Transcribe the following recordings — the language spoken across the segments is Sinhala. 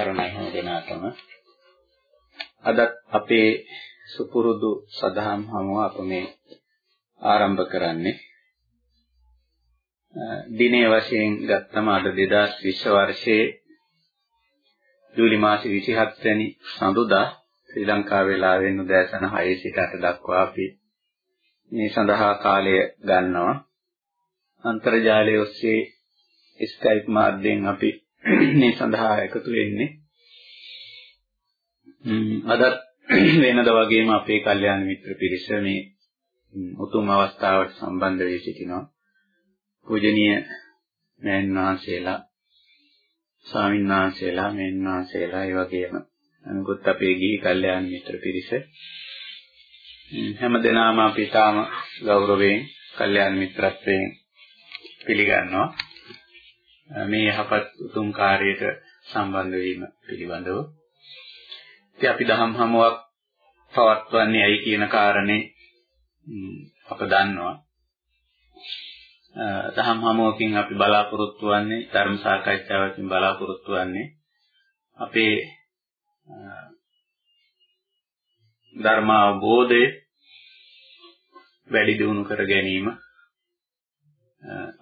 තෙරුවන් සරණයි හැම දිනාටම. අද අපේ සුපුරුදු සදහම් හමුව අප මේ ආරම්භ කරන්නේ. දිනේ වශයෙන් ගත්තම අද 2020 වර්ෂයේ ජූලි මාසේ 27 වෙනි සඳුදා ශ්‍රී ලංකා වේලාවෙන් උදෑසන 6 සිට 8 දක්වා අපි මේ සඳහා කාලය ගන්නවා. අන්තර්ජාලය ඔස්සේ ස්කයිප් මාධ්‍යයෙන් අපි මේ සඳහා එකතු වෙන්නේ. අද වෙනද වගේම අපේ කල්යාණ මිත්‍ර පිරිස මේ උතුම් අවස්ථාවට සම්බන්ධ වී සිටිනවා. පූජනීය මෑන් වහන්සේලා, ස්වාමීන් වහන්සේලා, මෑන් වහන්සේලා, ඒ වගේම අනිකුත් අපේ ගිහි කල්යාණ මිත්‍ර පිරිස හැම දිනම අපි තාම ගෞරවයෙන් කල්යාණ මිත්‍රත්වයෙන් පිළිගන්නවා. මේ යහපත් උතුම් කාර්යයට සම්බන්ධ වීම පිළිබඳව. ඉතින් අපි දහම් හමුවක් පවත්වන්නේ ඇයි කියන කාරණේ අප දන්නවා. දහම් හමුවකින් අපි බලාපොරොත්තු වෙන්නේ ධර්ම සාකච්ඡාවකින් බලාපොරොත්තු වෙන්නේ අපේ ධර්ම අවබෝධය වැඩි දියුණු කර ගැනීම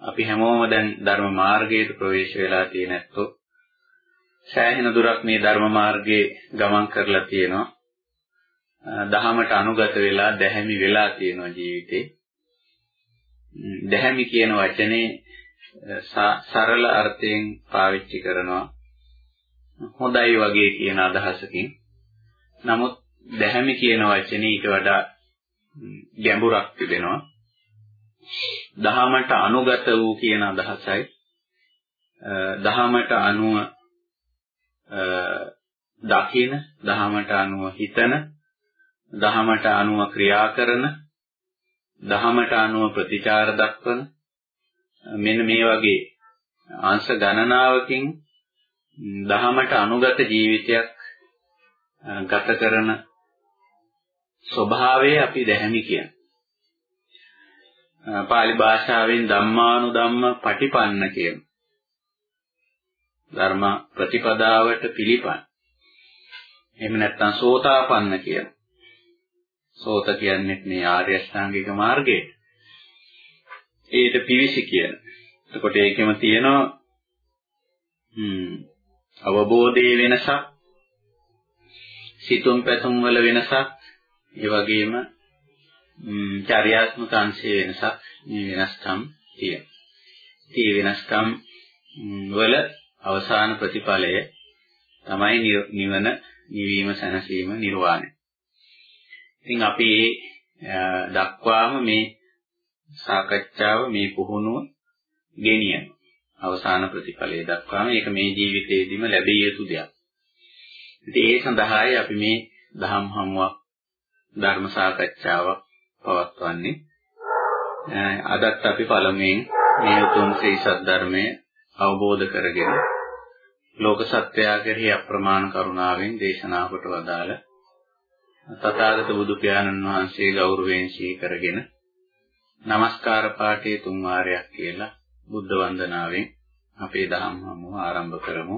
අපි හැමෝම දැන් ධර්ම මාර්ගයට ප්‍රවේශ වෙලා තියෙන ඇත්තෝ සෑහෙන දුරක් මේ ධර්ම මාර්ගයේ ගමන් කරලා තියෙනවා. දහමට අනුගත වෙලා දැහැමි වෙලා තියෙනවා ජීවිතේ. දැහැමි කියන වචනේ සරල අර්ථයෙන් පාවිච්චි කරනවා. හොඳයි වගේ කියන අදහසකින්. නමුත් දැහැමි කියන වචනේ ඊට වඩා ගැඹුරක් තිබෙනවා. දහමට අනුගත වූ කියන අදහසයි. දහමට අනුව දකින දහමට අනුව හිතන දහමට අනුව ක්‍රියා කරන දහමට අනුව ප්‍රතිචාර දක්වන මෙන්න මේ වගේ අංශ ගණනාවකින් දහමට අනුගත ජීවිතයක් ගත කරන ස්වභාවය අපි දැහැමි කියන්නේ. පාලි භාෂාවෙන් ධම්මානුධම්ම පටිපන්න කියන ධර්ම ප්‍රතිපදාවට පිළිපන්. එහෙම නැත්නම් සෝතාපන්න කියන. සෝත කියන්නේ මේ ආර්ය අෂ්ටාංගික මාර්ගය. ඒට පිවිසි කියන. එතකොට ඒකෙම තියෙනවා හ්ම් අවබෝධයේ වෙනසක් සිතුම් පැතුම් වල වෙනසක් ඒ වගේම චර්යාත්මක අංශයේ වෙනසක් මේ වෙනස්කම් තියෙනවා. ඉතින් මේ වෙනස්කම් වල අවසාන ප්‍රතිඵලය තමයි නිවන, නිවීම, සැනසීම, නිර්වාණය. ඉතින් අපි දක්වාම මේ සාකච්ඡාව මේ පුහුණුව ගෙනියන අවසාන ප්‍රතිඵලය දක්වාම ඒක මේ ජීවිතේදීම ලැබිය යුතු දෙයක්. ඉතින් ඒ සඳහායි අපි මේ දහම් හමුවක් ධර්ම සාකච්ඡාවක් පවත්වන්නේ. අදත් අපි පළමුවෙන් මේ උතුම් ශ්‍රී සද්ධර්මය අවබෝධ කරගෙන ලෝක සත්‍යය කෙරෙහි අප්‍රමාණ කරුණාවෙන් දේශනා කොට වදාළ තථාගත බුදු පියාණන් වහන්සේ ගෞරවයෙන් සිහි කරගෙන নমස්කාර පාඨයේ තුන් වාරයක් කියලා බුද්ධ වන්දනාවෙන් අපේ දහම් හමුව ආරම්භ කරමු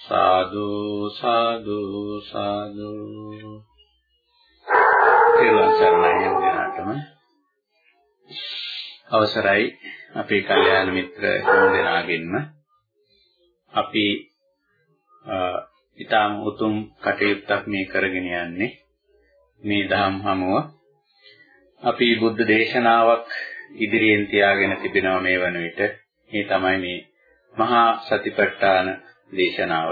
සාදු සාදු සාදු. කියලා සරණයි යනටම අවසරයි අපේ කල්යාණ මිත්‍ර දෙනාගෙන්ම. අපි ඊටම උතුම් කටයුත්තක් මේ කරගෙන යන්නේ. මේ ධම් හමුව. අපි බුද්ධ දේශනාවක් ඉදිරියෙන් තියාගෙන තිබෙනවා මේ වන විට. මේ තමයි මේ මහා සතිපට්ඨාන දේශනාව.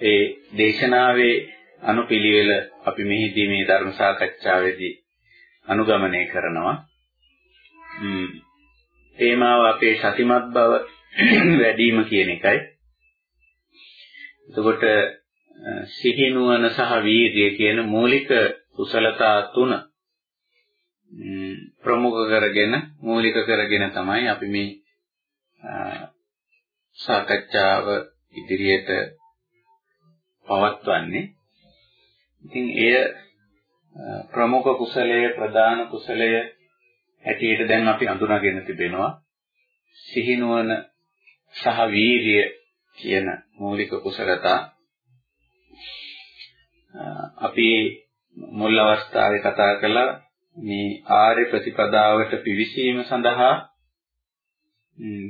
ඒ දේශනාවේ අනුපිළිවෙල අපි මෙහිදී මේ ධර්ම සාකච්ඡාවේදී අනුගමනය කරනවා. තේමාව අපේ සතිමත් බව වැඩිම කියන එකයි. එතකොට සිහිනුවන සහ වීර්යය කියන මූලික කුසලතා තුන ප්‍රමුඛ කරගෙන මූලික කරගෙන තමයි අපි මේ සාකච්ඡාව ඉදිරියට පවත්වන්නේ. ඉතින් එය ප්‍රමුඛ කුසලය ප්‍රධාන කුසලය හැටියට දැන් අපි අඳුනගෙන තිබෙනවා. සිහිනුවන සහ වීර්ය කියන මූලික කුසලතා අපි මුල් අවස්ථාවේ කතා කළා මේ ආර්ය ප්‍රතිපදාවට පිවිසීම සඳහා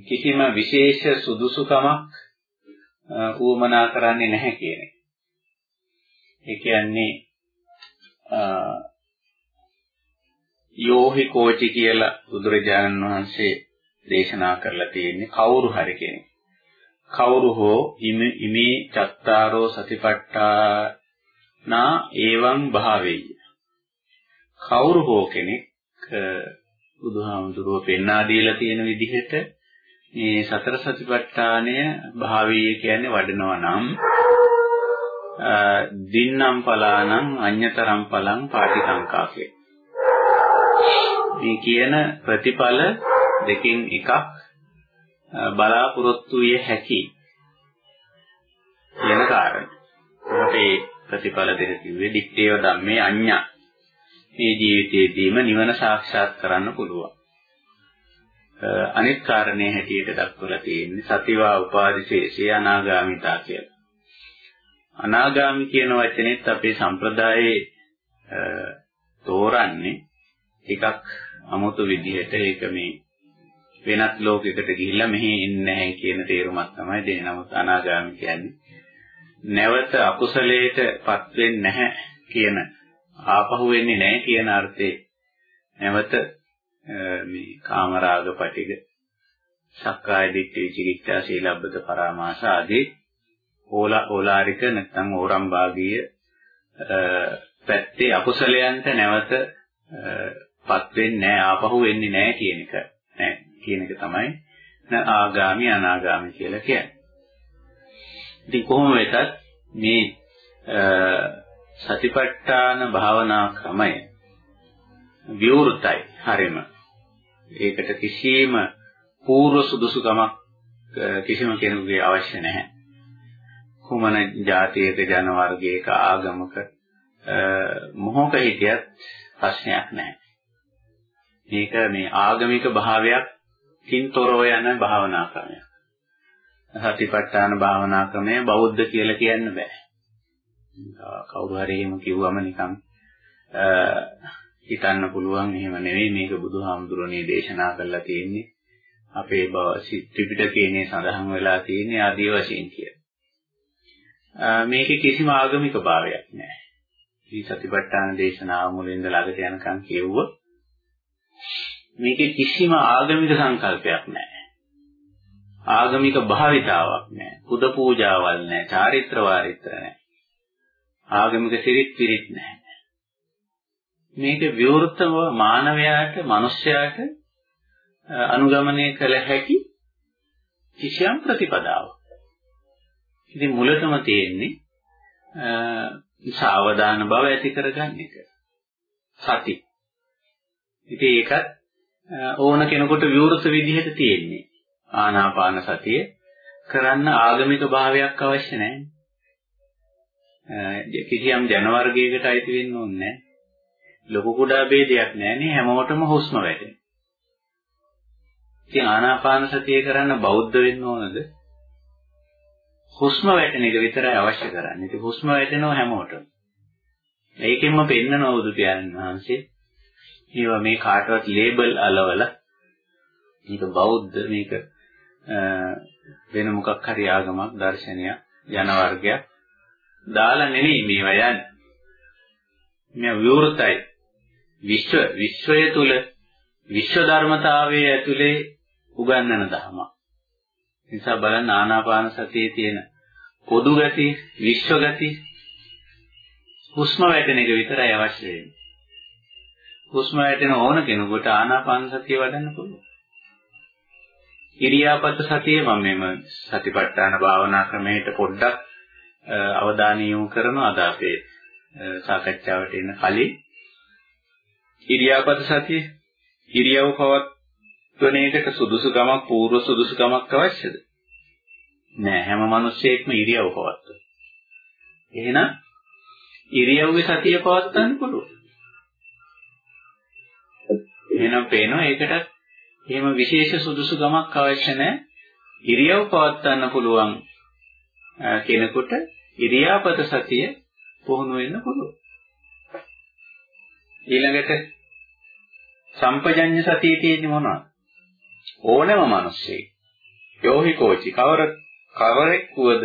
කිසිම විශේෂ සුදුසුකමක් ඌමනා කරන්නේ නැහැ කියන එක. ඒ කියන්නේ යෝහි කෝචි කියලා බුදුරජාණන් වහන්සේ දේශනා කරලා තියෙන්නේ කවුරු හරි කෙනෙක්. කවුරු හෝ ඉමේ චත්තාරෝ සතිපට්ඨානා එවං භාවෙය්‍ය. කවුරු හෝ කෙනෙක් බුදුහාමුදුරුව පෙන්වා දීලා තියෙන විදිහට මේ සතර සතිපට්ඨානය භාවීය කියන්නේ වඩනවා නම් දින්නම් පලානම් අඤ්‍යතරම් පලං පාටිසංකාකේ මේ කියන ප්‍රතිඵල දෙකෙන් එකක් බලාපොරොත්තු විය හැකි කියන කාරණය. මොකද මේ ප්‍රතිඵල දෙක කිව්වේ දිත්තේව ධම්මේ අඤ්ඤා මේ ජීවිතයේදීම නිවන සාක්ෂාත් කරන්න පුළුවන්. අනිත් කාරණේ හැටියට දක්වලා තියෙන්නේ සතිවා උපාදිශේෂය අනාගාමිතා කියලා. අනාගාමි කියන වචනේත් අපේ සම්ප්‍රදායේ තෝරන්නේ ටිකක් අමුතු විදිහට ඒක මේ වෙනත් ලෝකයකට ගිහිල්ලා මෙහි ඉන්නේ නැහැ කියන තේරුමක් තමයි දෙන්නේ. නමුත් අනාගාමි කියන්නේ නැවත අකුසලයටපත් වෙන්නේ නැහැ කියන ආපහු වෙන්නේ නැහැ කියන අර්ථේ නැවත මේ කාමරාග පටිග සක්කාය දිට්ඨි විචිකිච්ඡා සීලබ්බත පරාමාස ආදී ඕලා ඕලාරික නැත්නම් ඕරම් භාගීය පැත්තේ අකුසලයන්ට නැවත පත් වෙන්නේ නැහැ ආපහු වෙන්නේ නැහැ කියන එක නෑ කියන එක තමයි ආගාමි අනාගාමි කියලා කියන්නේ. ඉතින් කොහොම වෙතත් මේ සතිපට්ඨාන භාවනා ක්‍රමය විවෘතයි හරිම. ඒකට කිසිම පූර්ව සුදුසුකමක් කිසිම කෙනෙකුගේ අවශ්‍ය නැහැ. කුමන ජාතියක ජන වර්ගයක ආගමක මොහොක හිටියත් ප්‍රශ්නයක් නැහැ. මේක මේ ආගමික භාවයක්කින් තොරව යන භාවනා ක්‍රමයක්. සතිපට්ඨාන භාවනා ක්‍රමය බෞද්ධ කියලා කියන්න බෑ. කවුරු හරි එහෙම කිව්වම නිකන් හිතන්න පුළුවන් එහෙම නෙවෙයි මේක බුදුහාමුදුරනේ දේශනා කරලා තියෙන්නේ අපේ බව ත්‍රිපිටකයේනේ සඳහන් වෙලා තියෙන්නේ ආදී වශයෙන් කියලා. මේකේ කිසිම ආගමික භාවයක් නැහැ. මේ සතිපට්ඨාන දේශනාව මුලින්ද ළඟට යනකම් කියවුවා. මේකේ කිසිම ආගමික සංකල්පයක් නැහැ. ආගමික භාවිතාවක් නැහැ. පුද පූජාවල් නැහැ. චාරිත්‍ර වාරිත්‍ර නැහැ. ආගමික සිරිත් පිරිත් නැහැ. මේක විවෘතව මානවයාට, මිනිස්යාට අනුගමනය කළ හැකි කිසියම් ප්‍රතිපදාවක්. ඉතින් මුලටම තියෙන්නේ සාවධාන බව ඇති කරගන්න එක. සති. ඉතින් ඒකත් ඕන කෙනෙකුට විවෘත විදිහට තියෙන්නේ. ආනාපාන සතිය කරන්න ආගමික භාවයක් අවශ්‍ය නැහැ. කිසියම් ජන වර්ගයකට අයිති වෙන්න ඕනේ නැහැ. ලොකු කුඩා ભેදයක් නැහැ නේ හැමෝටම හුස්ම වැටෙන. ඉතින් ආනාපාන සතිය කරන්න බෞද්ධ වෙන්න ඕනද? හුස්ම වැටෙන එක විතරයි අවශ්‍ය කරන්නේ. ඉතින් හුස්ම වැටෙනවා හැමෝටම. ඒකෙන්ම පෙන්නනවා බුදු පියාණන් වහන්සේ. මේවා මේ කාටවත් ලේබල් අලවල මේක බෞද්ධ මේක වෙන මොකක් හරි ආගමක් දර්ශනයක් ජන වර්ගයක් දාලා නෙවෙයි මේවා යන්නේ. මේ විවෘතයි. විශ්ව විශ්වය තුල විශ්ව ධර්මතාවයේ ඇතුලේ උගන්වන ධර්ම. නිසා බලන්න ආනාපාන සතියේ තියෙන පොදු ගති, විශ්ව ගති හුස්ම වැටෙන එක විතරයි අවශ්‍ය වෙන්නේ. හුස්ම වැටෙන ඕන කෙනෙකුට ආනාපාන සතිය වඩන්න පුළුවන්. ඉරියාපත සතිය මම මෙම සතිපට්ඨාන භාවනා ක්‍රමයට පොඩ්ඩක් අවධානය යොමු කරනවා අද අපේ සාකච්ඡාවට එන කලින් ඉරියාපත සතිය ඉරියව් පවත්වන එකට සුදුසුකමක් පූර්ව සුදුසුකමක් අවශ්‍යද? නෑ හැම මිනිස්සෙක්ම ඉරියව් පවත්වන. එහෙනම් ඉරියව්වේ සතිය පවත්වන්න පුළුවන්. එහෙනම් පේනවා ඒකට එහෙම විශේෂ සුදුසුකමක් අවශ්‍ය නැහැ. ඉරියව් පවත්වන්න පුළුවන් කෙනෙකුට ඉරියාපත සතිය පුහුණු වෙන්න පුළුවන්. ඊළඟට සම්පජඤ්ඤ සතිය තියෙන්නේ මොනවද? ඕනෑම මිනිස්සෙක් යෝහි කෝචි කවර කවරෙක් වුවද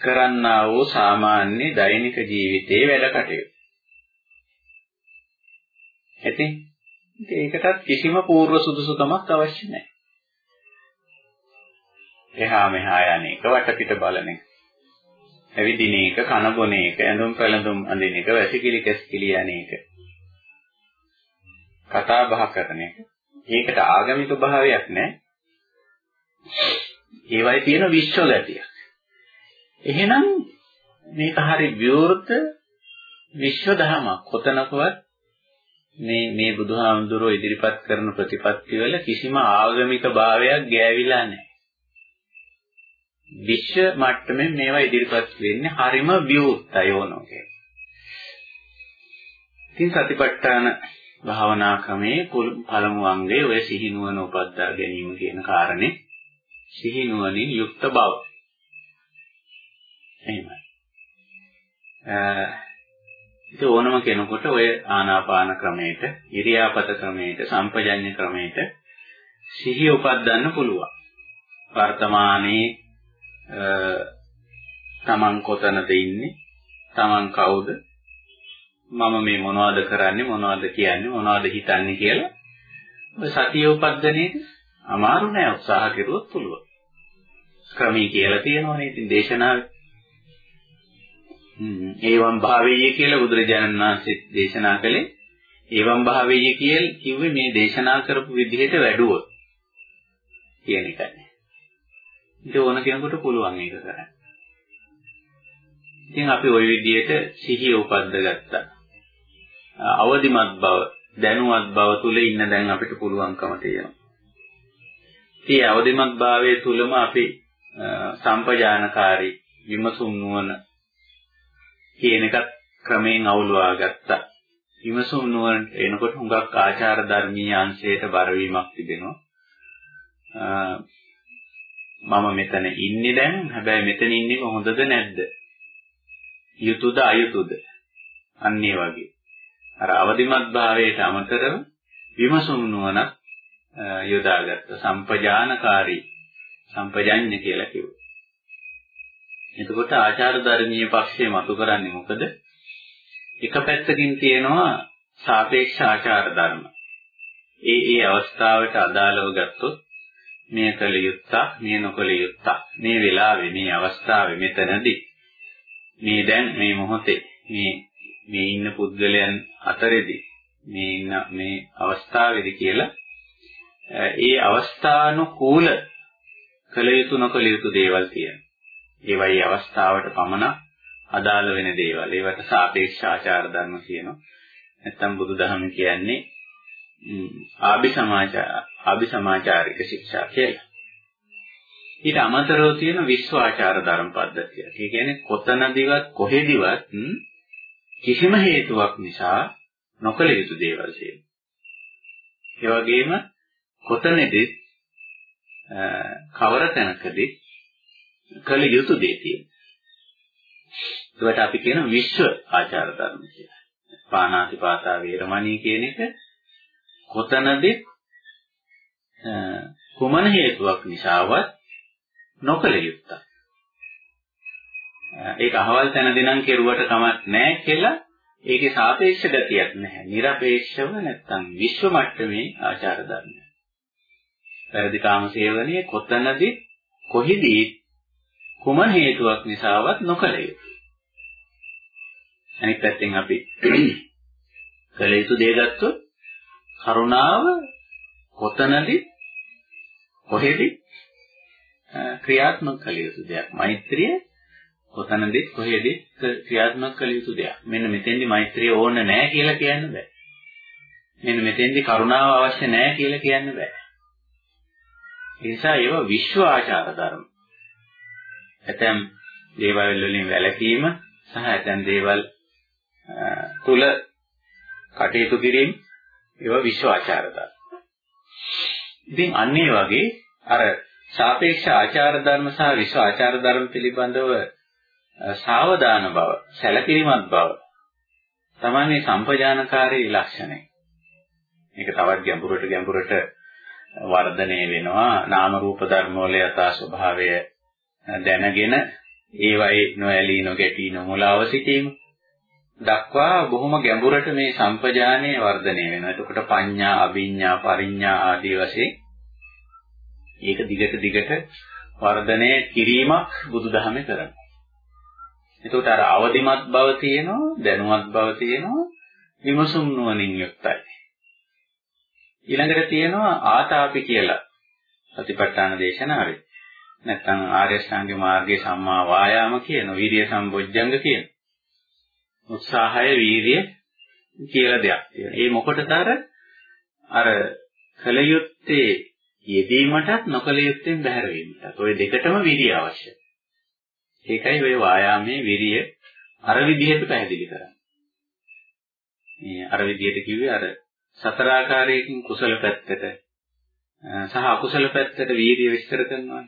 කරන්නා වූ සාමාන්‍ය දෛනික ජීවිතයේ වැඩ කටයුතු. ඇති ඒකටත් කිසිම පූර්ව සුදුසුකමක් අවශ්‍ය නැහැ. එහා මෙහා යන එක වටපිට බලන එක. ඇවිදින එක, කන බොන එක, ඇඳුම් පැළඳුම් අඳින එක, වැසිකිලි කැසිකිලි යන එක. කතා බහ කරන එක. ඒකට ආගමික භාවයක් නැහැ. ඒවයි තියෙන විශ්ව ගතියක්. එහෙනම් මේක හරි විවෘත විශ්ව ධර්මයක්. කොතනකවත් මේ මේ බුදුහාමුදුරුවෝ ඉදිරිපත් කරන ප්‍රතිපත්ති වල කිසිම ආගමික භාවයක් ගෑවිලා නැහැ. විශ්ව මට්ටමින් මේවා ඉදිරිපත් වෙන්නේ හරිම විවෘතයි ඕනෝකේ. ඉතින් සතිපට්ඨාන භාවනා ක්‍රමයේ පළමු අංගය ඔය සිහිනුවන උපද්දා ගැනීම කියන කාරණේ සිහිනුවනින් යුක්ත බව. එහෙමයි. ඉතින් ඕනම කෙනෙකුට ඔය ආනාපාන ක්‍රමයට, ඉරියාපත ක්‍රමයට, සම්පජඤ්ඤ ක්‍රමයට සිහිය උපද්දන්න පුළුවන්. වර්තමානයේ තමන් කොතනද ඉන්නේ? තමන් කවුද? මම මේ මොනවද කරන්නේ මොනවද කියන්නේ මොනවද හිතන්නේ කියලා ඔය සතිය උපද්දන්නේ අමාරු නෑ උත්සාහ කෙරුවොත් පුළුවන්. ක්‍රමී කියලා තියෙනවනේ ඉතින් දේශනාවේ ඒවම් භාවීය කියලා බුදුරජාණන් වහන්සේ දේශනා කළේ ඒවම් භාවීය කියලා කිව්වේ මේ දේශනා කරපු විදිහට වැඩුවොත් කියන එකයි. ඒක ඕන කෙනෙකුට පුළුවන් ඒක කරන්න. ඉතින් අපි ওই විදිහට සිහිය උපද්ද ගත්තා. අවදිමත් බව, දැනුවත් බව තුල ඉන්න දැන් අපිට පුළුවන්කම තියෙනවා. ඉතින් අවදිමත් භාවයේ තුලම අපි සම්පජානකාරී විමසුම් නුවණ කියන එකත් ක්‍රමයෙන් අවුලවා ගත්තා. විමසුම් නුවණට එනකොට හුඟක් ආචාර ධර්මීය අංශයට බරවීමක් තිබෙනවා. මම මෙතන ඉන්නේ දැන් හැබැයි මෙතන ඉන්නේ හොඳද නැද්ද? යුතුයද අයුතුයද? අන්න ඒ වගේ. අර අවදිමත් භාවයට අමතරව විමසුම් නුවණ යොදාගත්ත සම්පජානකාරී සම්පජඤ්ඤ කියලා කිව්වා. එතකොට ආචාර ධර්මීය පක්ෂය මතු කරන්නේ මොකද? එක පැත්තකින් තියෙනවා සාපේක්ෂ ආචාර ධර්ම. ඒ ඒ අවස්ථාවට අදාළව ගත්තොත් මේ කළ යුත්තක් මේ නොකළ යුත්තක් මේ වෙලාවේ මේ අවස්ථාවේ මෙතනදී මේ දැන් මේ මොහොතේ මේ මේ ඉන්න පුද්ගලයන් අතරේදී මේ ඉන්න මේ අවස්ථාවේදී කියලා ඒ අවස්ථානුකූල කළ යුතු නොකළ යුතු දේවල් තියෙනවා. ඒවයි අවස්ථාවට පමණ අදාළ වෙන දේවල්. ඒවට සාපේක්ෂ ආචාර ධර්ම කියනවා. නැත්තම් බුදුදහම කියන්නේ ආභි සමාචාර ආභි සමාචාරික ශික්ෂා කියලා. ඊට අමතරව තියෙන විශ්වාචාර ධර්ම පද්ධතිය. ඒ කියන්නේ කොතනදිවත් කොහෙදිවත් කිසිම හේතුවක් නිසා නොකළ යුතු දේවල් තියෙනවා. ඒ වගේම කොතනදී කවර තැනකදී කළ යුතු දේ තියෙනවා. ඒකට අපි කියන විශ්ව ආචාර ධර්ම කියලා. පාණාතිපාතා වේරමණී කියන එක කොතනදී කුමන හේතුවක් නිසාවත් නොකළ යුත්තක්. ඒක අහවල් තැනදී නම් කෙරුවට කමක් නැහැ කියලා ඒකේ සාපේක්ෂ ගතියක් නැහැ. নিরপেক্ষව නැත්තම් විශ්ව මට්ටමේ ආචාර ධර්මය. පරිදි කාම සේවනයේ කොතනදී කොහිදී කුමන හේතුවක් නිසාවත් නොකළ යුතුයි. අනිත් පැත්තෙන් අපි කළ යුතු දේ ගත්තොත් කරුණාව කොතනදී කොහෙදී ක්‍රියාත්මක කළ යුතු දෙයක්. මෛත්‍රිය කොතනදී කොහෙදී ක්‍රියාත්මක කළ යුතු දෙයක්. මෙන්න මෙතෙන්දි මෛත්‍රිය ඕන නැහැ කියලා කියන්න බෑ. මෙන්න මෙතෙන්දි කරුණාව අවශ්‍ය නැහැ කියලා කියන්න බෑ. ඒ නිසා ඒවා විශ්ව ආචාර ධර්ම. ඇතැම් දේවල් වලින් වැළකීම සහ ඇතැම් දේවල් තුල කටයුතු කිරීම ඒවා විශ්ව ආචාර ධර්ම. ඉතින් අන්න ඒ වගේ අර සාපේක්ෂ ආචාර ධර්ම සහ විශ්ව ආචාර ධර්ම පිළිබඳව සාවධාන බව, සැලකිලිමත් බව තමයි සම්පජානකාරී ලක්ෂණය. මේක තවත් ගැඹුරට ගැඹුරට වර්ධනය වෙනවා නාම රූප ධර්ම වල යථා ස්වභාවය දැනගෙන ඒවයි නොඇලී නොගැටී නොමුලාව සිටීම දක්වා බොහොම ගැඹුරට මේ සම්පජානය වර්ධනය වෙනවා. එතකොට පඤ්ඤා, අභිඤ්ඤා, පරිඤ්ඤා ආදී වශයෙන් ඒක දිගට දිගට වර්ධනය කිරීමක් බුදුදහමේ කරනවා. එතකොට අර අවදිමත් බව තියෙනවා, දැනුවත් බව තියෙනවා, විමසුම් නුවණින් යුක්තයි. ඊළඟට තියෙනවා ආතාපි කියලා සතිපට්ඨාන දේශනාවේ. නැත්නම් ආර්ය ශ්‍රාංග මාර්ගයේ සම්මා වායාම කියන, වීර්ය සම්බොජ්ජංග කියන. උත්සාහය, වීර්ය කියලා දෙයක් තියෙනවා. ඒ මොකටද අර අර කලයුත්තේ යෙදීමටත් නොකල යුත්තෙන් බැහැර වීමටත්. ওই දෙකටම වීර්ය අවශ්‍යයි. ඒකයි ඔය වායාමයේ විරිය අර විදිහට පැහැදිලි කරන්නේ. මේ අර විදිහට කිව්වේ අර සතර ආකාරයකින් කුසල පැත්තට සහ අකුසල පැත්තට වීර්ය විස්තර කරනවා.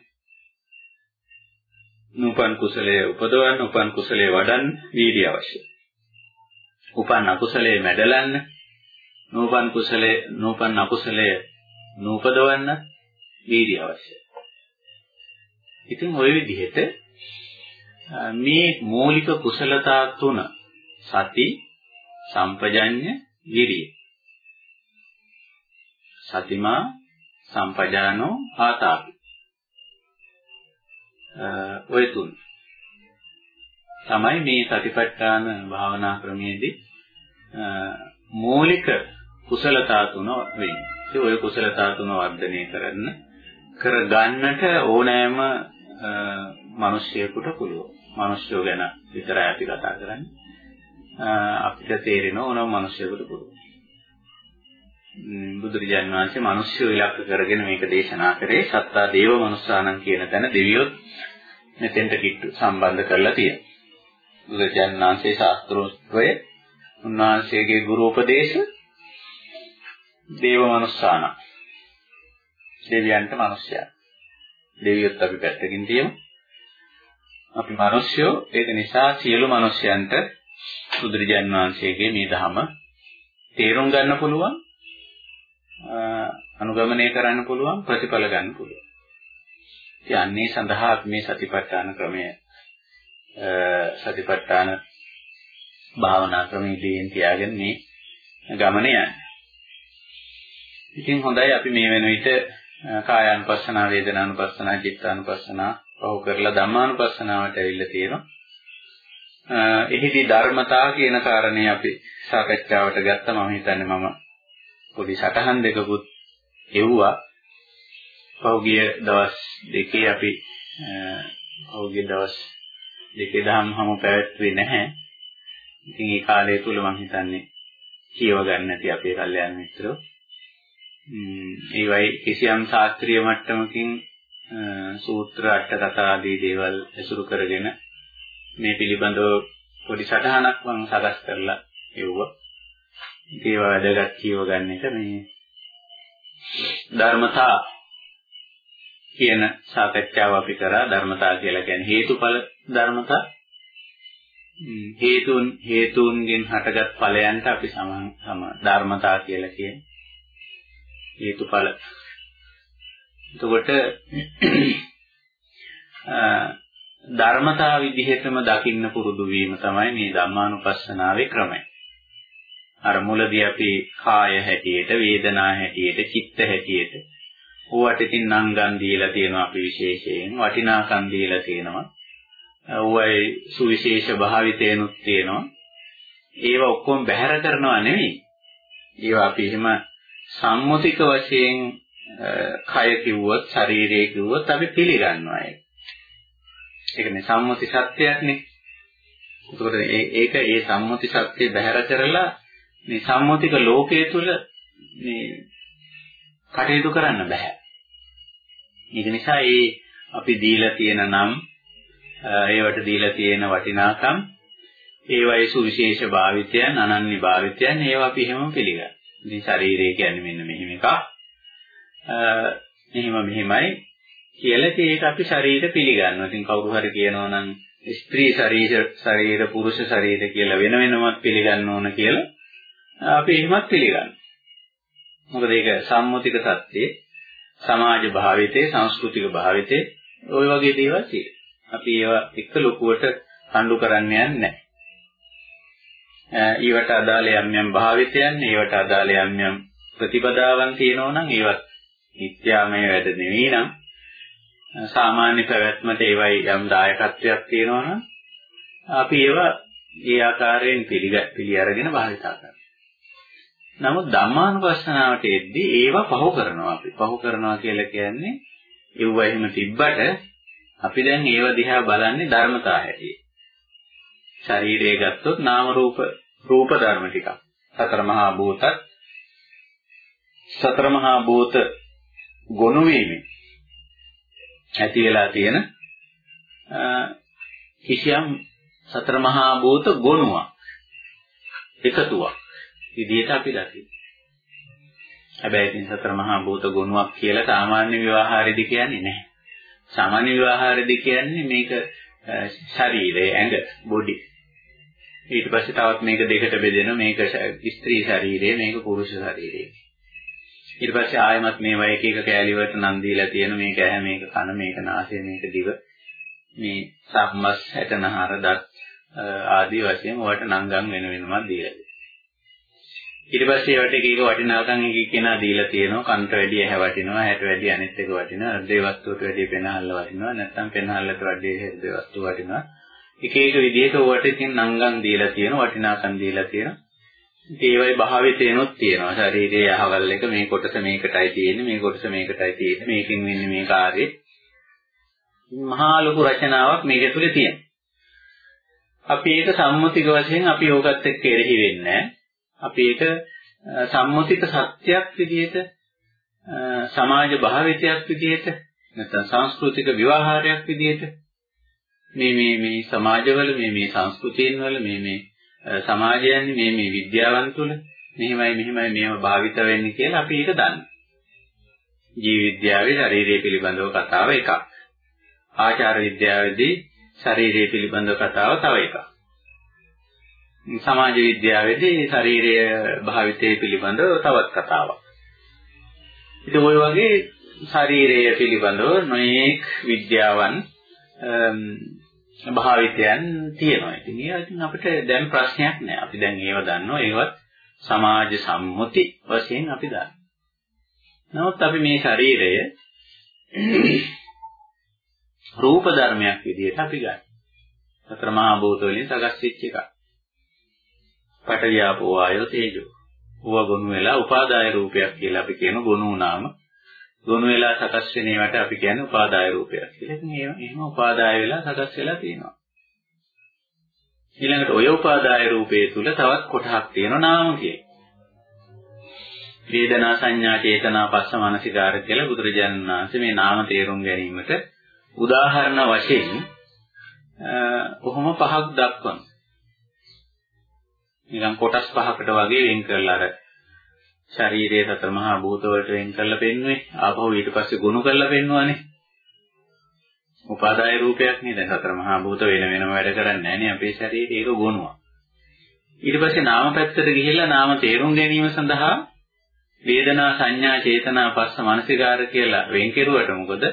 නූපන් කුසලයේ උපදවන්න, උපන් කුසලයේ වඩන්න වීර්ය අවශ්‍යයි. උපන් අකුසලයේ මැඩලන්න, නූපන් කුසලයේ නූපන් අකුසලයේ නූපදවන්න වීර්ය අවශ්‍යයි. ඉතින් ওই විදිහට මේ මූලික කුසලතා තුන සති සම්පජඤ්ඤ විරිය. සතිමා සම්පජානෝ ආතාපි. ඔය තුන. තමයි මේ සතිපට්ඨාන භාවනා ක්‍රමයේදී මූලික කුසලතා තුන වෙන්නේ. ඒ ඔය කුසලතා තුන වර්ධනය කරන්න කර ගන්නට ඕනෑම මිනිසියෙකුට පුළුවන්. මිනිස්සු ගැන විතරයි අපි කතා කරන්නේ. අපිට තේරෙන ඕනම මිනිසෙකුට පුළුවන්. බුදුරජාණන් වහන්සේ මිනිස්සු ඉලක්ක කරගෙන මේක දේශනා කරේ සත්තා දේව මනුස්සානම් කියන තැන දෙවියොත් මෙතෙන්ට කිට්ටු සම්බන්ධ කරලා තියෙනවා. බුදුරජාණන් වහන්සේ ශාස්ත්‍රෝත්වය උන්වහන්සේගේ ගුරු උපදේශ දේව මනුස්සානම් දෙවියන්ට මිනිස්යා. දෙවියොත් අපි පැත්තකින් තියමු. අපි මිනිස්සුયો ඒක නිසා සියලු මිනිස්යන්ට බුදුරජාන් වහන්සේගේ මේ ධහම තේරුම් ගන්න පුළුවන් අනුගමනය කරන්න පුළුවන් ප්‍රතිඵල ගන්න පුළුවන්. ඉතින් අන්නේ සඳහා අපි මේ සතිපට්ඨාන ක්‍රමය සතිපට්ඨාන භාවනා ක්‍රමයේදී තියාගෙන මේ ගමන යන්නේ. ඉතින් හොඳයි අපි මේ වෙන විට කායානුපස්සනා වේදනානුපස්සනා චිත්තානුපස්සනා පහු කරලා ධම්මානුපස්සනාවට ඇවිල්ලා තියෙනවා. එහිදී ධර්මතා කියන කාරණේ අපි සාකච්ඡාවට ගත්තා මම හිතන්නේ මම පොඩි සටහන් දෙකකුත් එව්වා. පහුගිය දවස් දෙකේ අපි පහුගිය දවස් දෙකේ දහම් හමු පැවැත්වුවේ නැහැ. ඉතින් ඒ කාලය තුල මම හිතන්නේ කියව ගන්න නැති අපේ කල්යාණ මිත්‍රෝ. ඒ වයි කිසියම් ශාස්ත්‍රීය මට්ටමකින් සූත්‍ර අට කතා ආදී දේවල් ඇසුරු කරගෙන මේ පිළිබඳව පොඩි සටහනක් මම සකස් කරලා එව්වා. ඒවා වැදගත් කියව ගන්න එක මේ ධර්මතා කියන සාකච්ඡාව අපි කරා ධර්මතා කියලා කියන්නේ හේතුඵල ධර්මතා හේතුන් හේතුන්ගෙන් හටගත් ඵලයන්ට අපි සම සම ධර්මතා කියලා කියන්නේ හේතුඵල එතකොට ධර්මතා විදිහටම දකින්න පුරුදු වීම තමයි මේ ධම්මානුපස්සනාවේ ක්‍රමය. අර මුලදී අපි කාය හැටියට, වේදනා හැටියට, චිත්ත හැටියට ඕවට ඉතින් නංගන් දීලා තියෙනවා අපි විශේෂයෙන් වටිනාකම් දීලා තියෙනවා. ඕවයි සුවිශේෂ භාවිතේනුත් තියෙනවා. ඒවා ඔක්කොම බැහැර කරනවා නෙවෙයි. ඒවා අපි එහෙම සම්මුතික වශයෙන් කය කිව්වොත් ශරීරය කිව්වොත් අපි පිළිගන්නවා ඒක. ඒකනේ සම්මුති සත්‍යයක්නේ. එතකොට ඒක ඒ සම්මුති සත්‍ය බැහැර කරලා මේ සම්මුතික ලෝකයේ තුල මේ කටයුතු කරන්න බෑ. ඒක නිසා ඒ අපි දීලා තියෙන නම් ඒවට දීලා තියෙන වටිනාකම් ඒ වයසු විශේෂ භාවිතයන් අනන්‍ය භාවිතයන් ඒවා අපි හැමෝම පිළිගන්නවා. ඉතින් ශරීරය කියන්නේ මෙන්න මෙහෙම එකක්. මෙහෙම මෙහෙමයි කියලා ඒක අපි ශරීර පිළිගන්නවා. ඉතින් කවුරු හරි කියනවා නම් ස්ත්‍රී ශරීර ශරීර පුරුෂ ශරීර කියලා වෙන වෙනමත් පිළිගන්න ඕන කියලා අපි එහෙමත් පිළිගන්නවා. මොකද ඒක සම්මුතික தත්ත්වයේ සමාජ භාවිතයේ සංස්කෘතික භාවිතයේ ওই වගේ දේවල් තියෙනවා. අපි ඒවා එක්ක ලොකුවට කණ්ඩු කරන්න යන්නේ නැහැ. ඊවට අදාළ යම් යම් භාවිතයන්, ඊවට අදාළ යම් යම් ප්‍රතිපදාවන් තියෙනවා නම් ඒවත් නිත්‍යාමය වැඩ නෙවෙයි නම් සාමාන්‍ය පැවැත්මට ඒවයි යම් දායකත්වයක් තියෙනවා නම් අපි ඒවා ඒ ආකාරයෙන් පිළිග පිළි අරගෙන භාවිතා කරනවා. නමුත් ධම්මානුපස්සනාවට එද්දී ඒවා පහු කරනවා අපි. පහු කරනවා කියලා කියන්නේ ඒව එහෙම තිබ්බට අපි දැන් ඒව දිහා බලන්නේ ධර්මතා හැටියට. ශරීරය ගත්තොත් නාම රූප රූප ධර්ම ටිකක්. සතර මහා භූතත් සතර මහා භූත ගොනු වීමෙන් ඇති වෙලා තියෙන කිසියම් සතර මහා භූත ගොනුවක් එකතුවක් විදිහට අපි දකිනවා. හැබැයි ඉතින් සතර මහා භූත ගුණයක් කියලා සාමාන්‍ය විවාහාරෙදි කියන්නේ නැහැ. සාමාන්‍ය විවාහාරෙදි කියන්නේ මේක ශරීරය ඇඟ බොඩි. ඊට පස්සේ තවත් මේක දෙකට බෙදෙන මේක ස්ත්‍රී ශරීරය මේක පුරුෂ ශරීරය. ඊට පස්සේ ආයමත් මේවා එක එක කෑලි වලට නම් දීලා තියෙන මේක ඇහැ මේක කන මේක නාසය මේක දිව මේ සම්මස් හැටනහර දත් ආදී වශයෙන් ඔයාලට නම් ගම් වෙන වෙනමක් දීලා ඊට පස්සේ ඒවට එක එක වටිනාකම් එක එක කෙනා දීලා තියෙනවා. කන්ට වැඩි ඇහැ වටිනවා ඇහැට වැඩි අනිත් එක වටිනවා හෘදේ වස්තුවට වැඩි පෙනහල්ල වටිනවා නැත්නම් පෙනහල්ලට වැඩි හෘදේ වස්තුව වටිනවා. එක එක විදිහට ඕවට ඉතින් නංගම් දීලා තියෙනවා වටිනාකම් දීලා තියෙනවා. ඒවයි භාවිතේනොත් තියෙනවා. ශරීරයේ අහවල් එක මේ කොටස මේකටයි තියෙන්නේ මේ කොටස මේකටයි තියෙන්නේ මේකෙන් වෙන්නේ මේ කාර්යය. මහා ලොකු රචනාවක් මේක තුල තියෙනවා. අපි ඒක සම්මුතික වශයෙන් අපි ඕකත් එක්ක එරෙහි වෙන්නේ නැහැ. අපි ඒක සම්මුතික සත්‍යයක් විදිහට සමාජ භාවිතයක් විදිහට නැත්නම් සංස්කෘතික විවහාරයක් විදිහට මේ මේ මේ සමාජවල මේ මේ සංස්කෘතියන් වල මේ මේ සමාජයන් මේ මේ විද්‍යාවන් තුළ මෙහෙමයි මෙහෙමයි මේව භාවිත වෙන්නේ කියලා අපි ඒක දන්නවා. ජීව විද්‍යාවේ ශරීරය පිළිබඳව කතාව එකක්. ආචාර විද්‍යාවේදී ශරීරය පිළිබඳව කතාව තව එකක්. සමාජ විද්‍යාවේදී ශරීරය භාවිතය පිළිබඳව තවත් කතාවක්. ඉතින් ওই වගේ ශරීරය පිළිබඳව නොයේක් විද්‍යාවන් භාවිතයන් තියෙනවා. ඉතින් ඒකින් අපිට දැන් ප්‍රශ්නයක් නෑ. අපි දැන් ඒව දන්නවා. ඒවත් සමාජ සම්මුති වශයෙන් අපි දන්නවා. නමුත් අපි මේ ශරීරය රූප ධර්මයක් විදිහට අපි ගන්න. සතර මහා භූත වලින් සකස් වෙච්ච එකක්. පටවියාපෝ ආයෝ තේජෝ. ඌව ගොනු වෙලා උපාදාය රූපයක් කියලා අපි කියන ගොනු නාම. ගොනු වෙලා සකස් වෙන ඒවට අපි කියන්නේ උපාදාය රූපයක් කියලා. ඉතින් එහෙම උපාදාය වෙලා සකස් වෙලා තියෙනවා. ඊළඟට ඔය උපාදාය රූපයේ තුල තවත් කොටහක් තියෙනවා නාම කියලා. වේදනා සංඥා චේතනා පස්ස මනසිකාර කියලා බුදුරජාණන් වහන්සේ මේ නාම තේරුම් ගැනීමට උදාහරණ වශයෙන් කොහොම පහක් දක්වනවා. නිකන් කොටස් පහකට වගේ වෙන් කරලා අර ශරීරයේ සතර මහා භූත වලට වෙන් කරලා පෙන්වුවේ. ආපහු ඊට පස්සේ ගුණ කරලා පෙන්වුවානේ. උපාදාය රූපයක් නේද? සතර මහා භූත වෙන වෙනම වැඩ කරන්නේ නැහනේ අපේ ශරීරයේ. ඒක ගුණුවක් ඊට පස්සේ නාම පැත්තට ගිහිල්ලා නාම තේරුම් ගැනීම සඳහා වේදනා සංඥා චේතනා පස්ස මනසිකාර කියලා වෙන් කෙරුවට මොකද?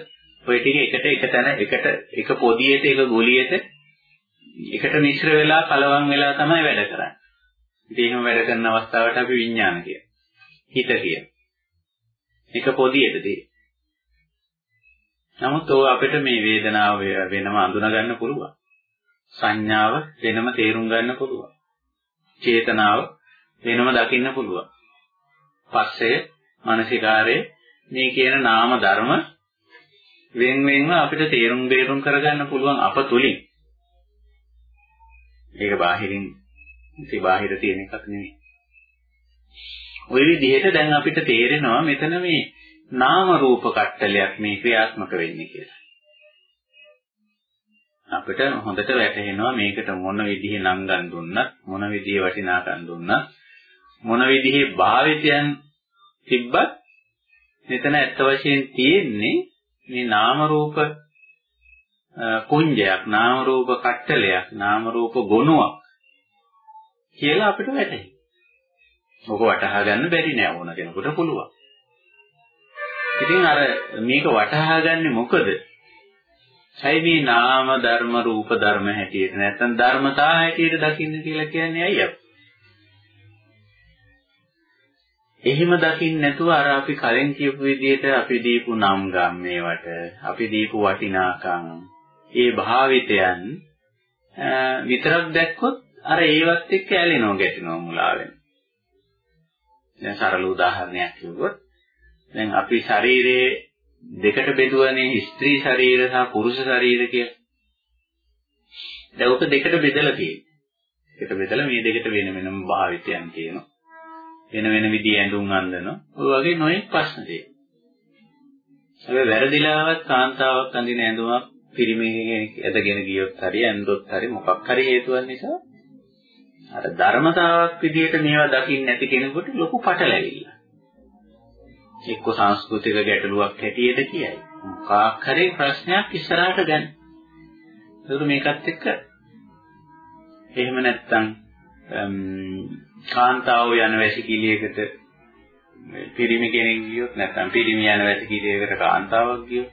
ඔය ටික එකට එක තැන එකට එක පොදියට එක ගොලියට එකට මිශ්‍ර වෙලා කලවම් වෙලා තමයි වැඩ කරන්නේ. ඉතින් එහෙම වැඩ කරන අවස්ථාවට අපි විඥාන කියන. හිත කියන. එක පොදියටදී. නමුත් ඕක අපිට මේ වේදනාව වෙනම අඳුන ගන්න පුළුවන්. සංඥාව වෙනම තේරුම් ගන්න පුළුවන්. චේතනාව වෙනම දකින්න පුළුවන්. පස්සේ මානසිකාරයේ මේ කියන නාම ධර්ම වෙන වෙනම අපිට තේරුම් බේරුම් කරගන්න පුළුවන් අප තුලින්. ඒක බාහිරින් ඉති බාහිර තියෙන එකක් නෙවෙයි. ওই විදිහට දැන් අපිට තේරෙනවා මෙතන මේ නාම රූප කට්ටලයක් මේ ක්‍රියාත්මක වෙන්නේ කියලා. අපිට හොඳට වැටහෙනවා මේකට මොන විදිහේ නංගන් දුන්නත් මොන විදිහේ වටිනාකම් දුන්නත් මොන විදිහේ භාවිතයන් තිබ්බත් මෙතන ඇත්ත වශයෙන් තියෙන්නේ මේ නාම රූප පුඤ්ජයක් නාම රූප කට්ටලයක් නාම රූප ගුණයක් කියලා අපිට වැටහෙයි. මොක වටහා ගන්න බැරි නෑ ඕන කෙනෙකුට පුළුවන්. ඉතින් අර මේක වටහා ගන්නේ මොකද? ඇයි මේ නාම ධර්ම රූප ධර්ම හැටියට නැත්නම් ධර්මතා හැටියට දකින්න කියලා කියන්නේ ඇයි අපි? එහෙම දකින්න නැතුව අර අපි කලින් කියපු විදිහට අපි දීපු නම් ගම් මේවට අපි දීපු වටිනාකම් ඒ භාවිතයන් විතරක් දැක්කොත් අර ඒවත් එක්ක ඇලෙනවා ගැටෙනවා මුලා වෙනවා. දැන් සරල උදාහරණයක් කිව්වොත් දැන් අපි ශරීරයේ දෙකට බෙදුවනේ ස්ත්‍රී ශරීර සහ පුරුෂ ශරීර කියලා. දැන් ඔක දෙකට බෙදලා තියෙනවා. දෙකට බෙදලා මේ දෙකට වෙන වෙනම භාවිතයන් තියෙනවා. වෙන වෙන විදිහේ ඇඳුම් අඳිනවා. ඔය වගේ නොයෙක් ප්‍රශ්න තියෙනවා. හැබැයි වැරදිලාවත් කාන්තාවක් අඳින ඇඳුමක් පිරිමි කෙනෙක් ඇදගෙන ගියොත් හරි ඇඳොත් හරි මොකක් හරි හේතුවක් නිසා අර ධර්මතාවක් විදිහට මේවා දකින්න නැති කෙනෙකුට ලොකු පටලැවිල්ල. එක්ක සංස්කෘතික ගැටලුවක් හැටියට කියයි. මොකක් හරි ප්‍රශ්නයක් ඉස්සරහට ගන්න. ඒක මේකත් එක්ක එහෙම නැත්තම් කාන්තාව යන වැසිකිළියකට පිරිමි කෙනෙක් ගියොත් නැත්නම් පිරිමි යන වැසිකිළියකට කාන්තාවක් ගියොත්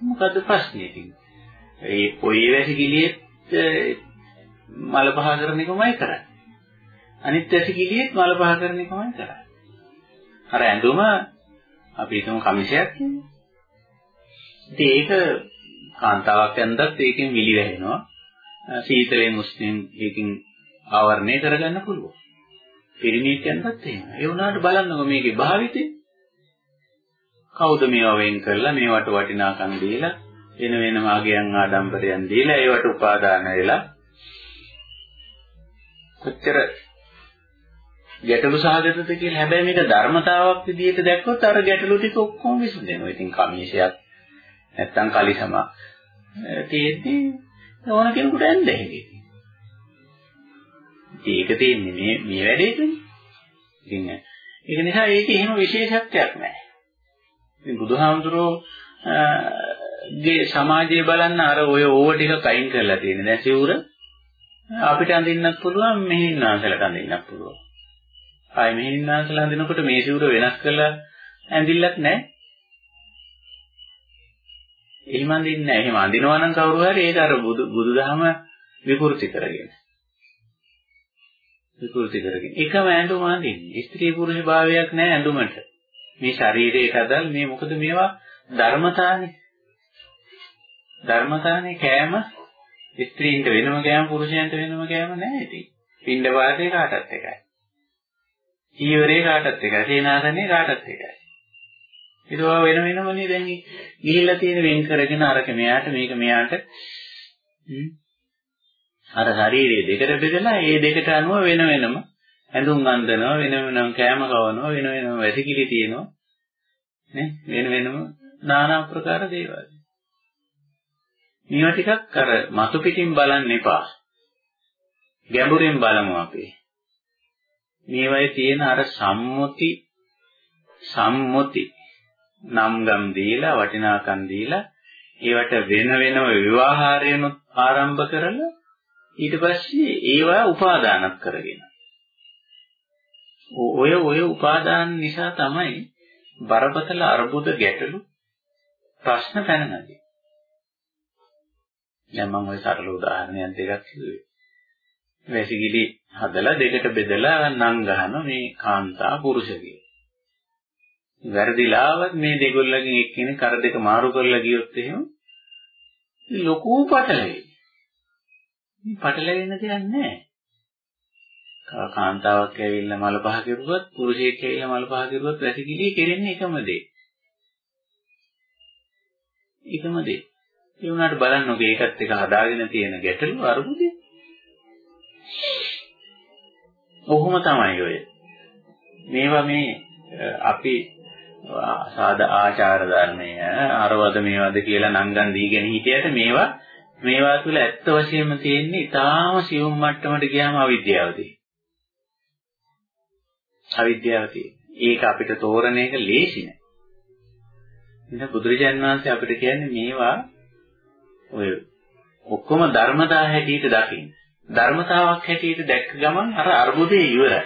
මොකද්ද ප්‍රශ්නේ ඉතින් ඒ පොයි වැසිකිළියෙත් මල පහ කරන එකමයි කරන්නේ අනිත් වැසිකිළියෙත් මල පහ කරන එකමයි කරන්නේ අර ඇඳුම අපි හිතමු කමිසයක් ඉතින් ඒක කාන්තාවක් ඇඳද්දත් ඒකෙන් විලි වැහෙනවා සීතලෙන් උස්නෙන් ඒකෙන් ආවරණය කරගන්න පුළුවන්. පිරිණීකයන්වත් එහෙම. ඒ වුණාට බලන්නකො මේකේ භාවිතය. කවුද මේවා වෙන් කරලා මේවට වටිනාකම් දීලා වෙන වෙනම ආගයන් ආඩම්බරයන් දීලා ඒවට උපාදාන වෙලා කොච්චර ගැටලු සහගතද කියලා හැබැයි මේක ධර්මතාවක් විදිහට දැක්කොත් අර ගැටලු ටික ඔක්කොම විසඳෙනවා. ඉතින් කමීෂයක් නැත්තම් කලිසමක් තියෙද්දි ඕන කෙනෙකුට ඇඳ හැකියි. ඒක තියෙන්නේ මේ මේ වැඩේටනේ. ඉතින් ඒක නිසා ඒක එහෙම විශේෂත්වයක් නැහැ. ඉතින් බුදුහාමුදුරෝ ගේ සමාජය බලන්න අර ඔය ඕව ටික කයින් කරලා තියෙන. දැන් සිවුර අපිට අඳින්නත් පුළුවන් මෙහින්නාන්සලට අඳින්නත් පුළුවන්. ආයි මෙහින්නාන්සල අඳිනකොට මේ සිවුර වෙනස් කරලා ඇඳිල්ලක් නැහැ. එහෙම අඳින්නේ නැහැ. එහෙම අඳිනවා නම් කවුරු හරි ඒක අර බුදු බුදුදහම විකෘති කරගෙන. විකෘති කරගෙන. එකම ඇඳුම අඳින්නේ. ස්ත්‍රී පුරුෂ භාවයක් නැහැ ඇඳුමට. මේ ශරීරයට අදල් මේ මොකද මේවා ධර්මතානේ. ධර්මතානේ කෑම ස්ත්‍රීන්ට වෙනම කෑම පුරුෂයන්ට වෙනම කෑම නැහැ ඉතින්. පින්ඩ වාදේ කාටත් එකයි. ඊවරේ කාටත් එකයි. සේනාසනේ කාටත් එකයි. ඒකවා වෙන වෙනමනේ දැන් ගිහිල්ලා තියෙන වෙන් කරගෙන අරක මෙයාට මේක මෙයාට අර ශරීරයේ දෙකට බෙදලා ඒ දෙකට අනුව වෙන වෙනම ඇඳුම් අඳිනවා වෙන වෙනම කෑම කවනවා වෙන වෙනම වැසිකිලි තියෙනවා නේ වෙන වෙනම নানা ආකාර දේවල් මේවා ටිකක් අර මතු පිටින් බලන්න එපා. ගැඹුරින් බලමු අපි. මේවයේ තියෙන අර සම්මුති සම්මුති. නම් ගම් දීලා වටිනාකම් දීලා ඒවට වෙන වෙනම විවාහාරයනොත් ආරම්භ කරලා ඊට පස්සේ ඒවා උපාදානක් කරගෙන. ඔය ඔය උපාදාන නිසා තමයි බරපතල අර්බුද ගැටලු ප්‍රශ්න පැනනදී. දැන් මම ওই සරල උදාහරණයක් දෙකක් කිව්වේ. වැසිකිලි හදලා දෙකට බෙදලා නම් ගහන මේ කාන්තා පුරුෂගේ. වැරදිලාවත් මේ දෙගොල්ලගෙන් එක්කෙනෙක් කර දෙක මාරු කරලා ගියොත් එහෙම ලොකු පටලැවි. මේ පටලැවෙන්න දෙයක් නැහැ. කාන්තාවක් ඇවිල්ලා මල පහ කෙරුවත් පුරුෂයෙක් ඇවිල්ලා මල පහ කෙරුවත් වැසිකිලි කෙරෙන්නේ එකම දේ. එකම දේ. ඒ වුණාට බලන්නකො ඒකත් එක හදාගෙන තියෙන ගැටලු අරුමුදේ. ඔහොම තමයි ඔය. මේවා මේ අපි සාද ආචාර ධර්මය අරවද මේවද කියලා නංගන් දීගෙන හිටියට මේවා මේවා තුළ ඇත්ත වශයෙන්ම තියෙන්නේ ඊටාම සියුම් මට්ටමට ගියාම අවිද්‍යාව තියෙනවා. අවිද්‍යාව තියෙනවා. ඒක අපිට තෝරන එක ලේසි නෑ. ඉතින් බුදුරජාණන් වහන්සේ අපිට කියන්නේ මේවා ඔය ඔක්කොම ධර්මතා හැටියට දකින්න. ධර්මතාවක් හැටියට දැක්ක ගමන් අර අර්බුදේ ඉවරයි.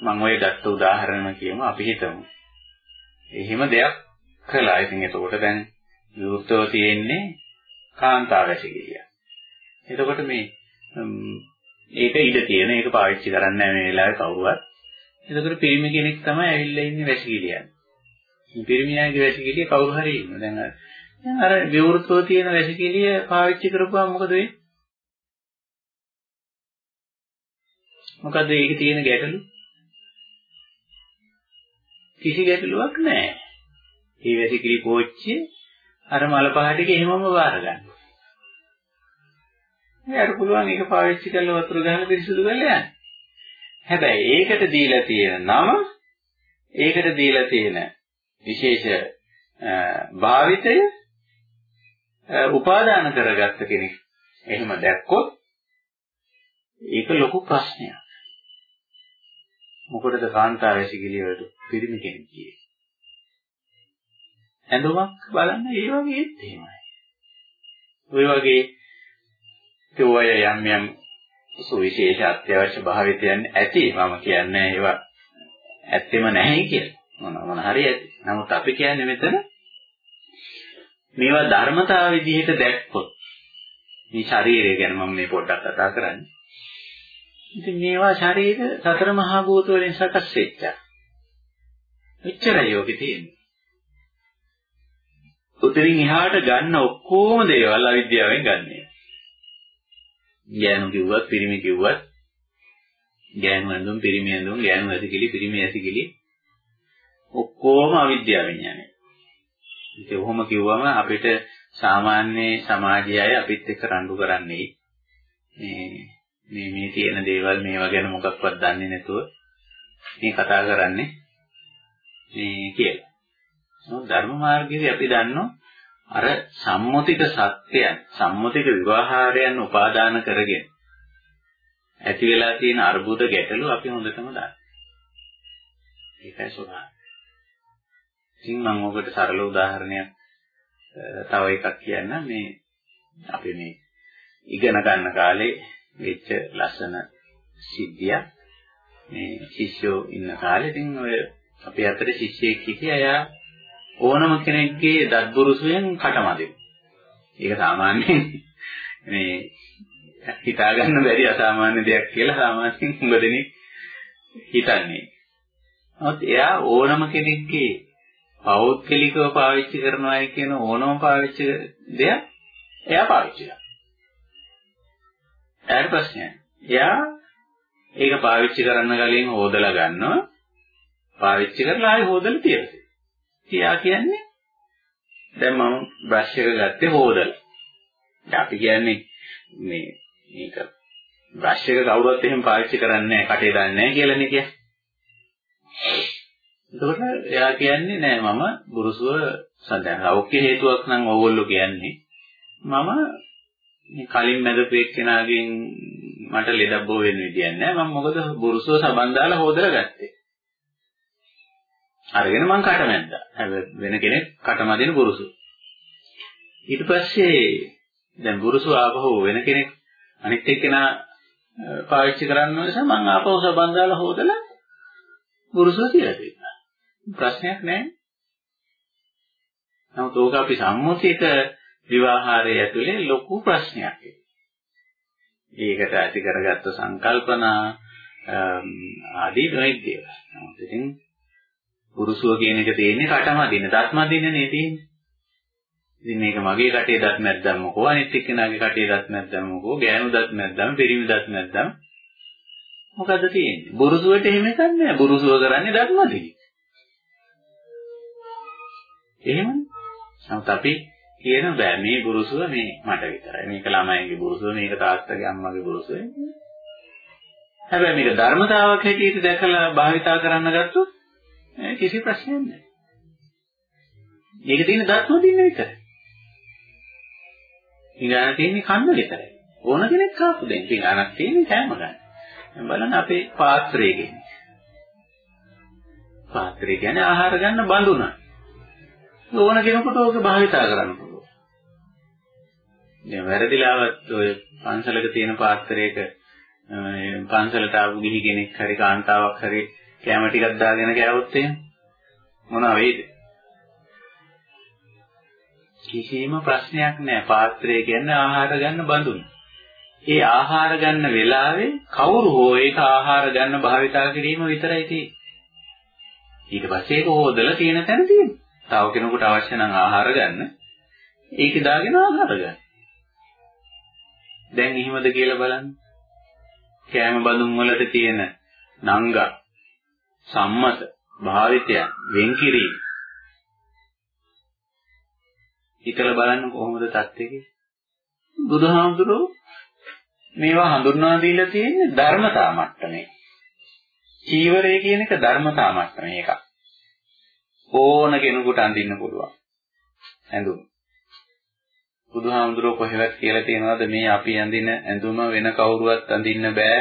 මම ඔය ගත්ත උදාහරණ කියමු අපි හිතමු. එහෙම දෙයක් කළා. ඉතින් එතකොට දැන් විවෘතව තියෙන්නේ කාන්තාවැසිකිරිය. එතකොට මේ ඒක ඉඩ තියෙන ඒක පාවිච්චි කරන්නේ නැහැ මේ වෙලාවේ කවුරුවත්. එතකොට පිරිමි කෙනෙක් තමයි ඇවිල්ලා ඉන්නේ වැසිකිරියන්. මේ පිරිමියාගේ වැසිකිරිය කවුරු හරි ඉන්න. දැන් අර විවෘතව තියෙන වැසිකිරිය පාවිච්චි කරපුවාම මොකද වෙන්නේ? මොකද ඒකේ තියෙන ගැටලු? කිසි ගැටලුවක් නැහැ. මේ වැසිකිලි පෝච්චිය අර මල පහටික එහෙමම බාර ගන්න. එයාට පුළුවන් ඒක පාවිච්චි කරලා වතුර ගහලා පිරිසිදු කරලා යන්න. හැබැයි ඒකට දීලා තියෙන නම ඒකට දීලා තියෙන විශේෂ භාවිතය උපාදාන කරගත්ත කෙනෙක් එහෙම දැක්කොත් ඒක ලොකු ප්‍රශ්නයක්. මොකටද කාන්තාර වැසිකිළිය වලට පිරිමි කෙනෙක් කියේ. ඇඳුමක් බලන්න ඒ වගේ ඒත් එහෙමයි. ඔය වගේ තෝය යම් යම් සුවිශේෂ අත්‍යවශ්‍ය භාවිතයන් ඇති මම කියන්නේ ඒවා ඇත්තෙම නැහැ කියලා. මොන මොන හරි ඇති. නමුත් අපි කියන්නේ මෙතන මේවා ධර්මතාව විදිහට දැක්කොත් මේ ශරීරය ගැන මම මේ පොඩ්ඩක් කතා කරන්නේ. ඉතින් මේවා ශරීර සතර මහා භූත වලින් සකස් වෙච්ච. එච්චරයි යෝගි තියෙන්නේ. උතරින් එහාට ගන්න ඔක්කොම දේවල් අවිද්‍යාවෙන් ගන්නෙ. ගෑනු කිව්වත් පිරිමි කිව්වත් ගෑනු ඇඳුම් පිරිමි ඇඳුම් ගෑනු ඇතිකිලි පිරිමි ඇතිකිලි ඔක්කොම අවිද්‍යාවෙන් යන්නේ. ඉතින් ඔහොම කිව්වම අපිට සාමාන්‍ය සමාජයයි අපිත් එක්ක රණ්ඩු කරන්නේ මේ මේ මේ තියෙන දේවල් මේවා ගැන මොකක්වත් දන්නේ නැතුව මේ කතා කරන්නේ මේ කියලා. නමුත් ධර්ම මාර්ගයේදී අපි දන්නවා අර සම්මුතික සත්‍යයන් සම්මුතික විවාහාරයන් උපාදාන කරගෙන ඇති වෙලා තියෙන අර්බුද ගැටලු අපි හොඳටම දන්නවා. ඒකයි ස්වභාවය. ඉතින් මම ඔබට සරල උදාහරණයක් තව එකක් කියන්න මේ අපි මේ ඉගෙන ගන්න කාලේ වෙච්ච ලස්සන සිද්ධියක්. මේ ශිෂ්‍යෝ ඉන්න කාලේ ඉතින් ඔය අපේ අතට ශිෂ්‍යෙක් හිටියා එයා ඕනම කෙනෙක්ගේ දත්බුරුසුවෙන් කටමැදෙමු. ඒක සාමාන්‍යයෙන් මේ හිතා ගන්න බැරි අසාමාන්‍ය දෙයක් කියලා සාමාන්‍යයෙන් හුඟ දෙනෙක් හිතන්නේ. නමුත් එයා ඕනම කෙනෙක්ගේ පෞද්ගලිකව පාවිච්චි කරනවායි කියන ඕනම පාවිච්චි දෙයක් එයා පාවිච්චි කරනවා. එයාට ප්‍රශ්නයක්. එයා ඒක පාවිච්චි කරන්න කලින් හොදලා ගන්නවා. පාවිච්චි කරලා ආයෙ හොදලා තියලා. එයා කියන්නේ දැන් මම බ්‍රෂ් එක ගත්තේ හොදලා. දැන් අපි කියන්නේ මේ මේක බ්‍රෂ් එක කවුරුත් එහෙම පාවිච්චි කරන්නේ නැහැ කටේ දාන්නේ නැහැ කියලානේ කියන්නේ. එතකොට එයා කියන්නේ නෑ මම බුරුසුව සඳහන් ලෞකික හේතුවක් නම් ඕගොල්ලෝ කියන්නේ මම මේ කලින් මැදපු එක්කෙනාගෙන් මට ලෙඩක් බෝ වෙන්න විදියක් නැහැ. මම මොකද බුරුසුව සබන් දාලා හොදලා ගත්තේ. අරගෙන මං කට මැද්දා. වෙන කෙනෙක් කට මදින බුරුසුව. ඊට පස්සේ දැන් බුරුසුව ආපහු වෙන කෙනෙක් අනිත් එක්කෙනා පාවිච්චි කරන්න නිසා මං ආපහු සබන් දාලා හොදලා බුරුසුව තියලා දෙන්නා. ප්‍රශ්නයක් නැහැ. නමුත් ඕක අපි සම්මුතියක විවාහාරය ඇතුලේ ලොකු ප්‍රශ්නයක්. ඒකට ඇති කරගත්ත සංකල්පනා ආදී නොයෙක් දේවල්. නමුත් ඉතින් පුරුෂුව කියන එක තියෙන්නේ කටමදින, දත්මදිනනේ තියෙන්නේ. ඉතින් මේක මගේ කටේ දත් නැත්නම් මොකෝ අනිත් එක්කෙනාගේ කටේ දත් නැත්නම් මොකෝ ගෑනු දත් නැත්නම් පිරිමි දත් නැත්නම් මොකද්ද තියෙන්නේ? බුරුසුවට එහෙම එකක් නෑ. බුරුසුව කරන්නේ දත්මදින. එහෙමනේ. නමුත් අපි කියන බෑ මේ ගුරුසුව මේ මට විතරයි. මේක ළමයිගේ ගුරුසුව, මේක තාත්තගේ අම්මගේ ගුරුසුව. හැබැයි මේක ධර්මතාවක් හැටියට දැකලා භාවිතා කරන්න ගත්තොත් කිසි ප්‍රශ්නයක් නැහැ. මේක තියෙන දත්ම දින්න විතරයි. ඊගාන තියෙන්නේ කන්න විතරයි. ඕන කෙනෙක් කාපු දෙන්න. ඊගානක් තියෙන්නේ කෑම ගන්න. බලන්න අපේ පාත්‍රය කියන්නේ. පාත්‍රය කියන්නේ ආහාර ගන්න බඳුන. ඕන කෙනෙකුට ඕක භාවිතා කරන්න පුළුවන්. දැන් වැරදිලාවත් ඔය පන්සලක තියෙන පාත්‍රයක පන්සලට ආපු ගිහි කෙනෙක් හරි කාන්තාවක් හරි කැම ටිකක් දාගෙන කෑවොත් එහෙම මොනවා වෙයිද? කිසිම ප්‍රශ්නයක් නැහැ. පාත්‍රය කියන්නේ ආහාර ගන්න බඳුන. ඒ ආහාර ගන්න වෙලාවේ කවුරු හෝ ඒක ආහාර ගන්න භාවිතා කිරීම විතරයි තියෙන්නේ. ඊට පස්සේ ඒක හොදලා තියෙන තැන තියෙනවා. තව කෙනෙකුට අවශ්‍ය නම් ආහාර ගන්න. ඒක දාගෙන ආහාර ගන්න. දැන් එහෙමද කියලා බලන්න. කෑම බඳුන් වලට තියෙන නංගා සම්මත භාවිතයන් වෙන් කිරීම හිතලා බලන්න කොහොමද තත්ත්වෙක බුදුහාමුදුරුවෝ මේවා හඳුන්වා දීලා තියෙන්නේ ධර්මතා මට්ටමේ. චීවරය කියන එක ධර්මතා මට්ටමේ එකක්. ඕන කෙනෙකුට අඳින්න පුළුවන්. ඇඳුම. බුදුහාමුදුරුවෝ කොහෙවත් කියලා තියෙනවද මේ අපි අඳින ඇඳුම වෙන කවුරුවත් අඳින්න බෑ.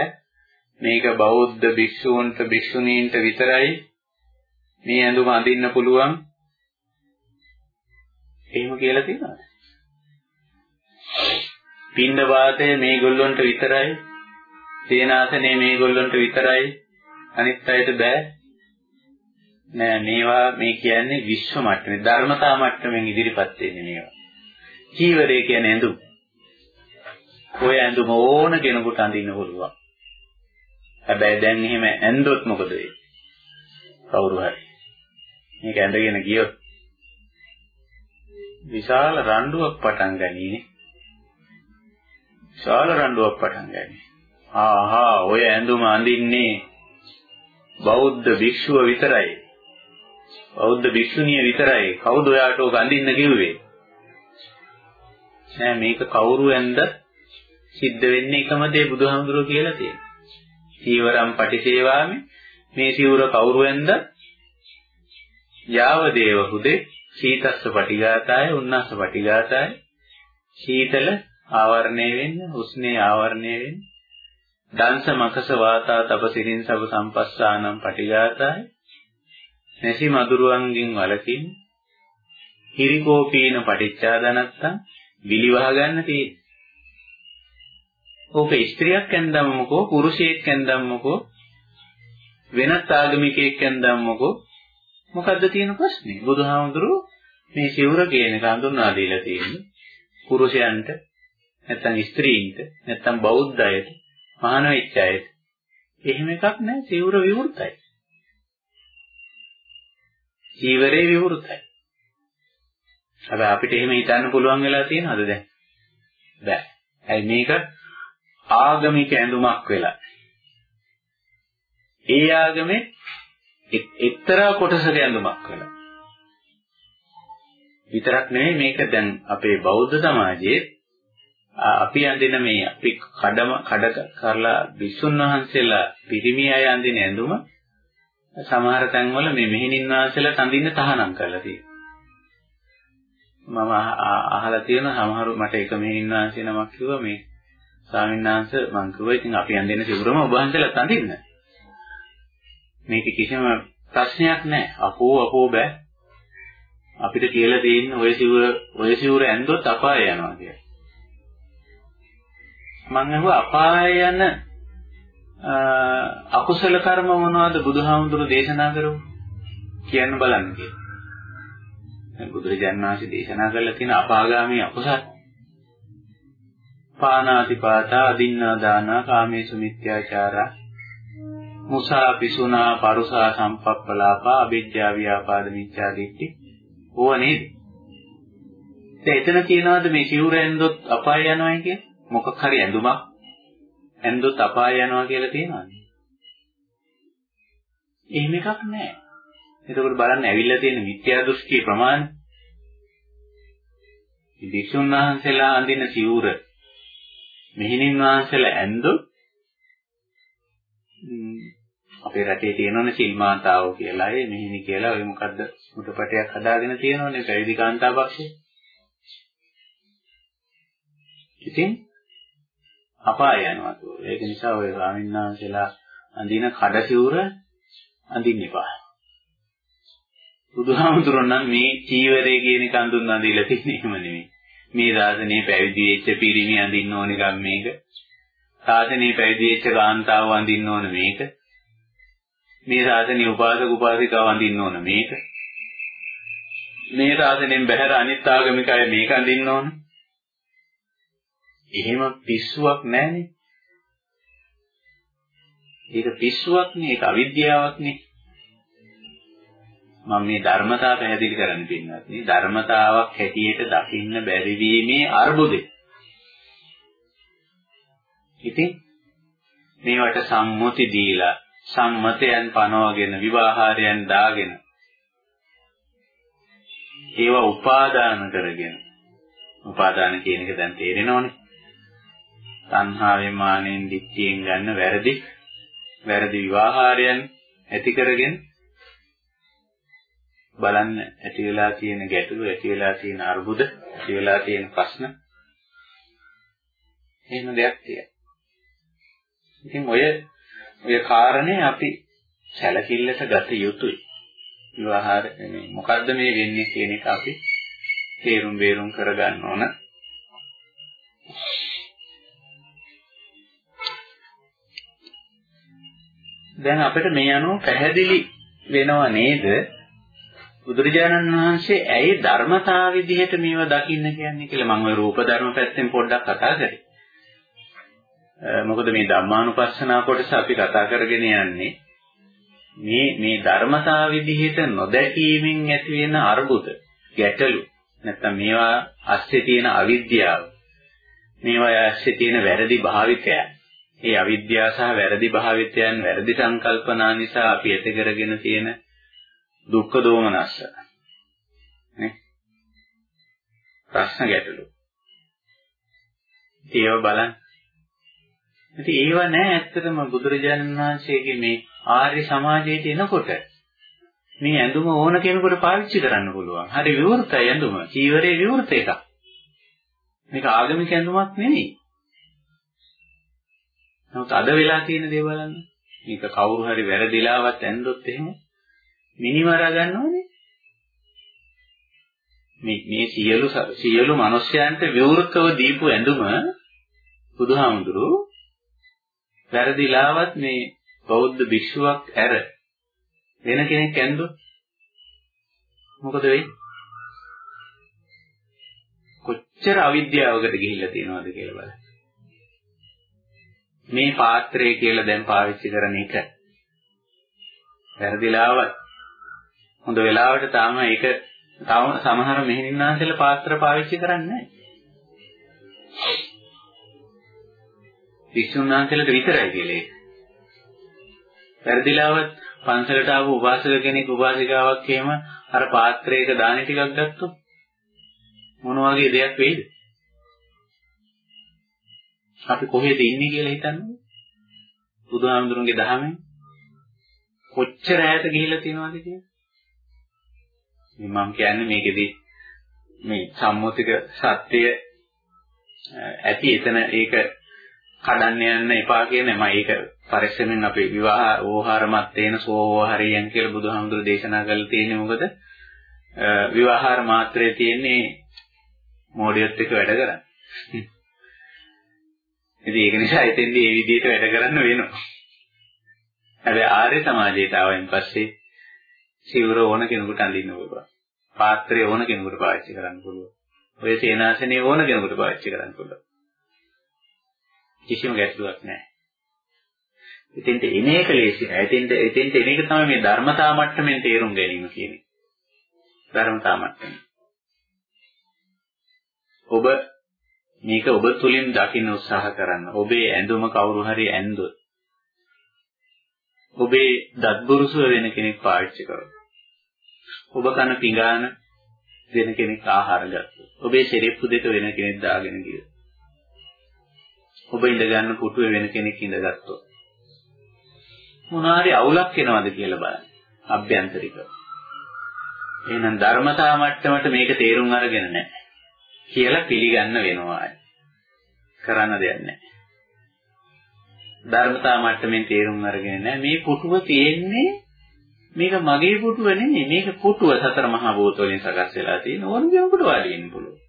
මේක බෞද්ධ භික්ෂූන්ට භික්ෂුණීන්ට විතරයි මේ ඇඳුම අඳින්න පුළුවන්. එහෙම කියලා තියෙනවද? පින්න වාතය මේගොල්ලොන්ට විතරයි. සේනාසනේ මේගොල්ලොන්ට විතරයි. අනිත් අයට බෑ. නෑ මේවා මේ කියන්නේ විශ්ව මට්ටමේ ධර්මතා මට්ටමින් ඉදිරිපත් වෙන්නේ මේවා. චීවරය කියන්නේ ඇඳුම්. ඔය ඇඳුම ඕන කෙනෙකුට අඳින්න පුළුවන්. හැබැයි දැන් එහෙම ඇඳොත් මොකද වෙන්නේ? කවුරු හරි. මේක ඇඳගෙන ගියොත් විශාල රණ්ඩුවක් පටන් ගනීනේ. විශාල රණ්ඩුවක් පටන් ගනී. ආහා ඔය ඇඳුම අඳින්නේ බෞද්ධ භික්ෂුව විතරයි. බෞද්ධ භික්ෂුණිය විතරයි. කවුද ඔයාට ඔක අඳින්න කිව්වේ? නෑ මේක කවුරු ඇන්ද සිද්ධ වෙන්නේ එකම දේ බුදුහාමුදුරුවෝ කියලා තියෙනවා. සීවරම් පටිසේවාමි මේ සිවුර කවුරු ඇන්ද? යාව දේව හුදේ සීතස්ස පටිඝාතාය උන්නස්ස පටිඝාතාය සීතල ආවරණය වෙන්න උස්නේ ආවරණය වෙන්න දංශ මකස වාතා තපසිරින් සබ සම්පස්සානම් පටිඝාතාය නැසි මදුරුවන්ගෙන් වලකින් හිරිකෝපීන පටිච්චාදනත්තං විලිවහ ගන්න තියෙන්නේ. ඕක ස්ත්‍රියක් ඇඳම්මකෝ පුරුෂයෙක් ඇඳම්මකෝ වෙනත් ආගමිකයෙක් ඇඳම්මකෝ මොකද්ද තියෙන ප්‍රශ්නේ? බුදුහාමුදුරුවෝ මේ සිවුර කියන එක හඳුන්වා දීලා තියෙන්නේ පුරුෂයන්ට නැත්නම් ස්ත්‍රීන්ට නැත්නම් බෞද්ධ අයට මහාන වෙච්ච අයට එහෙම එකක් නැහැ සිවුර විවෘතයි. චීවරේ විවෘතයි. හැබැයි අපිට එහෙම හිතන්න පුළුවන් වෙලා තියෙනවද දැන්? බෑ. ඇයි මේක ආගමික ඇඳුමක් වෙලා. ඒ ආගමේ එක්තරා කොටසක ඇඳුමක් වෙලා. විතරක් නෙමෙයි මේක දැන් අපේ බෞද්ධ සමාජයේ අපි අඳින මේ අපි කඩම කඩ කරලා විසුන් වහන්සේලා පිරිමි අය අඳින ඇඳුම සමහර තැන්වල මේ මෙහෙණින් වහන්සේලා අඳින්න තහනම් කරලා තියෙනවා. මම අහලා තියෙන සමහරු මට එක මෙහෙණින් වහන්සේ නමක් කිව්වා මේ ස්වාමීන් වහන්සේ මං කිව්වා ඉතින් අපි අඳින සිවුරම ඔබ වහන්සේලාත් අඳින්න. මේක කිසිම ප්‍රශ්නයක් නැහැ. අපෝ අපෝ බෑ. අපිට කියලා තියෙන්නේ ඔය සිවුර ඔය සිවුර ඇඳුවත් අපාය යනවා කියලා. මං අහුවා අපාය යන අකුසල කර්ම මොනවද බුදුහාමුදුරු දේශනා කරමු කියන්න බලන්න කියලා. දැන් බුදුරජාණන් වහන්සේ දේශනා කරලා තියෙන අපාගාමී අකුසල පානාතිපාතා අදින්නා දානා කාමේසු මිත්‍යාචාරා මුසා පිසුනා පරුසා සම්පප්පලාපා අවිජ්ජා ව්‍යාපාද මිච්ඡා දිට්ඨි ඕව නේද? දැන් එතන කියනවාද මේ සිවුර ඇඳොත් අපාය යනවායි කිය? මොකක් හරි ඇඳුමක් ඇඳොත් අපාය යනවා කියලා තියෙනවද? එහෙම එකක් නැහැ. එතකොට බලන්න ඇවිල්ලා තියෙන මිත්‍යා දෘෂ්ටි ප්‍රමාණය. භික්ෂුන් වහන්සේලා අඳින සිවුර මෙහිණින් වහන්සේලා ඇඳොත් අපේ රටේ තියෙනවනේ සිල්මාතාව කියලා ඒ මෙහිණි කියලා ඔය මොකද්ද මුටපටයක් හදාගෙන තියෙනවනේ පැවිදි කාන්තාවක්ෂේ. ඉතින් අපාය යනවා ඒක නිසා ඔය ස්වාමීන් වහන්සේලා අඳින කඩසිවුර අඳින්න එපා. බුදුහාමුදුරන් නම් මේ චීවරය කියන එක අඳුන් අඳිලා තියෙන්නේ එහෙම නෙමෙයි. මේ සාසනේ පැවිදි වෙච්ච පිරිමි අඳින්න ඕන එකක් මේක. සාසනේ පැවිදි වෙච්ච කාන්තාව අඳින්න ඕන මේක. මේ සාසනේ උපාසක උපාසිකාව අඳින්න ඕන මේක. මේ සාසනෙන් බැහැර අනිත් ආගමික අය මේක අඳින්න ඕන. එහෙම පිස්සුවක් නැහනේ. ඒක පිස්සුවක් නේ ඒක අවිද්‍යාවක් නේ. මම මේ ධර්මතාව පැහැදිලි කරන්න පින්නත් නේ ධර්මතාවක් හැටියට දකින්න බැරි වීමේ අර්බුදේ. ඉතින් මේවට සම්මුති දීලා සම්මතයන් පනවගෙන විවාහාරයන් දාගෙන ඒවා උපාදාන කරගෙන උපාදාන කියන එක දැන් තේරෙනවනේ. තණ්හාවෙන් මානෙන් දික්තියෙන් ගන්න වැරදි වැරදි විවාහාරයන් ඇති කරගෙන බලන්න ඇති වෙලා තියෙන ගැටලු ඇති වෙලා තියෙන අර්බුද ඇති වෙලා තියෙන ප්‍රශ්න එහෙම දෙයක් තියෙනවා. ඉතින් ඔය ඔය කාරණේ අපි සැලකිල්ලට ගත යුතුයි. විවාහාර මේ මොකද්ද මේ වෙන්නේ කියන එක අපි තේරුම් බේරුම් කරගන්න ඕන. දැන් අපිට මේ අනුව පැහැදිලි වෙනව නේද? බුදුරජාණන් වහන්සේ ඇයි ධර්මතාව විදිහට මේව දකින්න කියන්නේ කියලා මම ওই රූප ධර්ම පැත්තෙන් පොඩ්ඩක් කතා කරේ. මොකද මේ ධම්මානුපස්සනා කොටස අපි කතා කරගෙන යන්නේ. මේ මේ ධර්මතාව විදිහට නොදැකීමෙන් ඇති වෙන අර්බුද, ගැටලු නැත්නම් මේවා ඇස්සේ තියෙන අවිද්‍යාව මේවා ඇස්සේ තියෙන වැරදි භාවිතයන් ඒ අවිද්‍යාව සහ වැරදි භාවිතයන් වැරදි සංකල්පනා නිසා අපි ඇති කරගෙන තියෙන දුක්ඛ දෝමනස්ස නේ ප්‍රශ්න ගැටලු ඒව බලන්න ඉතින් ඒව නෑ ඇත්තටම බුදුරජාණන් වහන්සේගේ මේ ආර්ය සමාජයට එනකොට මේ ඇඳුම ඕන කෙනෙකුට පාවිච්චි කරන්න පුළුවන්. හරි විවෘතයි ඇඳුම. චීවරේ විවෘත එකක්. මේක ආගමික ඇඳුමක් නෙවෙයි. නමුත් අද වෙලා තියෙන දේ බලන්න. මේක කවුරු හරි වැරදිලාවත් ඇඳොත් එහෙම මිනිමරා ගන්නවනේ. මේ මේ සියලු සියලු මිනිස්යන්ට විවෘතව දීපු ඇඳුම බුදුහාමුදුරුවෝ වැරදිලාවත් මේ බෞද්ධ භික්ෂුවක් ඇර වෙන කෙනෙක් ඇන්දොත් මොකද වෙන්නේ? කොච්චර අවිද්‍යාවකට ගිහිල්ලා තියෙනවද කියලා බලන්න. මේ පාත්‍රය කියලා දැන් පාවිච්චි කරන එක වැරදිලාවත් හොඳ වෙලාවට තාම ඒක තව සමහර මෙහෙණින්නාන්සලා පාත්‍ර පාවිච්චි කරන්නේ නැහැ. වික්ෂුන් වහන්සේලාට විතරයි කියලා ඒක. වැරදිලාවත් පන්සලට ආපු උපාසක කෙනෙක් උපාසිකාවක් එහෙම අර පාත්‍රයක දානි ටිකක් ගත්තොත් මොන වගේ දෙයක් වෙයිද? අපි කොහෙද ඉන්නේ කියලා හිතන්නේ? බුදුහාමුදුරන්ගේ දහමෙන් කොච්චර ඈත ගිහිල්ලා තියෙනවද කියලා? මේ මම කියන්නේ මේකෙදි මේ සම්මුතික සත්‍ය ඇති එතන ඒක කඩන්න යන්න එපා කියන මම ඒක පරිස්සමෙන් අපි විවාහ ඕහාරමත් තේන සෝවහරියන් කියලා බුදුහාමුදුරු දේශනා කරලා තියෙන්නේ මොකද විවාහාර මාත්‍රයේ තියෙන්නේ මොඩියොත් එක වැඩ කරන්නේ. ඉතින් ඒක නිසා එතෙන්දී මේ විදිහට වැඩ කරන්න වෙනවා. හැබැයි ආර්ය සමාජයට ආවෙන් පස්සේ සිවුර ඕන කෙනෙකුට අඳින්න පුළුවන්. පාත්‍රය ඕන කෙනෙකුට පාවිච්චි කරන්න පුළුවන්. ඔය සේනාසනේ ඕන කෙනෙකුට පාවිච්චි කරන්න පුළුවන්. කිසිම ගැටලුවක් නැහැ. ඉතින්ට එන එක ලේසි නෑ. ඉතින්ට ඉතින්ට එන එක තමයි මේ ධර්මතා මට්ටමින් තේරුම් ගැනීම කියන්නේ. ධර්මතා මට්ටම. ඔබ මේක ඔබ තුලින් දකින්න උත්සාහ කරන්න. ඔබේ ඇඳුම කවුරු හරි ඇඳුවොත් ඔබේ දත්බුරුසුව වෙන කෙනෙක් පාවිච්චි කරනවා. ඔබ කන පිඟාන වෙන කෙනෙක් ආහාර ගත්තොත්. ඔබේ සෙරෙප්පු දෙක වෙන කෙනෙක් දාගෙන ගියොත්. ඔබ ඉඳ ගන්න පුටුවේ වෙන කෙනෙක් ඉඳගත්තොත්. මොනාරි අවුලක් එනවද කියලා බලන්න. අභ්‍යන්තරිකව. එහෙනම් ධර්මතා මට්ටමට මේක තේරුම් අරගෙන නැහැ. කියලා පිළිගන්න වෙනවා. කරන්න දෙයක් නැහැ. ධර්මතා මට්ටමින් තේරුම් අරගෙන නැහැ. මේ පුටුව තියෙන්නේ මේක මගේ පුටුව නෙමෙයි. මේක පුටුව සතර මහා භූත වලින් සකස් වෙලා තියෙන ඕනම කෙනෙකුට වාඩි වෙන්න පුළුවන්.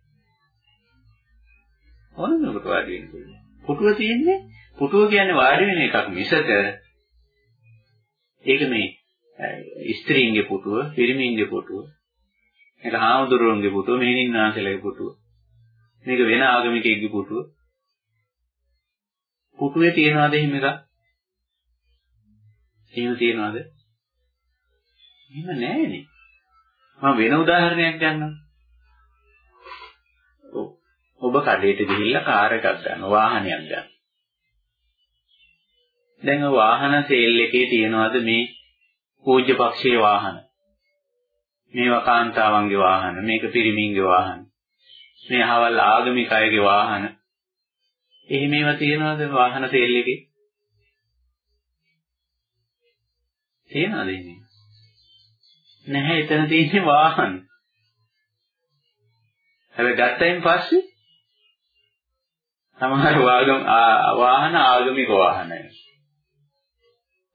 ඕනම කෙනෙකුට වාඩි වෙන්න පුළුවන්. පුටුව තියෙන්නේ පුටුව කියන්නේ වාඩි වෙන එකක් මිසක ඒක මේ ස්ත්‍රීන්ගේ පුටුව, පිරිමින්ගේ පුටුව, මේක හාමුදුරුවන්ගේ පුටුව, මෙහෙණින්නාන්සලගේ පුටුව. මේක වෙන ආගමිකයෙක්ගේ පුටුව. පුටුවේ තියනවාද එහෙම එකක්? එහෙම තියනවාද? එහෙම නැහැනේ. මම වෙන උදාහරණයක් ගන්නම්. ඔබ කඩේට ගිහිල්ලා කාර් එකක් ගන්න, වාහනයක් ගන්න. දැන් වාහන සේල් එකේ තියනවාද මේ පූජ්‍ය පක්ෂයේ වාහන? මේවා කාන්තාවන්ගේ වාහන, මේක පිරිමින්ගේ වාහන. මේ අහවල් ආගමික අයගේ වාහන. එහෙම ඒවා තියනවාද වාහන සේල් එකේ? තියනවාද එහෙම? නැහැ එතන තියෙන්නේ වාහන. හැබැයි ගත්තයින් පස්සේ සමහර වාගම් වාහන ආගමික වාහනයි.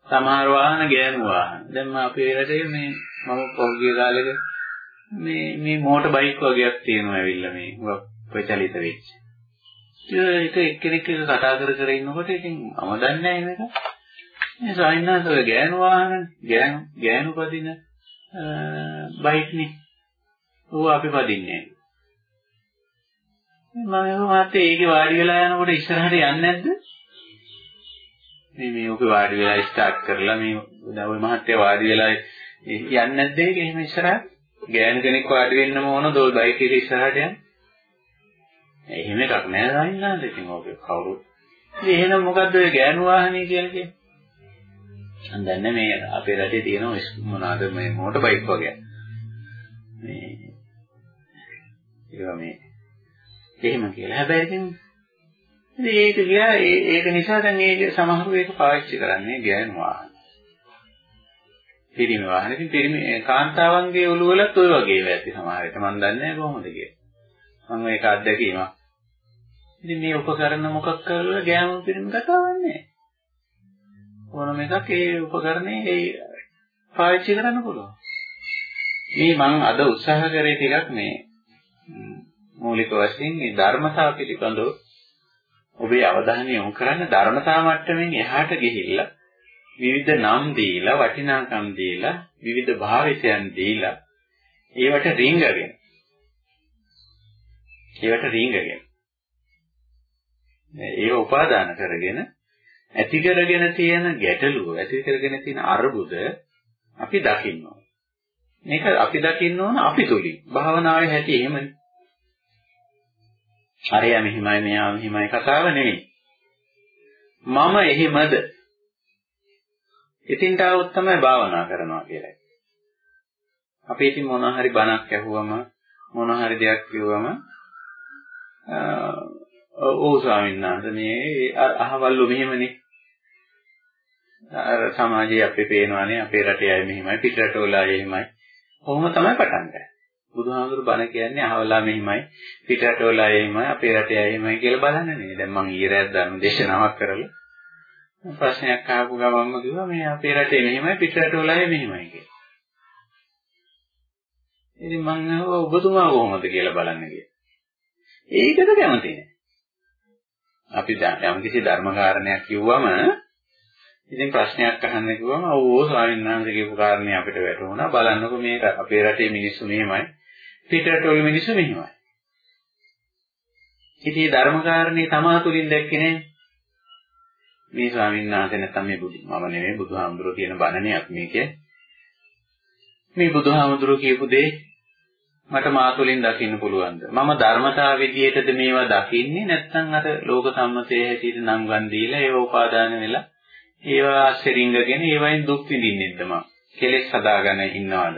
සමහර වාහන ගෑනු වාහන. දැන් මම අපේ රටේ මේ මම පොල්ගිය කාලෙක මේ මේ මෝටර් බයික් වගේක් තියෙනවා ඇවිල්ලා මේ ප්‍රචලිත වෙච්ච. ඒක එක්කෙනෙක් එක කතා කර කර ඉන්නකොට ඉතින් මම දන්නේ නැහැ මේක. මේ සායනාස ඔය ගෑනු වාහන ගෑනු ගෑනු පදින බයික් නේ. ඌ අපි පදින්නේ. මම මහත්තයා ඒකේ වාඩි වෙලා යනකොට ඉස්සරහට යන්නේ නැද්ද? මේ මේ ඔක වාඩි වෙලා ස්ටාර්ට් කරලා මේ දැන් ওই මහත්තයා වාඩි වෙලා යන්නේ නැද්ද ඒක එහෙම ඉස්සරහට? ගෑනු කෙනෙක් වාඩි වෙන්නම ඕන දොල් බයික් එකේ ඉස්සරහට යන්න. එහෙම එකක් නෑ රයින්නාද ඉතින් ඔක කවුරු. ඉතින් එහෙනම් මොකද්ද ඔය ගෑනු වාහනේ කියලා කියන්නේ? මම දන්නේ මේ අපේ රටේ තියෙන මොනවාද මේ මෝටර් බයික් වගේ. මේ ඒවා මේ එහෙම කියලා. හැබැයි ඉතින් ඉතින් ඒක ගියා ඒක නිසා දැන් ඒක සමහරව ඒක පාවිච්චි කරන්නේ ගෑනු වාහන. පිරිමි වාහන. ඉතින් පිරිමි කාන්තාවන්ගේ ඔළුවලත් ওই වගේ ඒවා ඇති සමහර විට මම දන්නේ නැහැ කොහොමද කියලා. මම ඒක අත්දැකීමක්. ඉතින් මේ උපකරණ මොකක් කරලා ගෑනු පිරිමි කතාවක් නැහැ. ඕනම එකක් ඒ උපකරණේ ඒ පාවිච්චි කරන්න පුළුවන්. මේ මම අද උත්සාහ කරේ ටිකක් මේ මූලික වශයෙන් මේ ධර්මතාව පිළිබඳව ඔබේ අවධානය යොමු කරන්න ධර්මතා මට්ටමින් එහාට ගිහිල්ලා විවිධ නම් දීලා වටිනාකම් දීලා විවිධ භාවිතයන් දීලා ඒවට රිංගගෙන ඒවට රිංගගෙන ඒව උපාදාන කරගෙන ඇති කරගෙන තියෙන ගැටලුව ඇති කරගෙන තියෙන අරුබුද අපි දකින්න ඕන. මේක අපි දකින්න ඕන අපි තුලින්. භාවනාවේ හැටි එහෙමනේ. අරයා මෙහිමයි මෙයා මෙහිමයි කතාව නෙමෙයි. මම එහෙමද? ඉතින්ට આવොත් තමයි භාවනා කරනවා කියලා. අපි ඉතින් මොන හරි බණක් ඇහුවම මොන හරි දෙයක් කිව්වම ඕ ස්වාමීන් වහන්සේ මේ අහවල්ලු මෙහෙමනේ අර සමාජයේ අපි පේනවානේ අපේ රටේ අය මෙහෙමයි පිටරටවල අය එහෙමයි. කොහොම තමයි පටන් ගන්නේ. බුදුහාමුදුරු බණ කියන්නේ අහවලා මෙහිමයි පිටරටවල අය එහෙමයි අපේ රටේ අය එහෙමයි කියලා බලන්නේ නේ. දැන් මම ඊයේ රාත් ධර්ම දේශනාවක් කරලා ප්‍රශ්නයක් අහපු ගමන්ම කිව්වා මේ අපේ රටේ මෙහිමයි පිටරටවල අය මෙහිමයි කියලා. ඉතින් මම අහුවා ඔබතුමා කොහොමද කියලා බලන්න කියලා. ඒකද කැමති නෑ. අපි යම් කිසි ධර්ම කාරණයක් කිව්වම ඉතින් ප්‍රශ්නයක් අහන්න කිව්වම ඕ ස්වාමීන් වහන්සේ කියපු කාරණේ අපිට වැටහුණා බලන්නකො මේක අපේ රටේ මිනිස්සු මෙහෙමයි පිටරටවල මිනිස්සු මෙහෙමයි. ඉතින් ධර්මකාරණේ තමා තුලින් දැක්කේ නෑ. මේ ස්වාමීන් වහන්සේ නැත්නම් මේ බුදු මම නෙමෙයි බුදුහාමුදුරුවෝ කියන බණණයක් මේකේ. මේ බුදුහාමුදුරුවෝ කියපු දේ මට මාතුලින් දකින්න පුළුවන්ද? මම ධර්මතාව විදියටද මේවා දකින්නේ නැත්නම් අර ලෝක සම්මතයේ හැටියට නම් ගන් දීලා ඒව උපාදාන වෙලා ඒවා අස්තරින්ගගෙන ඒවයින් දුක් විඳින්නෙද්ද මම? කෙලෙස් හදාගෙන ඉන්නවද?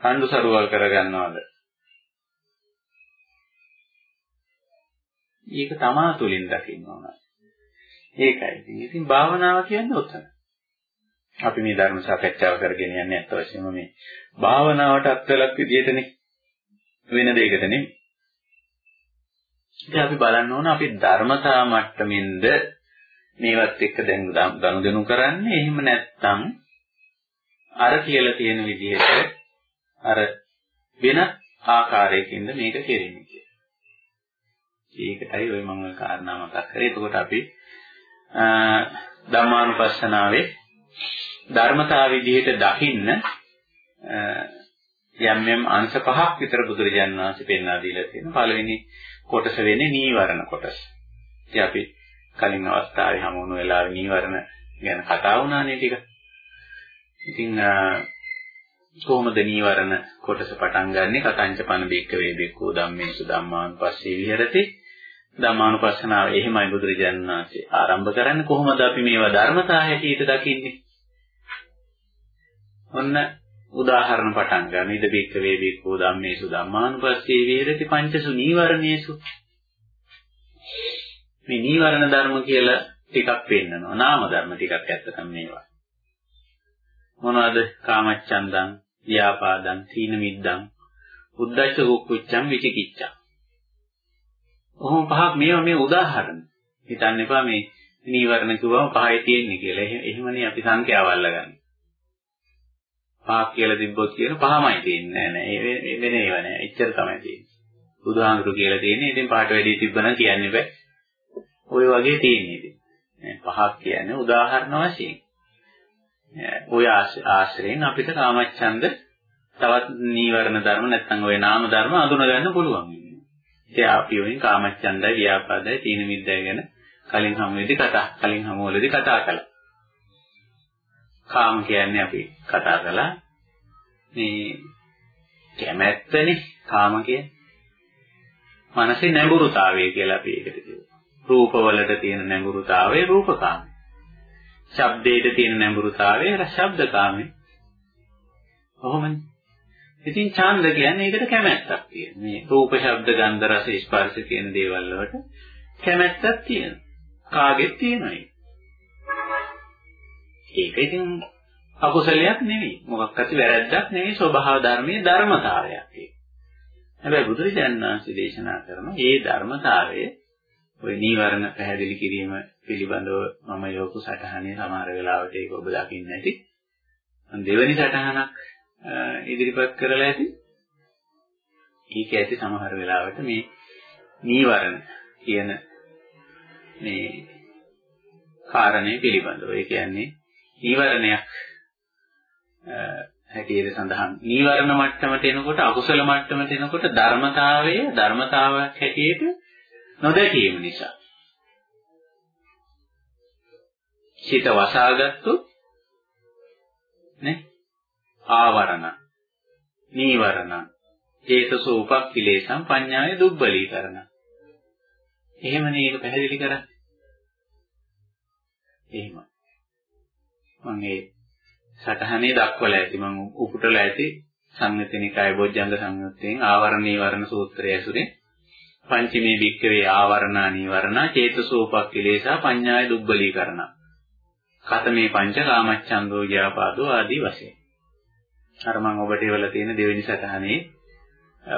කඳු සරුවල් කරගන්නවද? මේක තමා තුලින් දකින්න ඕනයි. ඒකයි. ඉතින් භාවනාව කියන්නේ ඔතන. අපි මේ ධර්ම සාකච්ඡාව කරගෙන යන්නේ අත් වශයෙන්ම මේ භාවනාවට අත්වලක් විදිහටනේ වෙන දෙයකට නෙමෙයි. ඉතින් අපි බලන්න ඕන අපි ධර්මතා මට්ටමින්ද මේවත් එක්ක දැන් ගනුදෙනු කරන්නේ එහෙම නැත්නම් අර කියලා තියෙන විදිහට අර වෙන ආකාරයකින්ද මේක කෙරෙන්නේ කියලා. ඒකටයි ওই මම කාරණා මතක් කරේ. එතකොට අපි ධම්මානුපස්සනාවේ ධර්මතාව විදිහට දකින්න යම් යම් අංශ පහක් විතර බුදුරජාණන් වහන්සේ පෙන්වා දීලා තියෙනවා. පළවෙනි කොටස වෙන්නේ නීවරණ කොටස. ඉතින් අපි කලින් අවස්ථාවේ හමු වුණු වෙලාවේ නීවරණ ගැන කතා වුණානේ ටික. ඉතින් කොහොමද නීවරණ කොටස පටන් ගන්නෙ? කතංච පන බික්ක වේ බික්කෝ ධම්මේසු ධම්මානුපස්සී විහෙරති. ධම්මානුපස්සනාව එහෙමයි බුදුරජාණන් වහන්සේ ආරම්භ කරන්නේ. කොහොමද අපි මේවා ධර්මතා හැටියට දකින්නේ? ඔන්න උදාහරණ පටන් ගන්න. ඉද බික්ක වේ බික්කෝ ධම්මේසු ධම්මානුපස්සී විහෙරති පංචසු නීවරණේසු. මේ නීවරණ ධර්ම කියලා ටිකක් පෙන්නනවා. නාම ධර්ම ටිකක් ඇත්තටම මේවා. මොනවද? කාමච්ඡන්දං, ව්‍යාපාදං, තීන මිද්දං, උද්ධච්ච කුක්කුච්චං විචිකිච්ඡං. කොහොම පහක් මේවා මේ උදාහරණ. හිතන්න එපා මේ නීවරණ කිව්වම පහයි තියෙන්නේ කියලා. එහෙමනේ අපි සංඛ්‍යාව අල්ලගන්නේ. පහක් කියලා තිබ්බොත් කියන පහමයි තියෙන්නේ නෑ නෑ. ඒ වෙන ඒවා නෑ. එච්චර තමයි තියෙන්නේ. බුදුහාමුදුරු කියලා තියෙන්නේ. ඉතින් පහට වැඩි තිබ්බනම් කියන්න බෑ. ওই වගේ තියෙන්නේ ඉතින්. පහක් කියන්නේ උදාහරණ වශයෙන්. ඔය ආශ්‍රයෙන් අපිට කාමච්ඡන්ද තවත් නීවරණ ධර්ම නැත්නම් ඔය නාම ධර්ම අඳුන ගන්න පුළුවන්. ඉතින් අපි වයින් කාමච්ඡන්දයි ව්‍යාපාදයි තීන මිද්දයි ගැන කලින් හමුවේදී කතා කලින් හමුවලදී කතා කළා. කාම කියන්නේ අපි කතා කළා මේ කැමැත්තනේ කාම කියන්නේ. මනසේ නැඹුරුතාවය කියලා අපි ඒකට කියනවා. රූපවලට තියෙන නැඹුරුතාවය රූපකාම. ශබ්දයට තියෙන නැඹුරුතාවය ශබ්දකාමී. කොහොමද? ඉතින් ඡන්ද කියන්නේ ඒකට කැමැත්තක් තියෙන. මේ රූප, ශබ්ද, ගන්ධ, රස, ස්පර්ශ කියන දේවල් වලට කැමැත්තක් තියෙනවා. කාගෙත් තියෙනවා ඒක. ඒක ඉතින් අකුසලයක් නෙවෙයි. මොකක්වත් වැරැද්දක් නෙවෙයි ස්වභාව ධර්මයේ ධර්මතාවයක් ඒක. හැබැයි බුදුරජාණන් වහන්සේ දේශනා කරන මේ ධර්මතාවය ওই නීවරණ පැහැදිලි කිරීම පිළිබඳව මම යොකු සටහනේ සමහර වෙලාවට ඒක ඔබ දකින්න ඇති. දෙවැනි සටහනක් ඉදිරිපත් කරලා ඇති. ඒක ඇති සමහර වෙලාවට මේ නීවරණ කියන මේ කාරණේ පිළිබඳව. ඒ කියන්නේ නීවරණයක් හැටියට සඳහන් නීවරණ මට්ටමට එනකොට අකුසල මට්ටමට එනකොට ධර්මතාවයේ ධර්මතාවයක් හැටියට නොදැකීම නිසා සිත වසාගත්තොත් නේ ආවරණ නීවරණ චේතසෝ උපක්ඛිලේසම් පඤ්ඤාය දුබ්බලීකරණ. එහෙමනේ ඒක පැහැදිලි කරන්නේ? එහෙම. මම ඒ සටහනේ දක්වලා ඇති මම උපුටලා ඇති සංයතනිකාය බොජ්ජංග සංයුත්තෙන් ආවරණ නීවරණ සූත්‍රය ඇසුරේ පංචමේ භික්කවේ ආවරණා නීවරණා චේතසෝපක්ඛිලේසා පඤ්ඤාය දුබ්බලීකරණ. කතමේ පංච කාමච්ඡන්தோ ව්‍යාපාදෝ ආදී වශයෙන්. අර මම ඔබට එවලා තියෙන දෙවෙනි සටහනේ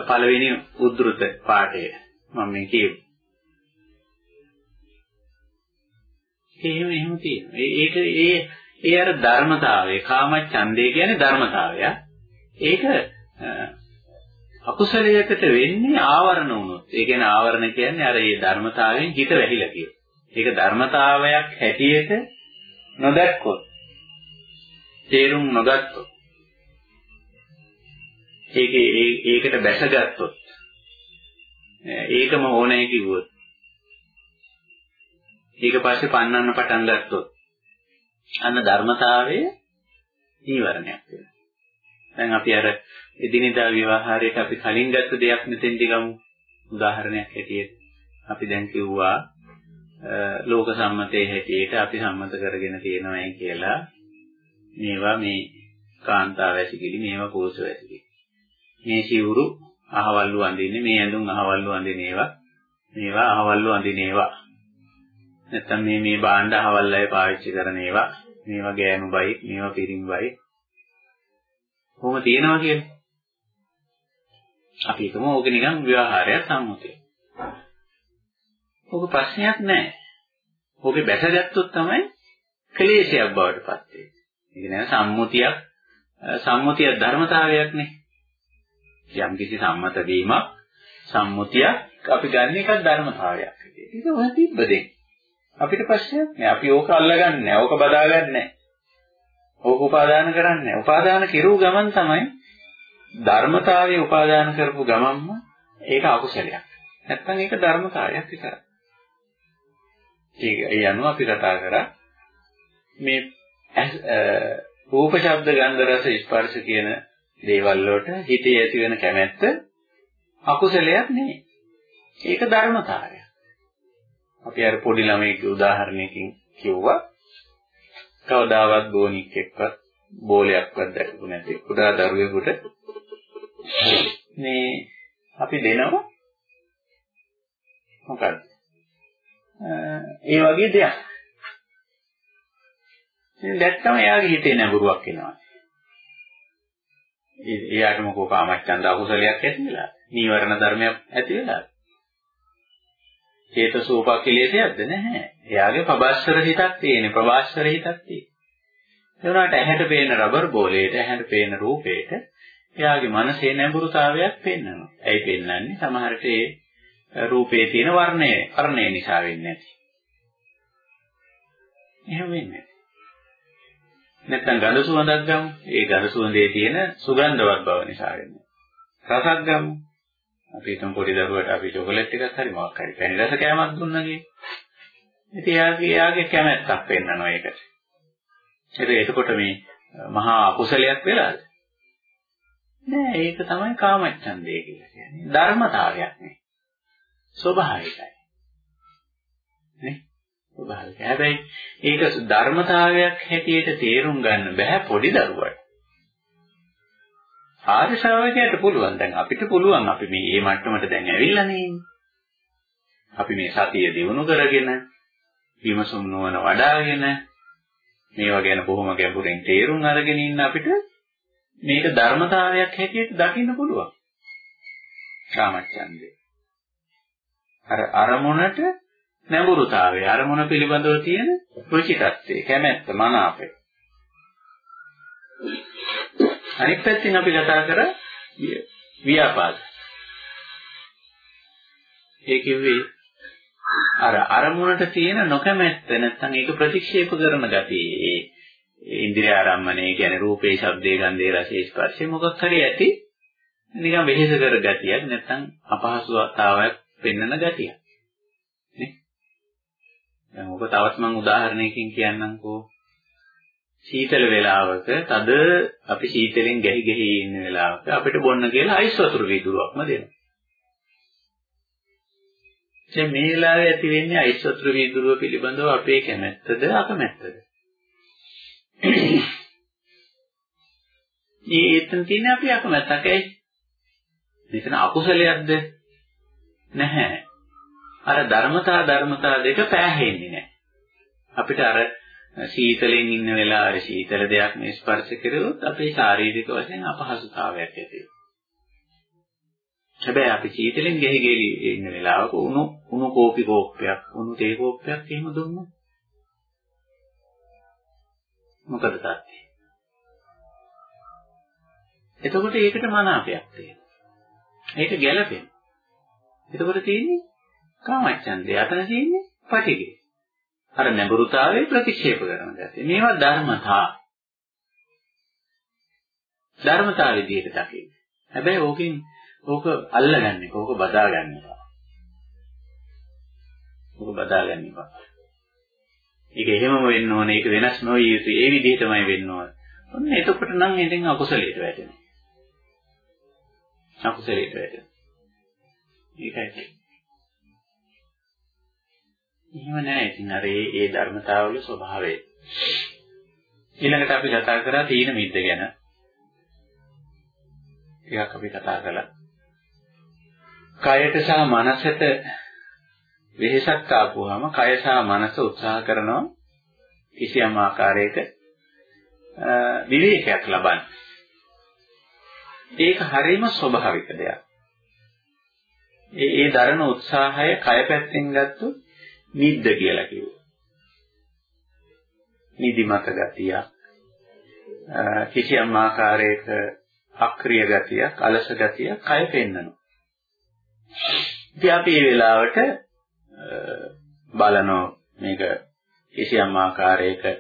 පළවෙනි උද්දෘත පාඩය මම මේ කියමු. එහෙම එහෙම තියෙනවා. ඒක ඒ ඒ අර ධර්මතාවය කාමච්ඡන්දේ කියන්නේ ධර්මතාවය. ඒක අකුසලයකට වෙන්නේ ආවරණ වුණොත්. ඒ කියන්නේ ආවරණ කියන්නේ අර ඒ ධර්මතාවයෙන් හිත වැහිලා කියන. ඒක ධර්මතාවයක් හැටියට නොදැක්කොත් තේරුම් නොගත්තොත් ඒකේ ඒකට බැසගත්තොත් ඒකම ඕනේ කිව්වොත් ඊට පස්සේ පන්නන්න පටන් ගත්තොත් අන්න ධර්මතාවයේ නීවරණයක් වෙනවා. දැන් අපි අර එදිනෙදා ව්‍යවහාරයට අපි කලින් ගත්ත දෙයක් මෙතෙන්දි ගමු. උදාහරණයක් හැටියට අපි දැන් කිව්වා ලෝක සම්මතයේ හැටියට අපි සම්මත කරගෙන තියෙනවායි කියලා මේවා මේ කාන්තාව ඇසිකිලි මේවා කෝෂ ඇසිකිලි මේ සිවුරු අහවල්ලු අඳින්නේ මේ ඇඳුම් අහවල්ලු අඳින ඒවා මේවා අහවල්ලු අඳින ඒවා. නැත්තම් මේ මේ භාණ්ඩ අහවල් අය පාවිච්චි කරන ඒවා. මේවා ගෑනු බයි, මේවා පිරිමි බයි. කොහොම තියෙනවා කියන්නේ. අපි හිතමු ඕක නිකන් ව්‍යවහාරයක් සම්මුතිය. ඕක ප්‍රශ්නයක් නෑ. ඕකේ බැසගත්තොත් තමයි ක්ලේශයක් බවට පත් වෙන්නේ. ඒක නෑ සම්මුතියක් සම්මුතිය ධර්මතාවයක් නේ. යම් කිසි සම්මත වීමක් සම්මුතියක් අපි ගන්න එකක් ධර්මතාවයක්. ඒක ඔය තිබ්බ දෙයක්. අපිට ප්‍රශ්නයක් නෑ. අපි ඕක අල්ලගන්නේ නෑ. ඕක බදාගන්නේ නෑ. ඕක උපාදාන කරන්නේ නෑ. උපාදාන කෙරුව ගමන් තමයි ධර්මතාවයේ උපාදාන කරපු ගමන්ම ඒක අකුසලයක්. නැත්තම් ඒක ධර්මතාවයක් විතරයි. ඒක ඒ අනුව අපි කතා කරා මේ රූප ශබ්ද ගන්ධ රස ස්පර්ශ කියන දේවල් වලට හිතේ ඇති වෙන කැමැත්ත අකුසලයක් නෙවෙයි. ඒක ධර්මතාවයක්. අපි අර පොඩි ළමයෙක්ගේ උදාහරණයකින් කිව්වා. කවදාවත් ගෝනික් එක්කත් බෝලයක්වත් දැකපු නැති කුඩා දරුවෙකුට මේ අපි දෙනවා. මොකක්ද? ඒ වගේ දෙයක්. ඉතින් දැක්කම එයාගේ හිතේ නැඹුරුවක් එනවා. එයාට මොකෝ කාමච්ඡන්ද අකුසලයක් ඇති වෙලා නීවරණ ධර්මයක් ඇති වෙලා චේතසෝපක්ඛලේශයක්ද නැහැ. එයාගේ ප්‍රබාස්වර හිතක් තියෙන ප්‍රබාස්වර හිතක් තියෙන. ඒ වුණාට ඇහැට පේන රබර් බෝලයට ඇහැට පේන රූපයට එයාගේ මනසේ නැඹුරුතාවයක් පෙන්වනවා. ඇයි පෙන්වන්නේ? සමහරට ඒ රූපේ තියෙන වර්ණය, වර්ණය නිසා වෙන්නේ නැති. එහෙම වෙන්නේ නැත්නම් ගඳ සුවඳක් ගමු. ඒ ගඳ සුවඳේ තියෙන සුගන්ධවත් බව නිසා වෙන්නේ. රසක් ගමු. අපි හිතමු පොඩි දරුවට අපි චොකලට් එකක් හරි මොකක් හරි පැණි රස කෑමක් දුන්නා කියලා. ඉතින් එයාගේ එයාගේ කැමැත්තක් පෙන්නනවා ඒකට. ඒක එතකොට මේ මහා අකුසලයක් වෙලාද? නෑ ඒක තමයි කාමච්ඡන්දය කියලා කියන්නේ. ධර්මතාවයක් නේ. ස්වභාවිකයි. නේ? ස්වභාවිකයි. හැබැයි ඒක ධර්මතාවයක් හැටියට තේරුම් ගන්න බෑ පොඩි දරුවට. ආර්ය ශ්‍රාවකයාට පුළුවන්. දැන් අපිට පුළුවන් අපි මේ මේ මට්ටමට දැන් ඇවිල්ලා නේ. අපි මේ සතිය දිනු කරගෙන විමසුම් නොවන වඩාගෙන මේවා ගැන බොහොම ගැඹුරින් තේරුම් අරගෙන ඉන්න අපිට මේක ධර්මතාවයක් හැටියට දකින්න පුළුවන්. කාමච්ඡන්දේ. අර අරමුණට නැඹුරුතාවය අරමුණ පිළිබඳව තියෙන රුචිකත්වය කැමැත්ත මනාපය අනිත් පැත්තෙන් අපි කතා කර ව්‍යාපාද. ඒ කිව්වේ අර අරමුණට තියෙන නොකමැත්ත නැත්නම් ඒක ප්‍රතික්ෂේප කරන ගතිය. ඒ ඉන්ද්‍රිය ආරම්මණය කියන්නේ රූපේ, ශබ්දේ, ගන්ධේ, රසේ, ස්පර්ශේ මොකක් හරි ඇති නිකන් වෙහෙස කර ගතියක් නැත්නම් අපහසුතාවයක් පෙන්වන ගතියක්. නේ? දැන් ඔබ තවත් මම උදාහරණයකින් කියන්නම්කෝ. සීතල වෙලාවක තද අපි සීතලෙන් ගැහි ගැහි ඉන්න වෙලාවක අපිට බොන්න කියලා අයිස් වතුර වීදුරුවක්ම දෙනවා. දැන් මේ වෙලාවේ ඇති වෙන්නේ අයිස් වතුර වීදුරුව පිළිබඳව අපේ කැමැත්තද අකමැත්තද? මේ එතන තියෙන අපි අකමැත්තකයි. මෙතන අකුසලයක්ද? නැහැ. අර ධර්මතා ධර්මතා දෙක පෑහෙන්නේ නැහැ. අපිට අර සීතලෙන් ඉන්න වෙලාවේ සීතල දෙයක් මේ ස්පර්ශ කරුවොත් අපේ ශාරීරික වශයෙන් අපහසුතාවයක් ඇති වෙනවා. හැබැයි අපි සීතලෙන් ගෙහි ගෙලි ඉන්න වෙලාවක උණු උණු කෝපි කෝප්පයක් උණු තේ කෝප්පයක් එහෙම දුන්නොත් මොකද තාත්තේ? එතකොට ඒකට මනාපයක් තියෙනවා. ඒක ගැළපෙනවා. එතකොට තියෙන්නේ කාමච්ඡන්දය. අතන තියෙන්නේ පටිඝය. අර නැඹුරුතාවයේ ප්‍රතික්ෂේප කරන ගැතිය. මේවා ධර්මතා. ධර්මතා විදිහට දකින්න. හැබැයි ඕකෙන් ඕක අල්ලගන්න එක, ඕක බදාගන්න එක. ඕක බදාගන්න එක. ඒක එහෙමම වෙන්න ඕනේ, ඒක වෙනස් නොවිය යුතුයි. ඒ විදිහටමයි වෙන්න ඕනේ. ඔන්න එතකොට නම් ඉතින් අකුසලයට වැටෙනවා. අකුසලයට වැටෙනවා. ඒකයි. එහෙම නෑ. ඉතින් අර ඒ ඒ ධර්මතාවවල ස්වභාවය. ඊළඟට අපි කතා කරා තීන මිද්ද ගැන. ටිකක් අපි කතා කළා. කයට සහ මනසට වෙහෙසක් ආපුවාම කය සහ මනස උත්සාහ කරනවා කිසියම් ආකාරයක විවේකයක් ලබන්න. ඒක හරීම ස්වභාවික දෙයක්. ඒ ඒ දරන උත්සාහය කය පැත්තෙන් ගත්තොත් නිද්ද කියලා කිව්වා. නිදිමත ගතිය කිසියම් ආකාරයක අක්‍රීය ගතියක් අලස ගතියක් කය පෙන්නනවා. ඉතින් අපි මේ වෙලාවට බලනවා මේක කිසියම් ආකාරයක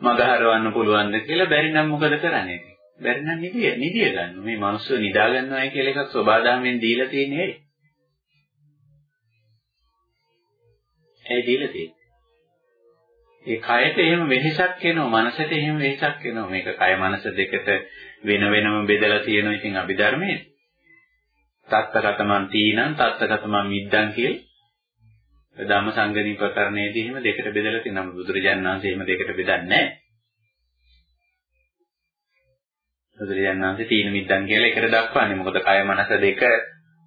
මගහරවන්න පුළුවන්ද කියලා බැරි නම් මොකද කරන්නේ? බැරි නම් නිදිය නිදිය ගන්න. මේ මිනිස්සු නිදා ගන්නවයි කියලා එකක් සබාදාමෙන් දීලා තියෙන්නේ ඇයි? ඇයි දීලා තියෙන්නේ? ඒ කයට එහෙම වෙහෙසක් එනවා මනසට එහෙම වෙහෙසක් එනවා. මේක කය මනස දෙකට වෙන වෙනම බෙදලා තියෙනවා. ඉතින් අභිධර්මයේ තත්තගතමන් තීනං තත්තගතමන් මිද්දං කියලා ධම්ම සංගණී ප්‍රකරණයේදී එහෙම දෙකට බෙදලා තියෙනවා. බුදුරජාණන් වහන්සේ එහෙම දෙකට බෙදන්නේ නැහැ. බුදුරජාණන් වහන්සේ තීන මිද්දං කියලා එකට දක්වන්නේ. මොකද කය මනස දෙක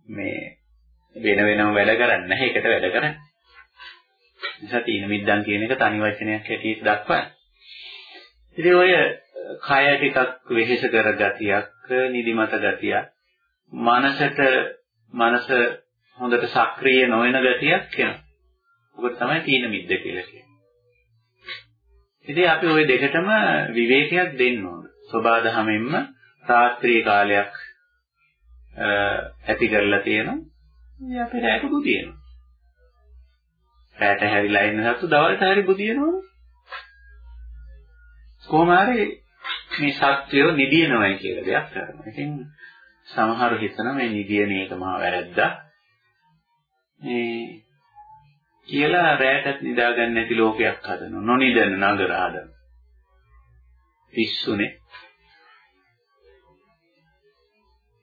මේ වෙන වෙනම වැඩ කරන්නේ නැහැ. එකට වැඩ කරන්නේ නිසා තීන මිද්දන් කියන එක තනි වචනයක් හැටියට දක්වන්නේ. ඉතින් ඔය කය ටිකක් වෙහෙස කර ගතියක්, නිදිමත ගතියක්, මනසට මනස හොඳට සක්‍රීය නොවන ගතියක් එනවා. ඔබ තමයි තීන මිද්ද කියලා කියන්නේ. ඉතින් අපි ওই දෙකටම විවේකයක් දෙන්න ඕන. සබාධමෙන්ම රාත්‍රී කාලයක් ඇති කරලා තියෙනවා. ඉතින් අපි රැට බුදිනවා. රැට හැරිලා ඉන්න සතු දවල්ට හරි බුදිනවනේ. කොහොම හරි මේ සත්‍යය නිදිනවයි කියලා දෙයක් කරනවා. ඉතින් සමහරු හිතන මේ නිදින එක මහා වැරද්දක්. මේ කියලා රැටත් නිදාගන්න නැති ලෝකයක් හදනවා. නොනිදන නගර හදනවා. පිස්සුනේ.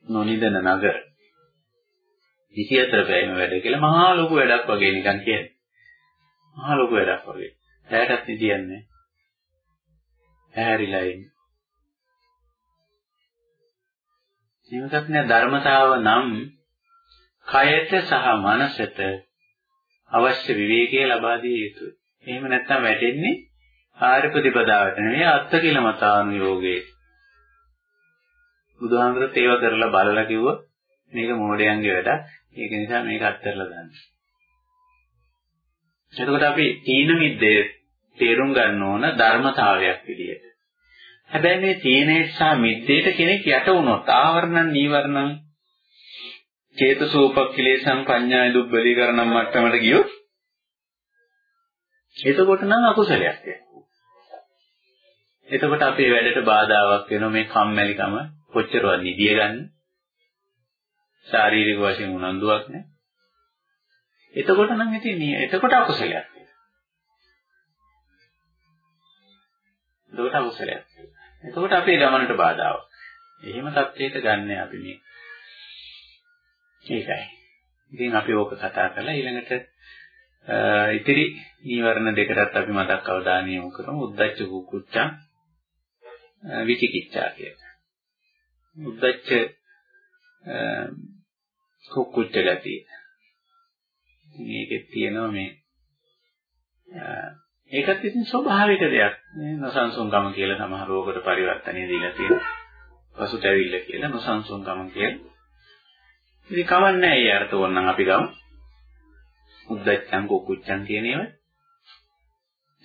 නොනිදන නගර. 24 පැයම වැඩ කියලා මහා ලොකු වැඩක් වගේ නිකන් කියන්නේ. මහා ලොකු වැඩක් වගේ. ඇයටත් නිදියන්නේ. ඇහැරිලා ඉන්නේ. ජීවිතක් නෑ ධර්මතාව නම් කයට සහ මනසට අවශ්‍ය විවේකය ලබා දිය යුතුයි. එහෙම නැත්නම් වැටෙන්නේ ආර්ය ප්‍රතිපදාවට නෙවෙයි අත්ති කියලා මතානුയോഗයේ. බුදුහාමුදුරුවෝ ඒව කරලා බලලා කිව්වා මේක මොඩයන්ගේ වැඩක්. ඒක නිසා මේක අත්හැරලා දාන්න. එතකොට අපි තීන මිද්දේ තේරුම් ගන්න ඕන ධර්මතාවයක් විදියට. හැබැයි මේ තීනේ සහ මිද්දේට කෙනෙක් යට වුණොත් ආවරණං නීවරණං චේතසෝපක්ඛිලේසං පඤ්ඤාය දුබ්බලීකරණම් මට්ටමට ගියොත් එතකොට නම් අකුසලයක් එතකොට අපේ වැඩට බාධාවක් වෙනවා මේ කම්මැලිකම කොච්චරවත් නිදිය ගන්න. ශාරීරික වශයෙන් උනන්දුවක් නැහැ. එතකොට නම් ඉතින් එතකොට අකුසලයක්. එතකොට අකුසලයක්. එතකොට අපේ ගමනට බාධාවක්. එහෙම තත්ත්වයක ගන්න අපි මේ. ඒකයි. ඉතින් අපි ඕක කතා කරලා ඊළඟට ඉතිරි නීවරණ දෙකටත් අපි මතක් අවධානය යොමු කරමු. උද්දච්ච කුක්කුච්චං විචිකිච්ඡා කියලා. උද්දච්ච කුක්කුච්ච ගතිය. මේකෙත් තියෙනවා මේ ඒකත් ඉතින් ස්වභාවික දෙයක්. නේ නොසන්සුන්කම කියලා සමහර රෝගකට පරිවර්තනය දීලා තියෙනවා. පසුතැවිල්ල කියලා නොසන්සුන්කම කියලා. ඉතින් කවන්නේ ඒ අර්ථ ඕනනම් අපි ගමු. උද්දච්චං කුක්කුච්චං කියන ඒවා.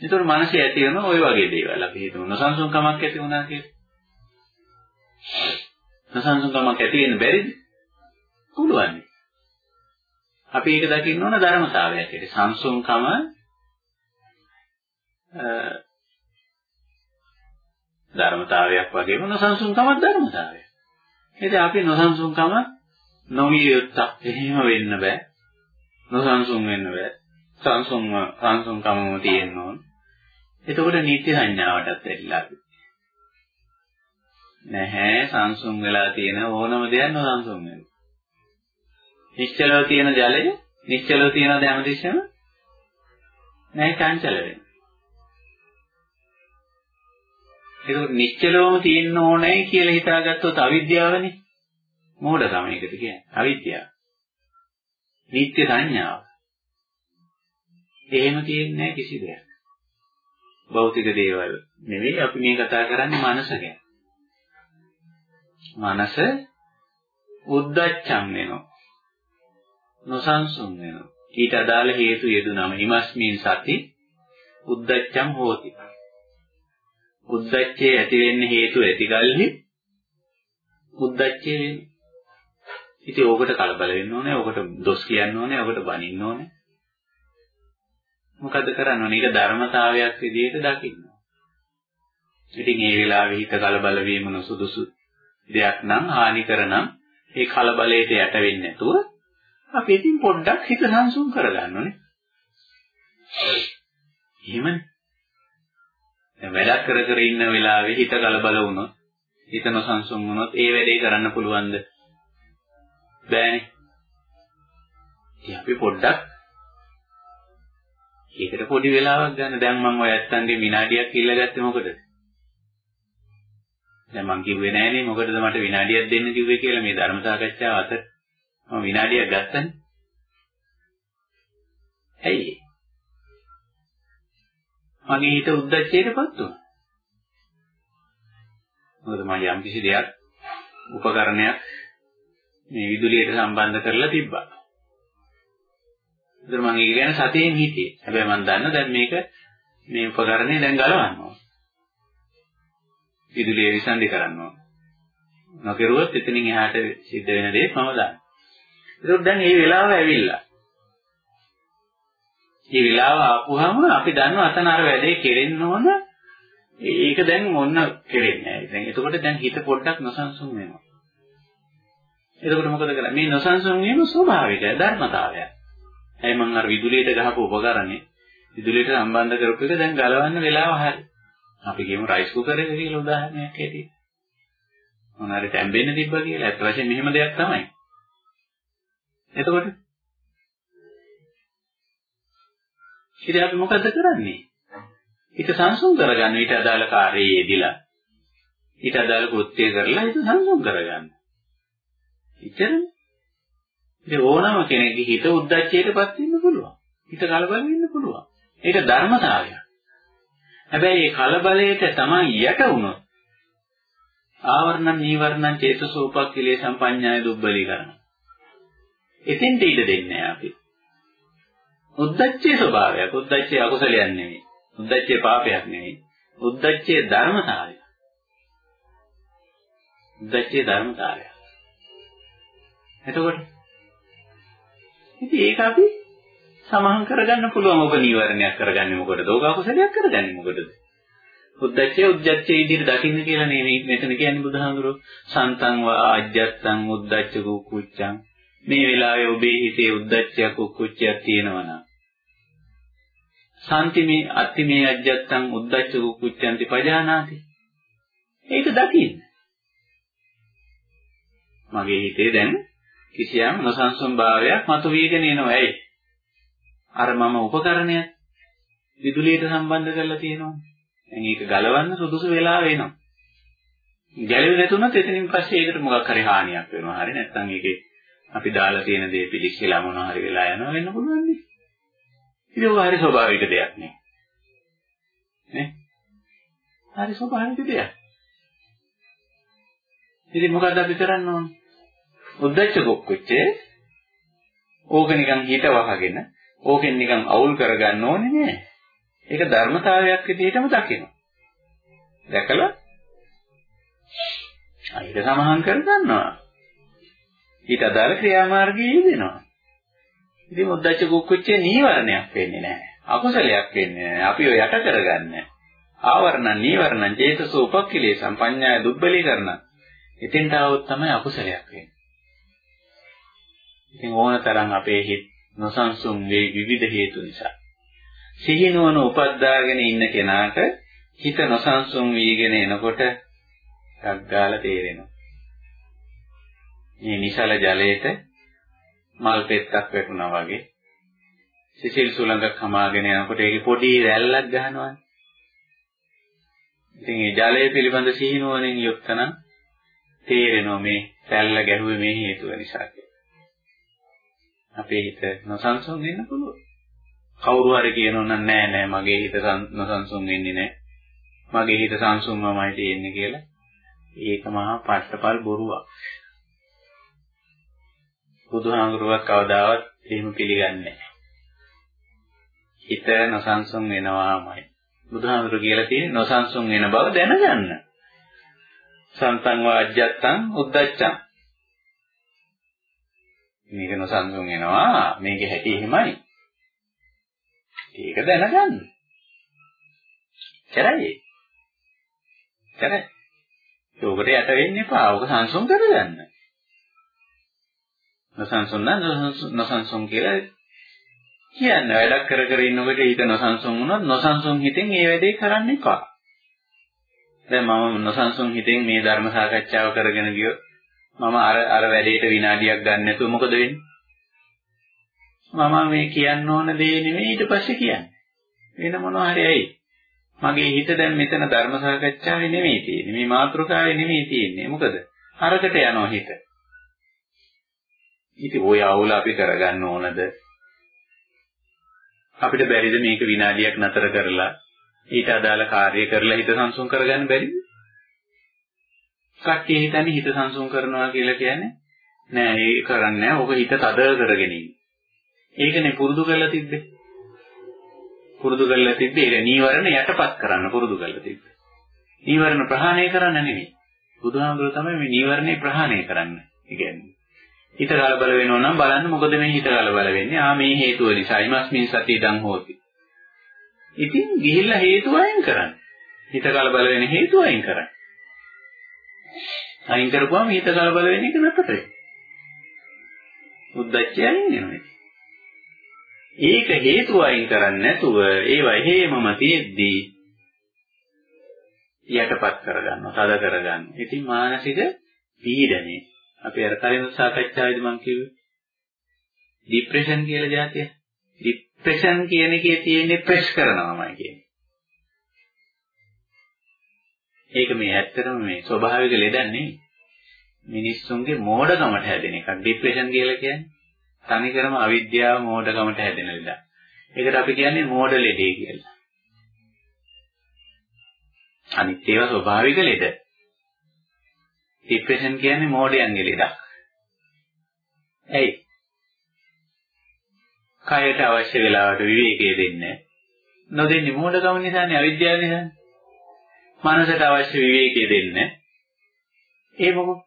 ඒතර මනසේ ඇති වෙන ওই වගේ දේවල්. අපි හිතමු නොසන්සුන්කමක් ඇති වුණා කියලා. නොසන්සුන්කමක් ඇති වෙන්න බැරිද? පුළුවන්. අපි ඒක දකින්න ඕන ධර්මතාවයක් ඇයි සංසුන්කම ධර්මතාවයක් වගේම නොසන්සුන්කමත් ධර්මතාවයක්. ඉතින් අපි නොසන්සුන්කම නොවිය යුත්තක් එහෙම වෙන්න බෑ. නොසන්සුන් වෙන්න බෑ. සංසුන්ම සංසුන්කමම තියෙන්න ඕන. එතකොට නිත්‍ය සංඥාවටත් ඇරිලා අපි. නැහැ සංසුන් වෙලා තියෙන ඕනම දෙයක් නොසන්සුන් වෙනවා. නිශ්චලව තියෙන ජලය නිශ්චලව තියෙනවද හැමතිස්සෙම? නැහැ චංචල වෙන්නේ. ඒක නිශ්චලවම තියෙන්න ඕනේ කියලා හිතාගත්තොත් අවිද්‍යාවනේ. මෝඩකම ඒකට කියන්නේ. අවිද්‍යාව. නිත්‍ය සංඥාව. එහෙම තියෙන්නේ කිසි දෙයක්. භෞතික දේවල් නෙවෙයි අපි මේ කතා කරන්නේ මනස ගැන. මනස උද්දච්චම් වෙනවා. නොසන්සුන් වෙනවා. ඊට අදාළ හේතු යෙදුනම හිමස්මින් සති උද්දච්චම් හෝති. උද්දච්චයේ ඇති වෙන්න හේතු ඇතිගල්හි උද්දච්චය වෙන්නේ. ඉතින් ඕකට කලබල වෙන්න ඕනේ, ඕකට දොස් කියන්න ඕනේ, ඕකට බනින්න ඕනේ. මොකද කරන්න ඕනේ? ඒක ධර්මතාවයක් විදිහට දකින්න. ඉතින් ඒ වෙලාවේ හිත කලබල වීම නොසුදුසු දෙයක් නම් හානි කරනම් ඒ කලබලයට යට වෙන්නේ නැතුව අපි ඉතින් පොඩ්ඩක් හිත සංසුන් කරගන්න ඕනේ. එහෙමනේ. දැන් වැඩක් කර කර ඉන්න වෙලාවේ හිත කලබල වුණොත්, හිත නොසන්සුන් වුණොත් ඒ වැඩේ කරන්න පුළුවන්ද? බෑනේ. ඉතින් අපි පොඩ්ඩක් ඒකට පොඩි වෙලාවක් ගන්න. දැන් මම ඔය ඇත්තන්ගේ විනාඩියක් ඉල්ලගත්තේ මොකටද? දැන් මං කිව්වේ නෑනේ මොකටද මට විනාඩියක් දෙන්න කිව්වේ කියලා මේ ධර්ම සාකච්ඡාව අතර මම විනාඩියක් ගත්තනේ. ඇයි? මගේ හිත උද්දච්චයටපත් වුණා. මොකද මම යම් කිසි දෙයක් උපකරණයක් මේ විදුලියට සම්බන්ධ කරලා තිබ්බා. ඒතර මම ඒක ගැන සතියෙන් හිටියේ. හැබැයි මම දන්න දැන් මේක මේ උපකරණය දැන් ගලවන්න ඕන. විදුලිය විසන්ධි කරන්න ඕන. නොකරුවොත් එතනින් එහාට සිද්ධ වෙන දේ මම දන්නවා. ඒකත් දැන් මේ වෙලාව ඇවිල්ලා. මේ වෙලාව ආපුහම අපි දන්නවා අතන අර වැඩේ කෙරෙන්න ඕන. ඒක දැන් මොන්න කෙරෙන්නේ නැහැ. දැන් එතකොට දැන් හිත පොඩ්ඩක් නොසන්සුන් වෙනවා. එතකොට මොකද කරන්නේ? මේ නොසන්සුන් වීම ස්වභාවිකයි ධර්මතාවයක්. ඇයි මං අර විදුලියට ගහපු උපකරණේ විදුලියට සම්බන්ධ කරපු එක දැන් ගලවන්න වෙලාව හරි. අපි කියමු රයිස් කුකර් එක කියලා උදාහරණයක් ඇටියෙ. මොනාරි තැම්බෙන්න තිබ්බා කියලා. අත් වශයෙන් මෙහෙම දෙයක් තමයි. එතකොට ඉතින් අපි මොකද කරන්නේ? හිත සංසුන් කරගන්න ඊට අදාළ කාර්යයේ යෙදিলা. ඊට අදාළ කෘත්‍ය කරලා හිත සංසුන් කරගන්න. ඉතින් ඉතින් ඕනම කෙනෙක්ගේ හිත උද්දච්චයටපත් වෙන්න පුළුවන්. හිත කලබල වෙන්න පුළුවන්. ඒක ධර්මතාවයක්. හැබැයි මේ කලබලයට තමයි යට වුණොත් ආවරණ නීවරණ චේතසෝපක් කිලේ සම්පඤ්ඤාය දුබ්බලී කරනවා. එතෙන්ට ඉඩ දෙන්නේ අපි. උද්දච්චයේ ස්වභාවයක්. උද්දච්චයේ අකුසලයක් නෙවෙයි. උද්දච්චයේ පාපයක් නෙවෙයි. උද්දච්චයේ ධර්මතාවය. උද්දච්චයේ ධර්මතාවය. එතකොට ඉතින් ඒක අපි සමහන් කරගන්න පුළුවන්. ඔබ නීවරණයක් කරගන්නේ මොකටද? ඔබ අකුසලයක් කරගන්නේ මොකටද? උද්දච්චය උද්දච්චය විදිහට දකින්න කියලා නෙමෙයි මෙතන කියන්නේ බුදුහාමුදුරුවෝ. සන්තං වා ආජ්ජත්තං උද්දච්ච කුක්කුච්චං මේ වෙලාවේ ඔබේ හිතේ උද්දච්චයක් කුක්කුච්චයක් තියෙනවා නම් සාන්තිමේ අත්තිමේ අජ්ජත්තං උද්දච්ච කුක්කුච්චන්ති පජානාති. ඒක දකින්න. මගේ හිතේ දැන් කිසියම් නොසන්සුන් භාවයක් මතුවීගෙන එනවා. ඇයි? අර මම උපකරණය විදුලියට සම්බන්ධ කරලා තියෙනවා. දැන් ඒක ගලවන්න සුදුසු වෙලා වෙනවා. ගැලවෙ නැතුණත් එතනින් පස්සේ ඒකට මොකක් හරි හානියක් වෙනවා. හරි නැත්නම් ඒකේ අපි දාලා තියෙන දේ පිළිස්සලා මොනවා හරි වෙලා යනවා වෙන්න පුළුවන් නේ. ඉතින් ඔය හරි ස්වභාවික දෙයක් නේ. නේ? හරි ස්වභාවික දෙයක්. ඉතින් මොකද්ද අපි කරන්න ඕන? උද්දච්ච කුක්කුච්චේ ඕක නිකන් හිත වහගෙන ඕකෙන් නිකන් අවුල් කරගන්න ඕනේ නෑ. ඒක ධර්මතාවයක් විදිහටම දකින්න. දැකලා අයිද සමහන් කර ගන්නවා. ඊට අදාළ ක්‍රියාමාර්ගයේ යෙදෙනවා. ඉතින් මුද්දච්ච කුක්කුච්චේ නීවරණයක් වෙන්නේ නැහැ. අකුසලයක් වෙන්නේ නැහැ. අපි ඔය යට කරගන්නේ. ආවරණ නීවරණ චේතසෝ උපක්ඛිලේ සම්පඤ්ඤාය දුබ්බලීකරණ. එතෙන්ට આવොත් තමයි අකුසලයක් වෙන්නේ. ඉතින් ඕනතරම් අපේ හිත නොසන්සුන් වේ විවිධ හේතු නිසා. සිහිනුවන උපද්දාගෙන ඉන්න කෙනාට හිත නොසන්සුන් වීගෙන එනකොට ගග්ගාල තේරෙනවා. මේ නිසල ජලයට මල් පෙත්තක් වැටුණා වගේ සිසිල් සුළඟක් හමාගෙන යනකොට ඒකේ පොඩි රැල්ලක් ගහනවා. ඉතින් මේ ජලය පිළිබඳ සිහිනුවණින් යුක්ත නම් තේරෙනවා මේ රැල්ල ගැහුවේ මේ හේතුව නිසා කියලා. අපේ හිත නොසන්සුන් වෙන්න පුළුවන්. කවුරු හරි කියනොත් නෑ නෑ මගේ හිත නොසන්සුන් වෙන්නේ නෑ. මගේ හිත සංසුන්වමයි තියෙන්නේ කියලා. ඒක මහා පට්ටපල් බොරුවක්. බුදුහාමුදුරුවක් කවදාවත් එහෙම පිළිගන්නේ නැහැ. හිත නොසන්සුන් වෙනවාමයි. බුදුහාමුදුරු කියලා තියෙන්නේ නොසන්සුන් වෙන බව දැනගන්න. සන්තං වාජ්ජත්තං උද්දච්චං. මේක නොසන්සුන් වෙනවා මේකේ හැටි එහෙමයි. ඒක දැනගන්න. කරයි. කරයි. ඒකට යට වෙන්න එපා. ඔක සංසුන් කරගන්න. නොසන්සුන් නම් නොසන්සුන් කියලා කියන්නේ වැඩක් කර කර ඉන්නකොට හිත නොසන්සුන් වුණොත් නොසන්සුන් හිතෙන් ඒ වැඩේ කරන්න එපා. දැන් මම නොසන්සුන් හිතෙන් මේ ධර්ම සාකච්ඡාව කරගෙන ගියොත් මම අර අර වැඩේට විනාඩියක් ගන්න නැතුව මොකද වෙන්නේ? මම මේ කියන්න ඕන දේ නෙමෙයි ඊට පස්සේ කියන්නේ. වෙන මොනවා හරි ඇයි? මගේ හිත දැන් මෙතන ධර්ම සාකච්ඡාවේ නෙමෙයි තියෙන්නේ. මේ මාතෘකාවේ නෙමෙයි තියෙන්නේ. මොකද? අරකට යනවා හිත. ඉතින් ওই අවුල අපි කරගන්න ඕනද? අපිට බැරිද මේක විනාඩියක් නතර කරලා ඊට අදාළ කාර්ය කරලා හිත සංසුන් කරගන්න බැරිද? කට්ටිය හිතන්නේ හිත සංසුන් කරනවා කියලා කියන්නේ නෑ ඒක කරන්නේ නෑ. ඕක හිත තද කරගෙන ඉන්නේ. ඒකනේ පුරුදු කරලා තිබ්බේ. පුරුදු කරලා තිබ්බේ ඒක නීවරණ යටපත් කරන්න පුරුදු කරලා තිබ්බේ. නීවරණ ප්‍රහාණය කරන්න නෙමෙයි. බුදුහාමුදුරුවෝ තමයි මේ නීවරණේ ප්‍රහාණය කරන්න. ඉගැන්නේ. හිත කලබල වෙනවා නම් බලන්න මොකද මේ හිත කලබල වෙන්නේ? ආ මේ හේතුව නිසා ඉමස්මින් සතියදන් හෝති. ඉතින් ගිහිල්ලා හේතුව අයින් කරන්න. හිත කලබල වෙන හේතුව අයින් කරන්න. අයින් කරපුවාම හිත කලබල වෙන එක නතර වෙනවා. උද්දච්චය අයින් වෙනවා. ඒක හේතුව අයින් කරන්නේ නැතුව ඒවා හේමම තියෙද්දී යටපත් කරගන්නවා, තද කරගන්නවා. ඉතින් මානසික පීඩනේ අපි අර කලින් සාකච්ඡාවේදී මම කිව්වේ ડિප්‍රෙෂන් කියලා જાතිය. ડિප්‍රෙෂන් කියන එකේ තියෙන්නේ ප්‍රෙස් කරනවාමයි කියන්නේ. ඒක මේ ඇත්තටම මේ ස්වභාවික ලෙඩක් නෙවෙයි. මිනිස්සුන්ගේ මෝඩකමට හැදෙන එකක්. ડિප්‍රෙෂන් කියලා කියන්නේ තනිකරම අවිද්‍යාව මෝඩකමට හැදෙන ලෙඩක්. ඒකට අපි කියන්නේ මෝඩ ලෙඩේ කියලා. අනිත් ඒවා ස්වභාවික ලෙඩ. ડિප්‍රෙෂන් කියන්නේ මෝඩයන්ගේ ලෙඩක්. ඇයි? කයට අවශ්‍ය වෙලාවට විවේකයේ දෙන්නේ නොදෙන්නේ මෝඩකම නිසානේ අවිද්‍යාව නිසානේ. මනසට අවශ්‍ය විවේකයේ දෙන්නේ ඒ මොකද?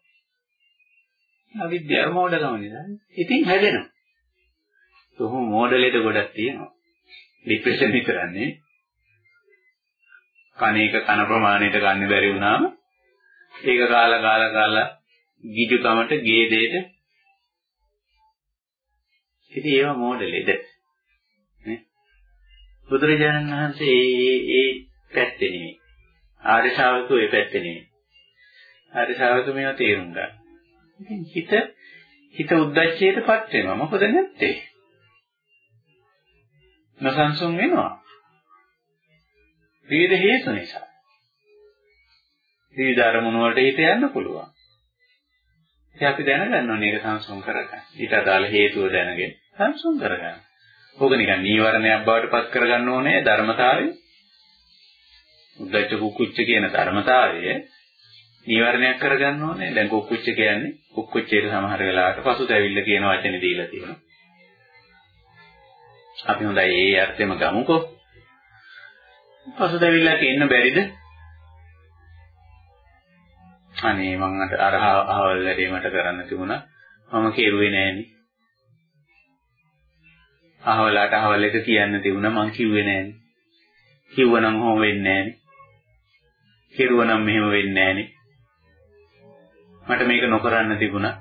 අවිද්‍යාව මෝඩකම නිසා. ඉතින් හැදෙනවා. කොහොම මෝඩලෙට ගොඩක් තියෙනවා. ડિප්‍රෙෂන් විතරන්නේ. කණේක කන ප්‍රමාණයට ගන්න බැරි වුණාම ඒක කාලා කාලා කාලා ගිජුකමට ගේ දෙයට. ඉතින් ඒවා මෝඩලෙද? නේ? බුදුරජාණන් වහන්සේ ඒ ඒ පැත්තේ නෙමෙයි. ආර්ය ශාවකෝ ඒ පැත්තේ නෙමෙයි. ආර්ය ශාවකෝ මේවා තේරුම් ගන්න. ඉතින් හිත හිත උද්දච්චයටපත් වෙනවා. මොකද නැත්තේ? නසංසුන් වෙනවා. විවිධ හේතු නිසා. විවිධ අරමුණු වලට හිත යන්න පුළුවන්. ඉතින් අපි දැනගන්න ඕනේ ඒක සංසුන් කරගන්න. ඊට අදාළ හේතුව දැනගෙන සංසුන් කරගන්න. ඕක නිකන් නීවරණයක් බවට පත් කරගන්න ඕනේ ධර්මතාවය. උද්දච්ච කුක්කුච්ච කියන ධර්මතාවය නීවරණයක් කරගන්න ඕනේ. දැන් කුක්කුච්ච කියන්නේ කුක්කුච්චේට සමහර වෙලාවට පසුතැවිල්ල කියන වචනේ දීලා තියෙනවා. අපි හොඳයි ඒ අර්ථෙම ගමුකෝ. පසුතැවිල්ලක් ඉන්න බැරිද? අනේ මං අර අහවල් වැඩේ මට කරන්න තිබුණා. මම කෙරුවේ නෑනේ. අහවලට අහවල් එක කියන්න තිබුණා මං කිව්වේ නෑනේ. කිව්වනම් හොම වෙන්නේ නෑනේ. කෙරුවනම් මෙහෙම වෙන්නේ නෑනේ. මට මේක නොකරන්න තිබුණා.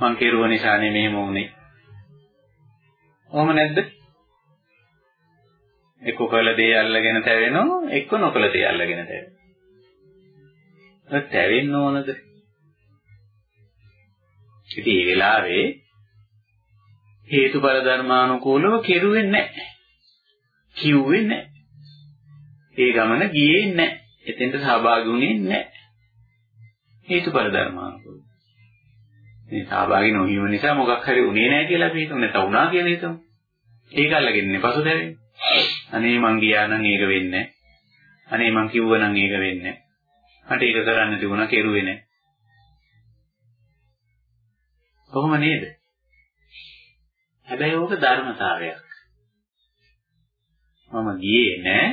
මං කෙරුව නිසානේ මෙහෙම වුනේ. ඔහොම නැද්ද? එක්ක කළ දේ අල්ලගෙන තැවෙනවා, එක්ක නොකළ දේ අල්ලගෙන තැවෙනවා. තැවෙන්න ඕනද? ඉතින් මේ වෙලාවේ හේතුඵල ධර්මානුකූලව කෙරුවේ නැහැ. කිව්වේ නැහැ. ඒ ගමන ගියේ නැහැ. එතෙන්ට සහභාගී වුණේ නැහැ. හේතුඵල ධර්මානුකූලව. මේ සහභාගී නොවීම නිසා මොකක් හරි උනේ නැහැ කියලා අපි හිතමු නැත්නම් වුණා කියලා හිතමු. ඒක අල්ලගෙන පසුතැවෙන්නේ. අනේ මං ගියා නම් ඒක වෙන්නේ අනේ මං කිව්වා නම් ඒක වෙන්නේ මට ඒක කරන්න තිබුණා කෙරුවේ නැහැ. කොහොම නේද? හැබැයි ඕක ධර්මතාවයක්. මම ගියේ නෑ.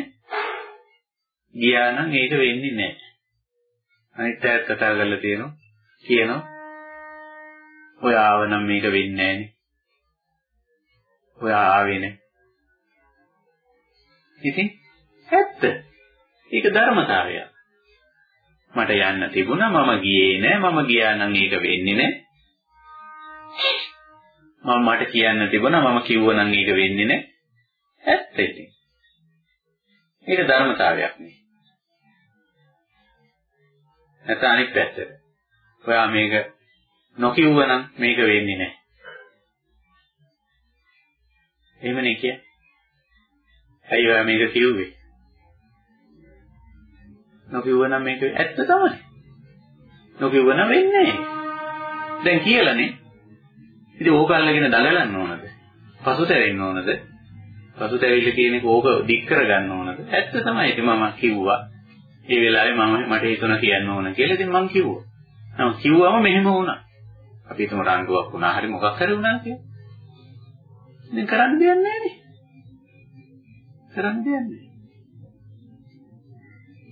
ගියා නම් ඒක වෙන්නේ නෑ. අනිත් අයත් කතා කරලා තියෙනවා. කියනවා. ඔය ආව නම් මේක වෙන්නේ නෑනේ. ඔය ආවේ නෑ. ඉතින් ඇත්ත. ඒක ධර්මතාවයක්. මට යන්න තිබුණා මම ගියේ නෑ. මම ගියා නම් ඒක වෙන්නේ නෑ. මම මට කියන්න තිබුණා මම කිව්වනම් ඒක වෙන්නේ නෑ. ඇත්ත ඉතින්. ඒක ධර්මතාවයක් නේ. නැත්නම් අනිත් පැත්තට ඔයා මේක නොකියුවනම් මේක වෙන්නේ නෑ. එහෙමනේ කියන්නේ ඇයි ඔයා මේක කිව්වේ? නොකියුවනම් මේක ඇත්ත තමයි. නොකියුවනම් වෙන්නේ නැහැ. දැන් කියලානේ. ඉතින් ඕක අල්ලගෙන දඟලන්න ඕනද? පසුතැවෙන්න ඕනද? පසුතැවිල්ල කියන එක ඕක දික් කරගන්න ඕනද? ඇත්ත තමයි. ඉතින් මම කිව්වා. ඒ වෙලාවේ මම මට හිතුණා කියන්න ඕන කියලා. ඉතින් මං කිව්වා. නම කිව්වම මෙහෙම වුණා. අපි හිතමු රණ්ඩුවක් වුණා. හරි මොකක් හරි වුණා කියලා. ඉතින් කරන්න දෙයක් නැහැ නේ. කරන්න දෙයක් නැහැ.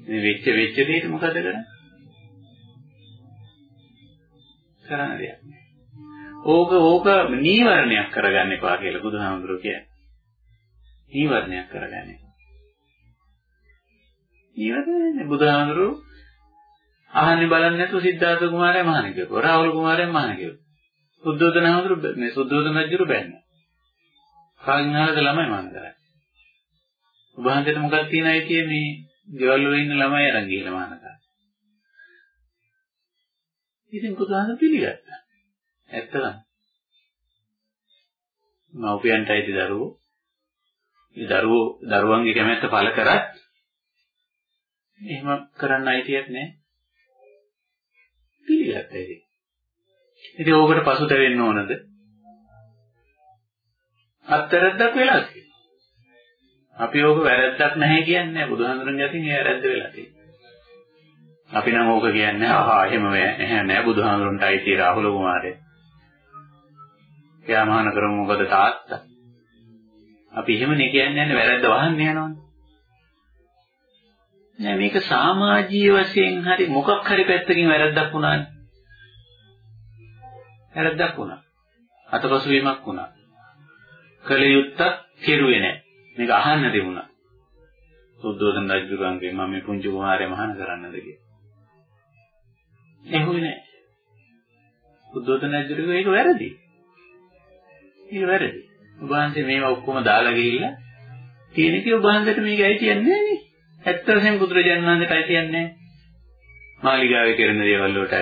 මේ වෙච්ච වෙච්ච දෙයට මොකද කරන්නේ? කරන්න දෙයක් නෑ. ඕක ඕක නීවරණයක් කරගන්න එපා කියලා බුදුහාමුදුරුවෝ කියන්නේ. නීවරණයක් කරගන්න එපා. නීවරණය බුදුහාමුදුරුවෝ අහන්නේ බලන්නේ නැතුව සිද්ධාර්ථ කුමාරයා මහාන කිව්වා. රාහුල කුමාරයා මහාන කිව්වා. සුද්ධෝදන හාමුදුරුවෝ මේ සුද්ධෝදන රජුරු බැන්න. කාගෙන් ආවද ළමයි මහාන කරන්නේ. ඔබ හන්දට මොකක්ද තියෙන අයිතිය මේ ගෙවල් වල ඉන්න ළමයි අරන් ගිහලා මහානකා. ඉතින් පුතාන පිළිගත්තා. ඇත්තම. මව්පියන්ට අයිති දරුවෝ. ඒ දරුවෝ දරුවන්ගේ කැමැත්ත පළ කරත් එහෙම කරන්න අයිතියක් නැහැ. පිළිගත්තා ඉතින්. ඉතින් ඕකට පසුතැවෙන්න ඕනද? අත්තරද්දක් වෙලා තියෙනවා. අපි ඕක වැරද්දක් නැහැ කියන්නේ බුදුහාමුදුරන්ගේ අතින් ඒ වැරද්ද වෙලා තියෙන්නේ. අපි නම් ඕක කියන්නේ ආහා එහෙම නැහැ නෑ බුදුහාමුදුරන්ට අයිති රාහුල කුමාරයා. එයා මහාන කරමු මොකද තාත්තා. අපි එහෙමනේ කියන්නේ නැහැ වැරද්ද වහන්න යනවනේ. නෑ මේක සමාජීය වශයෙන් හරි මොකක් හරි පැත්තකින් වැරද්දක් වුණානේ. වැරද්දක් වුණා. අතපසු වීමක් වුණා. කල යුත්තක් කෙරුවේ නැහැ. මේක අහන්න දෙමුණා. සුද්ධෝදන රජුගන්ගේ මම මේ පුංචි කුමාරයා මහාන කරන්නද කියලා. එහුවේ නෑ. සුද්ධෝදන රජුගේ ඒක වැරදි. ඒක වැරදි. ඔබ වහන්සේ මේවා ඔක්කොම දාලා ගිහිල්ලා තියෙන කී ඔබ වහන්සේට මේක ඇයිතියන්නේ නෑනේ. ඇත්තටම බුදුරජාණන් වහන්සේට ඇයිතියන්නේ නෑ. මාලිගාවේ කරන දේවල් වලට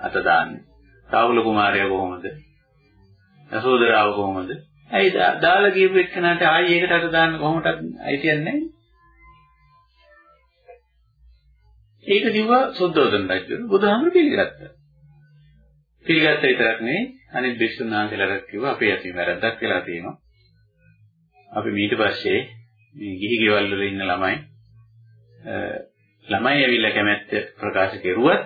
අත දාන්නේ. රාහුල කුමාරයා කොහොමද? යසෝදරාව කොහොමද? ඇයි දාලා ගියපු එක්කනට ආයි ඒකට අත දාන්න කොහොමද අයිතියක් නැහැ. ඒක දිව්වා සුද්ධෝදන රජු බුදුහාමුදුරු පිළිගත්තා. පිළිගත්ත විතරක් නෙවෙයි අනිත් බිස්සුනාන්සලාට කිව්වා අපේ අතින් වැරද්දක් වෙලා තියෙනවා. අපි ඊට පස්සේ මේ ගිහි ගෙවල් වල ඉන්න ළමයි ළමයි ඇවිල්ලා කැමැත්ත ප්‍රකාශ කෙරුවත්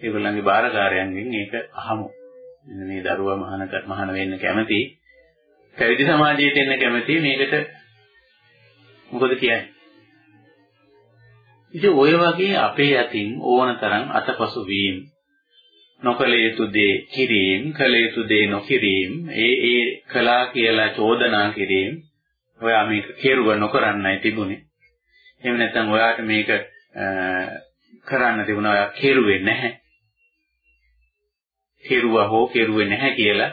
ඒගොල්ලන්ගේ බාරකාරයන්ගෙන් ඒක අහමු. මේ දරුවා මහාන මහාන වෙන්න කැමති පැවිදි සමාජයට එන්න කැමති මේකට. මොකද කියන්නේ? ඉතින් ඔය වගේ අපේ අතින් ඕනතරම් අතපසු වීම නොකල යුතු දේ කිරීම කල යුතු දේ නොකිරීම ඒ ඒ කලා කියලා චෝදනා කිරීම ඔයා මේක කෙරුව නොකරන්නයි තිබුණේ. එහෙම නැත්නම් ඔයාට මේක කරන්න තිබුණා ඔයා කෙරුවේ නැහැ. කෙරුවා හෝ කෙරුවේ නැහැ කියලා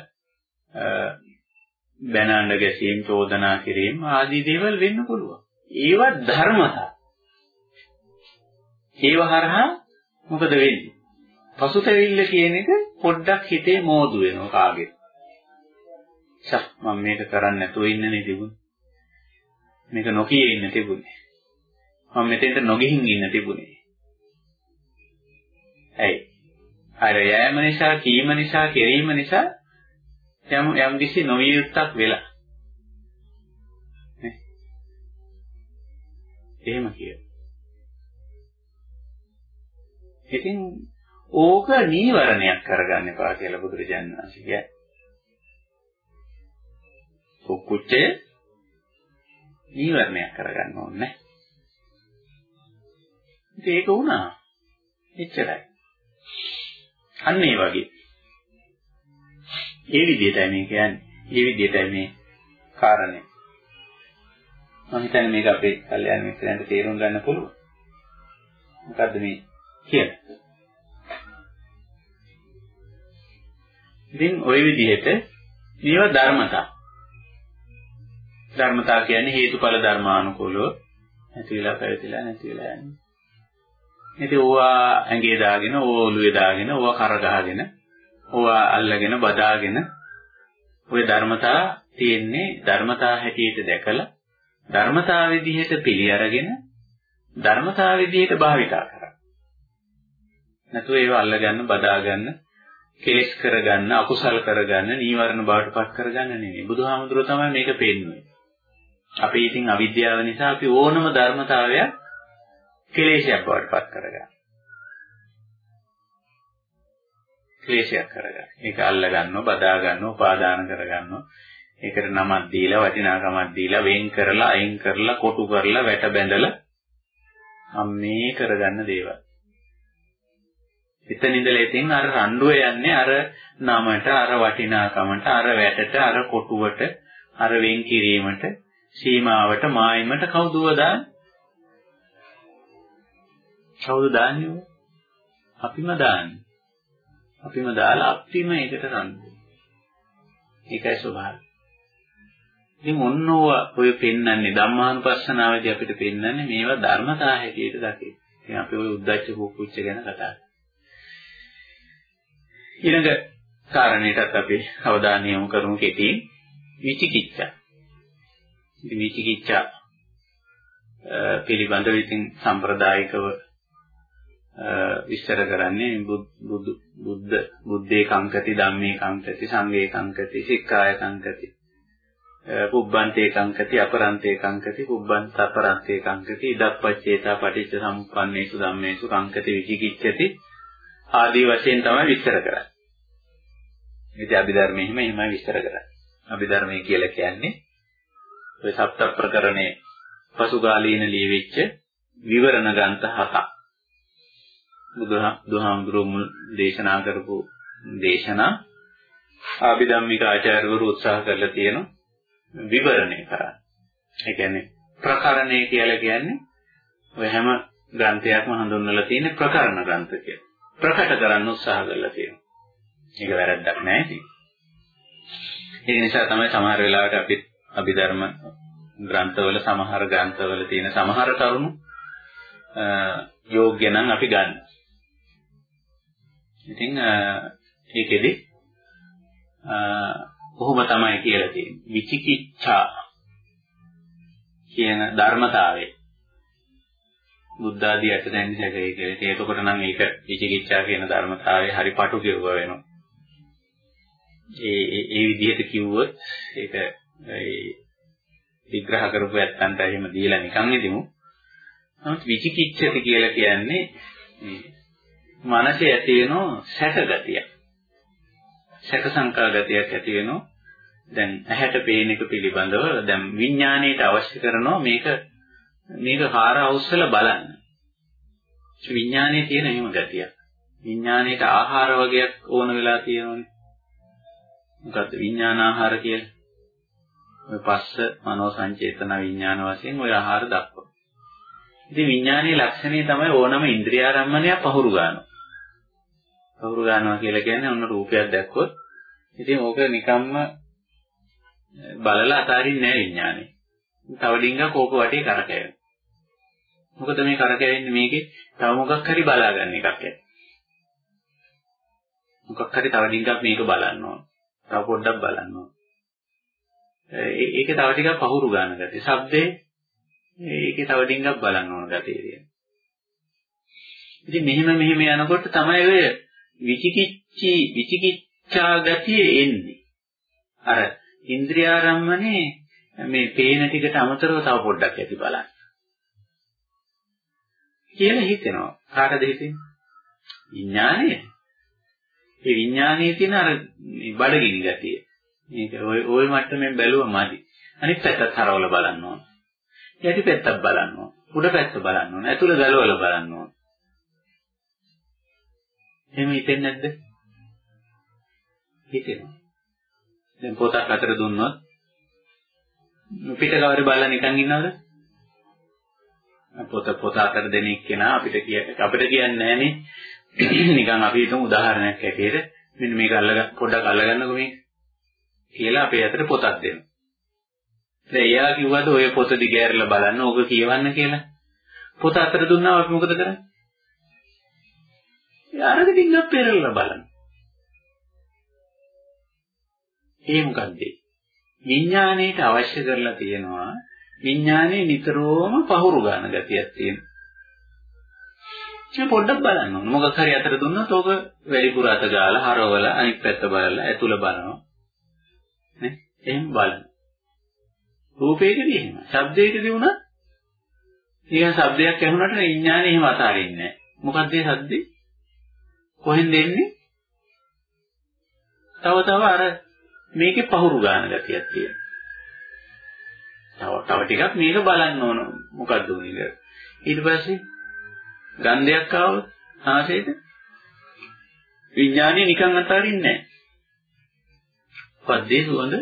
බැනඬ ගැසීම් චෝදනා කිරීම ආදී දේවල් වෙන්න පුළුවන්. ඒවා ධර්මතා. ඒව හරහා මොකද වෙන්නේ? පසුතැවිල්ල කියන එක පොඩ්ඩක් හිතේ මෝදු වෙනවා කාගෙත්. ෂා මම මේක කරන්නේ නැතුව ඉන්නනේ තිබුණේ. මේක නොකිය ඉන්න තිබුණේ. මම මෙතෙන්ට නොගිහින් ඉන්න තිබුණේ. ඇයි? අර යෑම නිසා, කීම නිසා, කෙරීම නිසා යම් යම් කිසි නොවිය යුක්තක් වෙලා. එහෙම කියනවා. ඉතින් ඕක නීවරණයක් කරගන්න එපා කියලා බුදුරජාණන් වහන්සේ කියන්නේ. කුක්කුච්චය නීවරණයක් කරගන්න ඕනේ. ඉතින් ඒක වුණා. එච්චරයි. අන්න ඒ වගේ. ඒ විදිහටයි මේ කියන්නේ. ඒ විදිහටයි මේ කාරණේ. මම හිතන්නේ මේක අපේ කල්යාණ මිත්‍රයන්ට තේරුම් ගන්න පුළුවන්. මොකද්ද මේ කියන්නේ? ඉතින් ওই විදිහට මේවා ධර්මතා. ධර්මතා කියන්නේ හේතුඵල ධර්මානුකූලව නැති වෙලා පැවතිලා නැති වෙලා යන්නේ. ඉතින් ඕවා ඇඟේ දාගෙන, ඕවා ඔළුවේ දාගෙන, ඕවා කර ගහගෙන, ඕවා අල්ලගෙන බදාගෙන ওই ධර්මතා තියෙන්නේ ධර්මතා හැටියට දැකලා ධර්මතා විදිහට පිළි අරගෙන ධර්මතා විදිහට භාවිතා කරා. නැතුව ඒව අල්ලගන්න, බදාගන්න කෙලෙස් කරගන්න, අකුසල් කරගන්න, නීවරණ බවට පත් කරගන්න නෙමෙයි. බුදුහාමුදුරුවෝ තමයි මේක පෙන්වන්නේ. අපි ඉතින් අවිද්‍යාව නිසා අපි ඕනම ධර්මතාවයක් කෙලෙසයක් බවට පත් කරගන්න. ක්ලේශයක් කරගන්න. ඒක අල්ල ගන්නව, බදා ගන්නව, උපාදාන කරගන්නව. ඒකට නමක් දීලා, වටිනාකමක් දීලා, වෙන් කරලා, අයින් කරලා, කොටු කරලා, වැට බැඳලා අම්මේ කරගන්න දේවල්. එතන ඉඳලා ඉතින් අර රණ්ඩුව යන්නේ අර නමට, අර වටිනාකමට, අර වැටට, අර කොටුවට, අර වෙන් කිරීමට, සීමාවට, මායිමට කවුදව දාන්නේ? කවුද දාන්නේ? අපිම දාන්නේ. අපිම දාලා අපිම ඒකට රණ්ඩු. ඒකයි ස්වභාවය. ඉතින් ඔන්න ඔය පෙන්වන්නේ ධම්මානුපස්සනාවේදී අපිට පෙන්වන්නේ මේවා ධර්මතා හැටියට දකින්න. ඉතින් අපි ওই උද්දච්ච කුක්කුච්ච ගැන කතා කරා. ඊළඟ කාරණේටත් අපි අවධානය යොමු කරමු කෙටියෙන් විචිකිච්ඡා. ඉතින් විචිකිච්ඡා පිළිබඳව ඉතින් සම්ප්‍රදායිකව විස්තර කරන්නේ බුදු බුද්ධ බුද්ධේ කංකති ධම්මේ කංකති සංඝේ කංකති සික්ඛාය කංකති පුබ්බන්තේ කංකති අපරන්තේ කංකති පුබ්බන්ත අපරන්තේ කංකති ඉදප්පච්චේතා පටිච්ච සමුප්පන්නේසු ධම්මේසු කංකති විචිකිච්ඡති ආදී වශයෙන් තමයි විස්තර කරන්නේ. ඉතින් අභිධර්මයේ හිම එහෙමයි විස්තර කරන්නේ. අභිධර්මයේ කියලා කියන්නේ ඔය සප්ත ප්‍රකරණේ පසුගාලීන ලියවිච්ච විවරණ ග්‍රන්ථ හතක්. බුදුහාමුදුරුවෝ මුල් දේශනා කරපු දේශනා ආභිධම්මික ආචාර්යවරු උත්සාහ කරලා තියෙනවා විවරණය කරන්න. ඒ කියන්නේ ප්‍රකරණය කියලා කියන්නේ ඔය හැම ග්‍රන්ථයක්ම හඳුන්වලා තියෙන ප්‍රකරණ ග්‍රන්ථ කියලා. ප්‍රකට කරන්න උත්සාහ කරලා තියෙනවා. ඒක වැරද්දක් නෑ ඉතින්. ඒ නිසා තමයි සමහර වෙලාවට අපි අභිධර්ම ග්‍රන්ථවල සමහර ග්‍රන්ථවල තියෙන සමහර කරුණු යෝග්‍ය නම් අපි ගන්න. ඉතින් ඒකෙදි කොහොම තමයි කියලා තියෙන්නේ. විචිකිච්ඡා කියන ධර්මතාවය බුද්ධ ආදී අටදැන් සැකේ කියලා. ඒක එතකොට නම් ඒක විචිකිච්ඡා කියන ධර්මතාවය හරි පටු කියුවා වෙනවා. ඒ ඒ විදිහට කිව්වොත් ඒක ඒ විග්‍රහ කරපු ඇත්තන්ට එහෙම දීලා නිකන් ඉදිමු. නමුත් විචිකිච්ඡති කියලා කියන්නේ මනසේ ඇති වෙන සැකගතිය. සැක සංකා ගතියක් ඇති වෙනවා. දැන් ඇහැට පේන එක පිළිබඳව දැන් විඥාණයට අවශ්‍ය කරනවා මේක මේක හාර අවශ්‍යලා බලන්න. විඥානයේ තියෙන එහෙම ගතියක්. විඥානයේට ආහාර වගේක් ඕන වෙලා තියෙනවනේ. මොකද්ද විඥාන ආහාර කියලා? ඔය පස්ස මනෝ සංචේතන විඥාන වශයෙන් ඔය ආහාර දක්වනවා. ඉතින් විඥානයේ ලක්ෂණය තමයි ඕනම ඉන්ද්‍රියාරම්මණය පහුරු ගන්නවා. පහුරු ගන්නවා කියලා කියන්නේ ඔන්න රූපයක් දැක්කොත් ඉතින් ඕක නිකම්ම බලලා අතාරින්නේ නැහැ විඥානේ. තව ඩිංගක් ඕක වටේ කරකැවෙනවා. මොකද මේ කරකැවෙන්නේ මේකේ තව මොකක් හරි බලාගන්න එකක් ඇති. මොකක් හරි තව ඩිංගක් මේක බලන්න ඕන. තව පොඩ්ඩක් බලන්න ඕන. ඒකේ තව ටිකක් පහුරු ගන්න ගැටි. ශබ්දේ ඒකේ තව ඩිංගක් බලන්න ඕන ගැටේ තියෙන. ඉතින් මෙහෙම මෙහෙම යනකොට තමයි ඔය විචිකිච්චි විචිකිච්ඡා ගතිය එන්නේ. අර ඉන්ද්‍රියාරම්මනේ මේ පේන ටිකට අමතරව තව පොඩ්ඩක් ඇති බලන්න. කියලා හිතෙනවා. කාටද හිතෙන්නේ? විඥානය. ඒ විඥානයේ තියෙන අර බඩගිනි ගතිය. මේක ওই ওই මට්ටමින් බැලුවා මදි. අනිත් පැත්තත් හරවලා බලන්න ඕන. යටි පැත්තත් බලන්න ඕන. උඩ පැත්ත බලන්න ඕන. ඇතුළ ගලවලා බලන්න ඕන. එහෙම හිතෙන්නේ නැද්ද? හිතෙනවා. දැන් පොතක් අතර දුන්නොත් පිට කවරේ බලලා නිකන් ඉන්නවද? පොත පොත අතර දෙන එක්කෙනා අපිට කිය අපිට කියන්නේ නැහනේ නිකන් අපි හිතමු උදාහරණයක් ඇටියට මෙන්න මේක අල්ලගන්න පොඩ්ඩක් අල්ලගන්නකො මේක කියලා අපේ අතට පොතක් දෙනවා. දැන් එයා කිව්වද ඔය පොත දිගෑරලා බලන්න ඕක කියවන්න කියලා. පොත අතට දුන්නාම අපි මොකද කරන්නේ? අරක ටිකක් පෙරලා බලන්න. ඒ මොකද්ද? විඥාණයට අවශ්‍ය කරලා තියෙනවා විඥානේ නිතරම පහුරු ගන්න ගතියක් තියෙනවා. ඒක පොඩ්ඩක් බලන්න ඕන. මොකක් හරි අතර දුන්නොත් ඕක වැඩිපුර අත ගාලා හරවලා අනිත් පැත්ත බලලා ඇතුළ බලනවා. නේ? එහෙම බලන්න. රූපේකදී එහෙම. ශබ්දයකදී වුණත් නිකන් ශබ්දයක් ඇහුනට විඥානේ එහෙම අතාරින්නේ නැහැ. මොකද්ද ඒ ශබ්දේ? කොහෙන්ද එන්නේ? තව තව අර මේකේ පහුරු ගන්න ගතියක් තියෙනවා. තව තව ටිකක් මේක බලන්න ඕන. මොකද්ද උනේ ඊට පස්සේ ගන්ධයක් ආවොත් ආසේද විඥානය නිකන් අතාරින්නේ නැහැ. පද්දේ සුවඳ?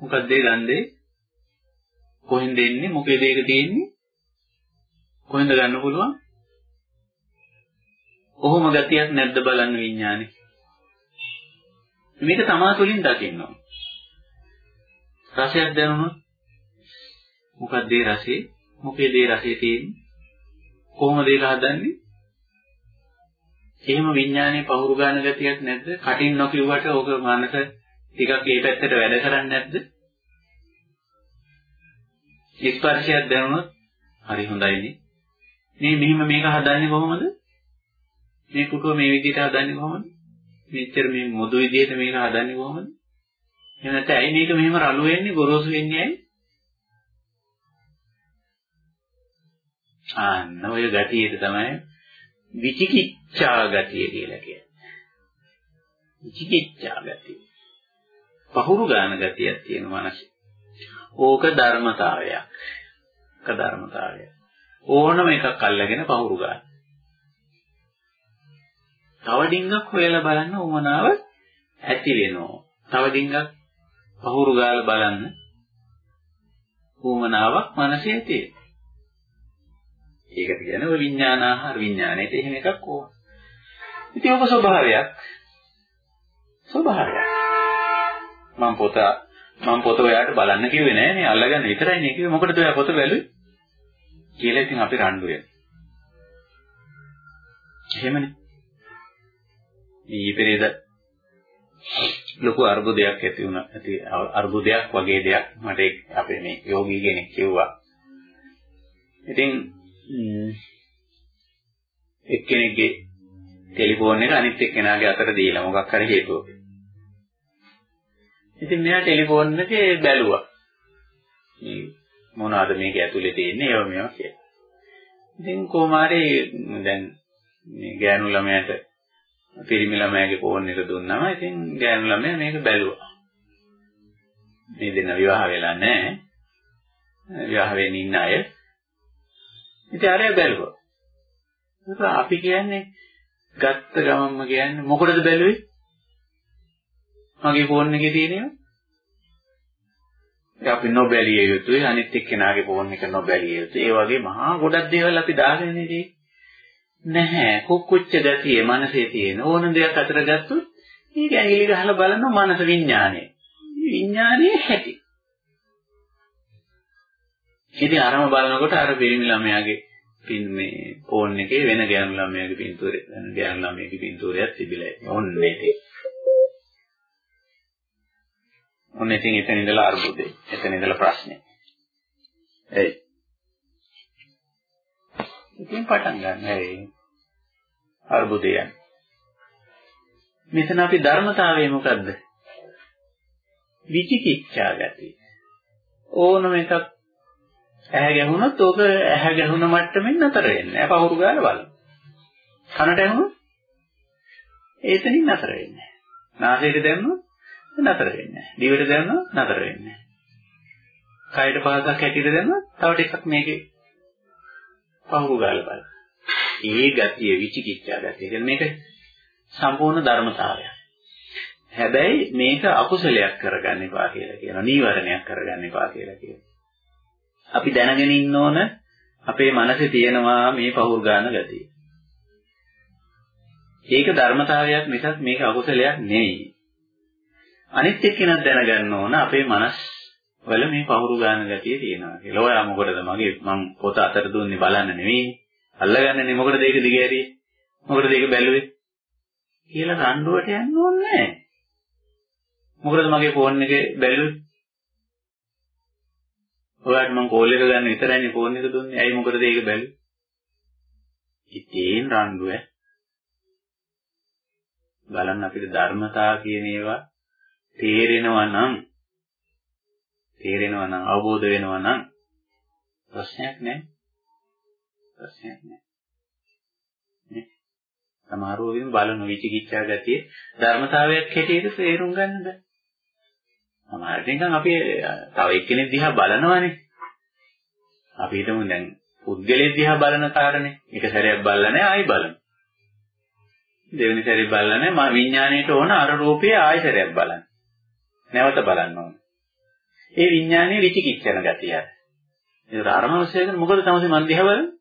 මොකද්ද ඒ ගන්ධේ? කොහෙන්ද එන්නේ? මොකේද ඒක තියෙන්නේ? කොහෙන්ද ගන්න පුළුවන්? කොහොම ගතියක් නැද්ද බලන්න විඥානේ මේක තමා තුළින් දකින්න ඕන. රසයක් දැනුණොත් මොකක්ද ඒ රසේ? මොකේද ඒ රසේ තියෙන්නේ? කොහොමද ඒක හදන්නේ? එහෙම විඥානයේ පහුරු ගන්න ගතියක් නැද්ද? කටින් නොකියුවට ඕක මනස ටිකක් ඒ පැත්තට වැඩ කරන්නේ නැද්ද? ස්පර්ශයක් දැනුණොත් හරි හොඳයිනේ. මේ මෙහිම මේක හදන්නේ කොහොමද? මේ කුටුව මේ විදිහට හදන්නේ කොහොමද? මෙච්චර මේ මොදු විදිහට මේක හදන්නේ කොහොමද? එහෙම නැත්නම් ඇයි මේක මෙහෙම රළු වෙන්නේ ගොරෝසු වෙන්නේ ඇයි? ආන්න ඔය ගතියට තමයි විචිකිච්ඡා ගතිය කියලා කියන්නේ. විචිකිච්ඡා ගතිය. පහුරු ගන්න ගතියක් තියෙන මනසේ. ඕක ධර්මතාවයක්. ක ධර්මතාවයක්. ඕනම එකක් අල්ලගෙන පහුරු ගන්න. තව ඩිංගක් හොයලා බලන්න උමනාව ඇති වෙනවා. තව ඩිංගක් පහුරු ගාලා බලන්න උමනාවක් මනසේ තියෙනවා. ඒකට කියන්නේ ඔය විඥානාහාර විඥාණයට එහෙම එකක් ඕන. ඉතින් ඔබ ස්වභාවයක් ස්වභාවයක්. මම පොත මම පොත ඔයාලට බලන්න කිව්වේ නෑ නේ අල්ලගන්න විතරයි නේ කිව්වේ මොකටද ඔයා පොත බැලුවේ කියලා ඉතින් අපි රණ්ඩු වෙනවා. එහෙමනේ. ඊයේ පෙරේද ලොකු අර්බුදයක් ඇති වුණා. ඇති අර්බුදයක් වගේ දෙයක් මට අපේ මේ යෝගී කෙනෙක් කිව්වා. ඉතින් එක්කෙනෙක්ගේ ටෙලිෆෝන් එක අනිත් එක්කෙනාගේ අතට දීලා මොකක් හරි හේතුවක. ඉතින් මෙයා ටෙලිෆෝන් එකේ බැලුවා. මේ මොනවද මේක ඇතුලේ තියෙන්නේ ඒව මේවා කියලා. ඉතින් කොහොමාරි දැන් මේ ගෑනු ළමයාට පිරිමි ළමයාගේ ෆෝන් එක දුන්නාම ඉතින් ගෑනු ළමයා මේක බැලුවා. මේ දෙන්න විවාහ වෙලා නැහැ. විවාහ වෙන්න ඉන්න අය. ඉතින් අරය බැලුවා. ඒක අපි කියන්නේ ගත්ත ගමන්ම කියන්නේ මොකටද බැලුවේ? මගේ ෆෝන් එකේ තියෙනවා. ඒ අපි නොබැලිය යුතුයි අනිත් එක්කෙනාගේ ෆෝන් එක නොබැලිය යුතුයි. ඒ වගේ මහා ගොඩක් දේවල් අපි දාගෙන ඉන්නේ. නැහැ කුක්කුච්ච ගතිය මනසේ තියෙන ඕන දෙයක් අතර ගත්තොත් මේක ඇඟිලි ගහලා බලන මනස විඥානය. විඥානයේ හැටි. ඉතින් අරම බලනකොට අර පිරිමි ළමයාගේ පින් මේ ෆෝන් එකේ වෙන ගෑනු ළමයාගේ පින්තූරය වෙන ගෑනු ළමයාගේ පින්තූරයක් තිබිලා ඔන්න ඉතින්. ඔන්න ඉතින් එතන ඉඳලා අරුබුදේ. එතන ඉඳලා ප්‍රශ්නේ. එයි. ඉතින් පටන් ගන්න. එයි. අර්බුදයන්. මෙතන අපි ධර්මතාවය මොකද්ද? විචිකිච්ඡා ගතිය. ඕනම එකක් ඇහැ ගැහුනොත් ඕක ඇහැ ගැහුන මට්ටමින් නතර වෙන්නේ. අප අහුරු ගාලා බලන්න. කනට ඇහුනොත් ඒතනින් නතර වෙන්නේ. නාසයට දැම්මොත් නතර වෙන්නේ. දිවට දැම්මොත් නතර වෙන්නේ. කයට පහසක් හැටියට දැම්මොත් තව ටිකක් මේකේ පහුරු ගාලා බලන්න. ඒ ගතිය විචිකිච්ඡා ගතිය. කියන්නේ මේක සම්පූර්ණ ධර්මතාවයක්. හැබැයි මේක අකුසලයක් කරගන්න එපා කියලා කියනවා. නීවරණයක් කරගන්න එපා කියලා කියනවා. අපි දැනගෙන ඉන්න ඕන අපේ මනසේ තියෙනවා මේ පහුරු ගන්න ගතිය. ඒක ධර්මතාවයක් මිසක් මේක අකුසලයක් නෙවෙයි. අනිත් එක්කෙනක් දැනගන්න ඕන අපේ මනස් වල මේ පහුරු ගන්න ගතිය තියෙනවා කියලා. ඔයා මොකටද මගේ මං පොත අතර දුන්නේ බලන්න නෙවෙයි. අල්ලගන්නනේ මොකටද ඒක දිගෑරියේ? මොකටද ඒක බැලුවේ? කියලා රණ්ඩුවට යන්න ඕනේ නැහැ. මොකටද මගේ ෆෝන් එකේ බැලුවේ? ඔයාලට මම කෝල් එක ගන්න විතරයිනේ ෆෝන් එක දුන්නේ. ඇයි මොකටද ඒක බැලුවේ? ඉතින් රණ්ඩුව බලන්න අපිට ධර්මතා කියන ඒවා තේරෙනවා නම් තේරෙනවා නම් අවබෝධ වෙනවා නම් ප්‍රශ්නයක් නැහැ. ප්‍රශ්නයක් නැහැ. නේ? සමහරව වෙන බලන විචිකිච්ඡා ගතිය ධර්මතාවයක් හැටියට තේරුම් ගන්න බෑ. සමහරට නිකන් අපි තව එක්කෙනෙක් දිහා බලනවානේ. අපි හිතමු දැන් පුද්ගලයෙක් දිහා බලන කාරණේ. එක සැරයක් බලලා නැහැ ආයි බලනවා. දෙවෙනි සැරේ බලලා නැහැ මා විඥාණයට ඕන අර රූපය ආයි සැරයක් බලන්න. නැවත බලන්න ඕන. ඒ විඥානයේ විචිකිච්ඡන ගතිය. ඒක අරමවශ්‍යද මොකද තමයි මන් දිහා බලන්නේ?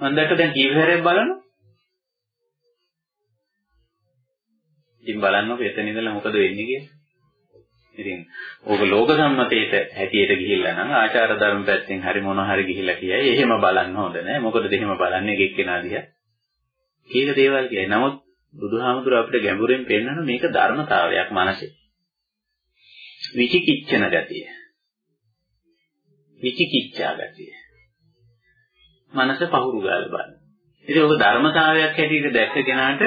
මන් දැක්ක දැන් කීප සැරයක් බලනවා? ඉතින් බලන්නකො එතන ඉඳලා මොකද වෙන්නේ කියලා. ඉතින් ඕක ලෝක සම්මතයට හැටියට ගිහිල්ලා නම් ආචාර ධර්ම පැත්තෙන් හරි මොන හරි ගිහිල්ලා කියයි. එහෙම බලන්න හොඳ නෑ. මොකද එහෙම බලන්නේ එක්කෙනා දිහා. කීක දේවල් කියයි. නමුත් බුදුහාමුදුර අපිට ගැඹුරෙන් පෙන්නන මේක ධර්මතාවයක් මනසේ. විචිකිච්ඡන ගතිය. විචිකිච්ඡා ගතිය. මනස පහුරු ගාලා බලන්න. ඉතින් ඔබ ධර්මතාවයක් හැටියට දැක්ක කෙනාට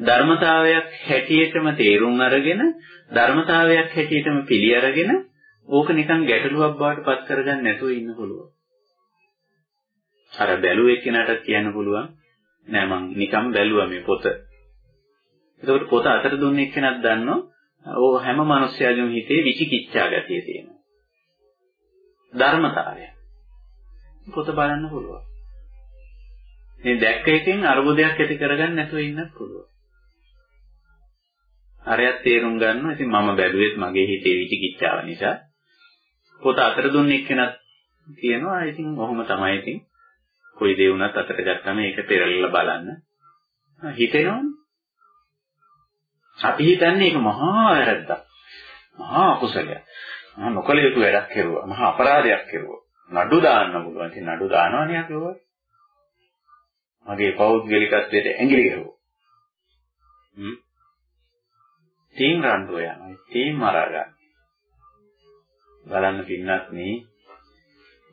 ධර්මතාවයක් හැටියටම තේරුම් අරගෙන ධර්මතාවයක් හැටියටම පිළි අරගෙන ඕක නිකන් ගැටලුවක් බවට පත් කරගන්න නැතුව ඉන්න පුළුවන්. අර බැලුවේ කෙනාට කියන්න පුළුවන් නෑ මං නිකන් බැලුවා මේ පොත. එතකොට පොත අතට දුන්න එක්කෙනක් දන්නෝ ඕ හැම මිනිස්යාගේම හිතේ විචිකිච්ඡා ගතිය තියෙනවා. ධර්මතාවය. පොත බලන්න පුළුවන්. මේ දැක්ක එකෙන් අරුබුදයක් ඇති කරගන්න නැතුව ඉන්නත් පුළුවන්. අරයත් තේරුම් ගන්නවා. ඉතින් මම බැලුවෙත් මගේ හිතේ විචිකිච්ඡාව නිසා. පොත අතර දුන්න එක්කෙනත් කියනවා. ඉතින් ඔහොම තමයි ඉතින්. කොයි දේ වුණත් අතට ගත්තම ඒක පෙරලලා බලන්න. හිතෙනවනේ. අපි හිතන්නේ ඒක මහා වැරද්දක්. මහා අකුසලයක්. මහා නොකල යුතු වැඩක් කෙරුවා. මහා අපරාධයක් කෙරුවා. නඩු දාන්න පුළුවන්. ඉතින් නඩු දානවනේ අපි ඔය. මගේ පෞද්ගලිකත්වයට ඇඟිලි ගැහුවා. හ්ම්. තීම් රණ්ඩුව යනවා. තීම් මරා ගන්න. බලන්න පින්නත් මේ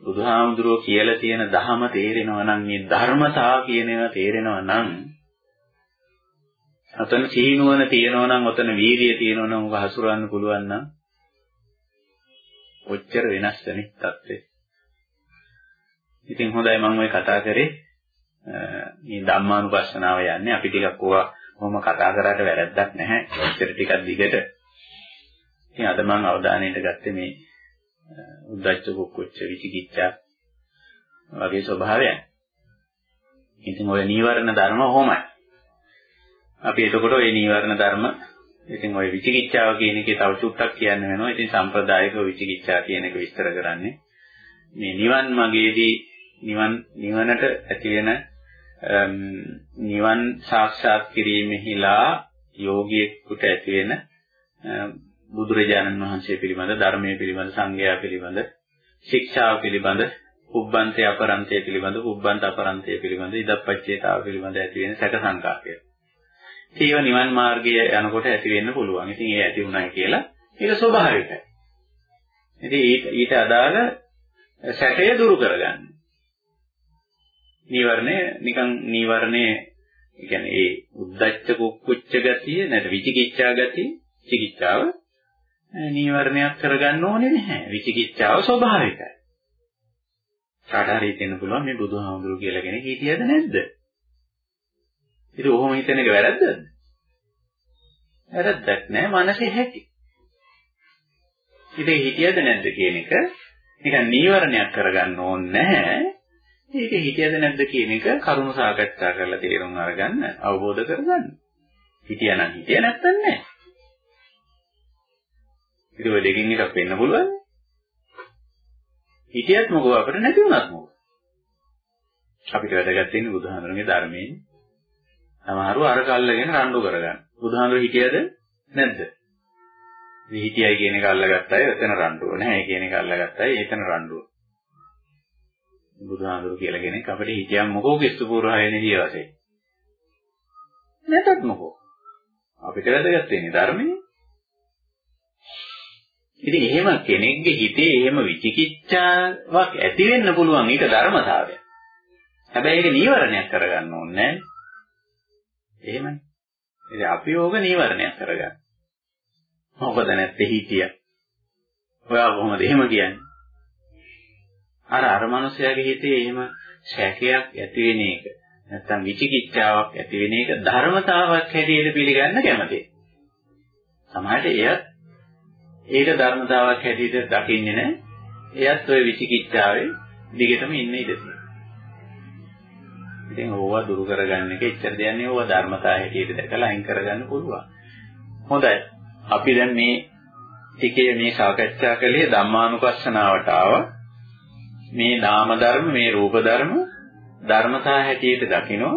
බුදුහාමුදුරුවෝ කියලා තියෙන ධහම තේරෙනවා නම් මේ ධර්මතාව කියන ඒවා තේරෙනවා නම් අතන සීනුවන තියෙනවා නම් ඔතන වීර්යය තියෙනවා නම් ඔබ හසුරවන්න පුළුවන් නම් ඔච්චර වෙනස් වෙන්නේ තත්ත්වේ. ඉතින් හොඳයි මම ওই කතා කරේ මේ ධම්මානුපස්සනාව යන්නේ අපි ටිකක් ඕවා කොහොම කතා කරාට වැරද්දක් නැහැ. ඉතින් ටිකක් දිගට. ඉතින් අද මම අවධානයට ගත්තේ මේ උද්දච්ච කුක්කුච්ච විචිකිච්ඡා වගේ ස්වභාවයන්. ඉතින් ඔය නීවරණ ධර්ම කොහොමයි? අපි එතකොට ඔය නීවරණ ධර්ම ඉතින් ඔය විචිකිච්ඡාව කියන එකේ තව චුට්ටක් කියන්න වෙනවා. ඉතින් සම්ප්‍රදායික විචිකිච්ඡා කියන එක විස්තර කරන්නේ මේ නිවන් මාගේදී නිවන් නිවනට ඇති වෙන නිවන් සාක්ෂාත් කිරීමෙහිලා යෝගියෙකුට ඇති වෙන බුදුරජාණන් වහන්සේ පිළිබඳ ධර්මයේ පිළිබඳ සංඝයා පිළිබඳ ශික්ෂාව පිළිබඳ උබ්බන්තේ අපරන්තේ පිළිබඳ උබ්බන්ත අපරන්තේ පිළිබඳ ඉදප්පච්චේතාව පිළිබඳ ඇති වෙන සැක සංකාපය. ඒව නිවන් මාර්ගයේ යනකොට ඇති වෙන්න පුළුවන්. ඉතින් ඒ ඇති උනායි කියලා ඒක ස්වභාවිකයි. ඉතින් ඊට අදාළ සැකය දුරු කරගන්න. නීවරණය නිකන් නීවරණේ ඒ කියන්නේ ඒ උද්දච්ච කුක්කුච්ච ගතිය නැත්නම් විචිකිච්ඡා ගතිය චිකිච්ඡාව නීවරණයක් කරගන්න ඕනේ නැහැ. විචිකිච්ඡාව ස්වභාවිකයි. කාට හරි හිතෙන්න පුළුවන් මේ බුදුහාමුදුරු කියලා කෙනෙක් හිටියද නැද්ද? ඉතින් ඔහොම හිතන එක වැරද්දද? වැරද්දක් නෑ මනසේ හැටි. ඉතින් හිටියද නැද්ද කියන එක නිකන් නීවරණයක් කරගන්න ඕනේ නැහැ. ඒක හිටියද නැද්ද කියන එක කරුණු සාකච්ඡා කරලා තේරුම් අරගන්න අවබෝධ කරගන්න. හිටියනම් හිටිය නැත්තම් නෑ. ඉතින් ඔය දෙකින් එකක් වෙන්න පුළුවන්. හිටියත් මොකෝ අපිට නැති වුණත් මොකෝ. අපිට වැදගත් වෙන්නේ බුදුහාමරගේ ධර්මයෙන්. සමහරව අර කල්ලගෙන රණ්ඩු කරගන්න. බුදුහාමර හිටියද නැද්ද? මේ හිටියයි කියන එක අල්ලගත්ත අය එතන රණ්ඩුව නැහැ කියන එක අල්ලගත්ත අය එතන රණ්ඩුව. බුදුහාමුදුරු කියලා කෙනෙක් අපිට හිතියම් මොකෝ කිස්තු පුරහයනේ ජීවසේ. නැතත් මොකෝ. අපිට වැදගත් වෙන්නේ ධර්මයේ. ඉතින් එහෙම කෙනෙක්ගේ හිතේ එහෙම විචිකිච්ඡාවක් ඇති වෙන්න පුළුවන් ඒක ධර්මතාවය. හැබැයි ඒක නීවරණයක් කරගන්න ඕනේ නැහැ. එහෙමයි. ඉතින් අපි ඕක නීවරණයක් කරගන්න. මොකද නැත්තේ හිතිය. ඔයා කොහොමද එහෙම කියන්නේ? අර අර මනුස්සයාගේ හිතේ එහෙම සැකයක් ඇති වෙන එක නැත්තම් විචිකිච්ඡාවක් ඇති වෙන එක ධර්මතාවක් හැටියට පිළිගන්න කැමතියි. සමහරට එය ඒක ධර්මතාවක් හැටියට දකින්නේ නැහැ. එයත් ওই විචිකිච්ඡාවේ දිගටම ඉන්න ඉඩ තියෙනවා. ඉතින් ඕවා දුරු කරගන්න එක එච්චර දෙයක් නෙවෙයි ඕවා ධර්මතාව හැටියට දැකලා අයින් කරගන්න පුළුවන්. හොඳයි. අපි දැන් මේ ටිකේ මේ සාකච්ඡා කළේ ධම්මානුපස්සනාවට ආවා. මේ නාම ධර්ම මේ රූප ධර්ම ධර්මතා හැටියට දකිනවා.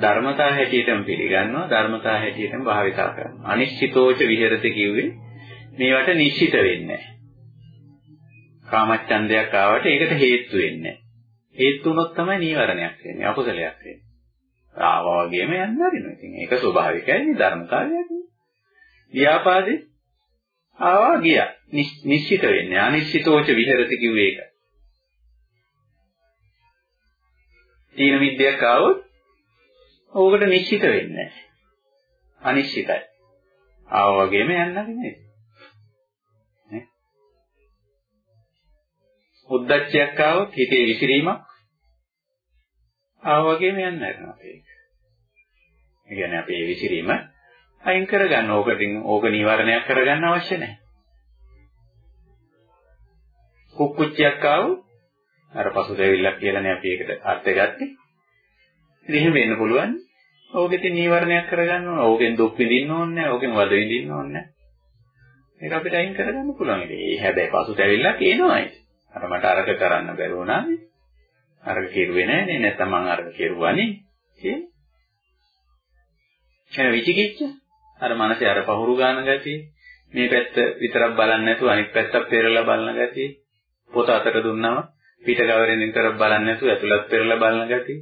ධර්මතා හැටියටම පිළිගන්නවා. ධර්මතා හැටියටම භාවිතා කරනවා. අනිශ්චිතෝච විහෙරති කිව්වේ මේවට නිශ්චිත වෙන්නේ නැහැ. කාමච්ඡන්දයක් ආවට ඒකට හේතු වෙන්නේ හේතු වුණොත් තමයි නීවරණයක් වෙන්නේ අකුසලයක් වෙන්නේ. ආවා වගේම යන්න හරිනවා. ඉතින් ඒක ස්වභාවිකයි ධර්මතාවයක් ව්‍යාපාදේ ආවා ගියා. නිශ්චිත වෙන්නේ අනිශ්චිතෝච විහෙරති කිව්වේ ඒක. තීන විද්‍යාවක් ආවොත් ඕකට නිශ්චිත වෙන්නේ නැහැ. අනිශ්චිතයි. ආව වගේම යන්න නෙමෙයි. නේ? උද්දච්චයක් ආවොත් හිතේ විසිරීමක් ආව වගේම යන්න හදනවා ඒක. ඒ කියන්නේ අපි මේ විසිරීම අයින් කරගන්න ඕකටින් ඕක නිවාරණයක් කරගන්න අවශ්‍ය නැහැ. කුක්කුච්චයක් ආවොත් අර පසුතැවිල්ලක් කියලානේ අපි ඒකට අර්ථය ගත්තේ. ඉතින් එහෙම වෙන්න පුළුවන්. ඕකෙත් නීවරණයක් කරගන්න ඕන. ඕකෙන් දුක් විඳින්න ඕනේ නැහැ. ඕකෙන් වද විඳින්න ඕනේ නැහැ. ඒක අපිට අයින් කරගන්න පුළුවන්. ඒ හැබැයි පසුතැවිල්ලක් එනවා ඒක. අර මට අරක කරන්න බැරි වුණානේ. අරක කෙරුවේ නැහනේ. නැත්නම් මං අරක කෙරුවානේ. කියන්නේ. එන විචිකිච්ඡ අර මනසේ අර පහුරු ගන්න ගතිය මේ පැත්ත විතරක් බලන්නේ නැතුව අනිත් පැත්තත් පෙරලා බලන ගතිය පොත අතට දුන්නම පිට කවරෙන් විතර බලන්නේ නැතුව ඇතුළත් පෙරලා බලන ගතිය.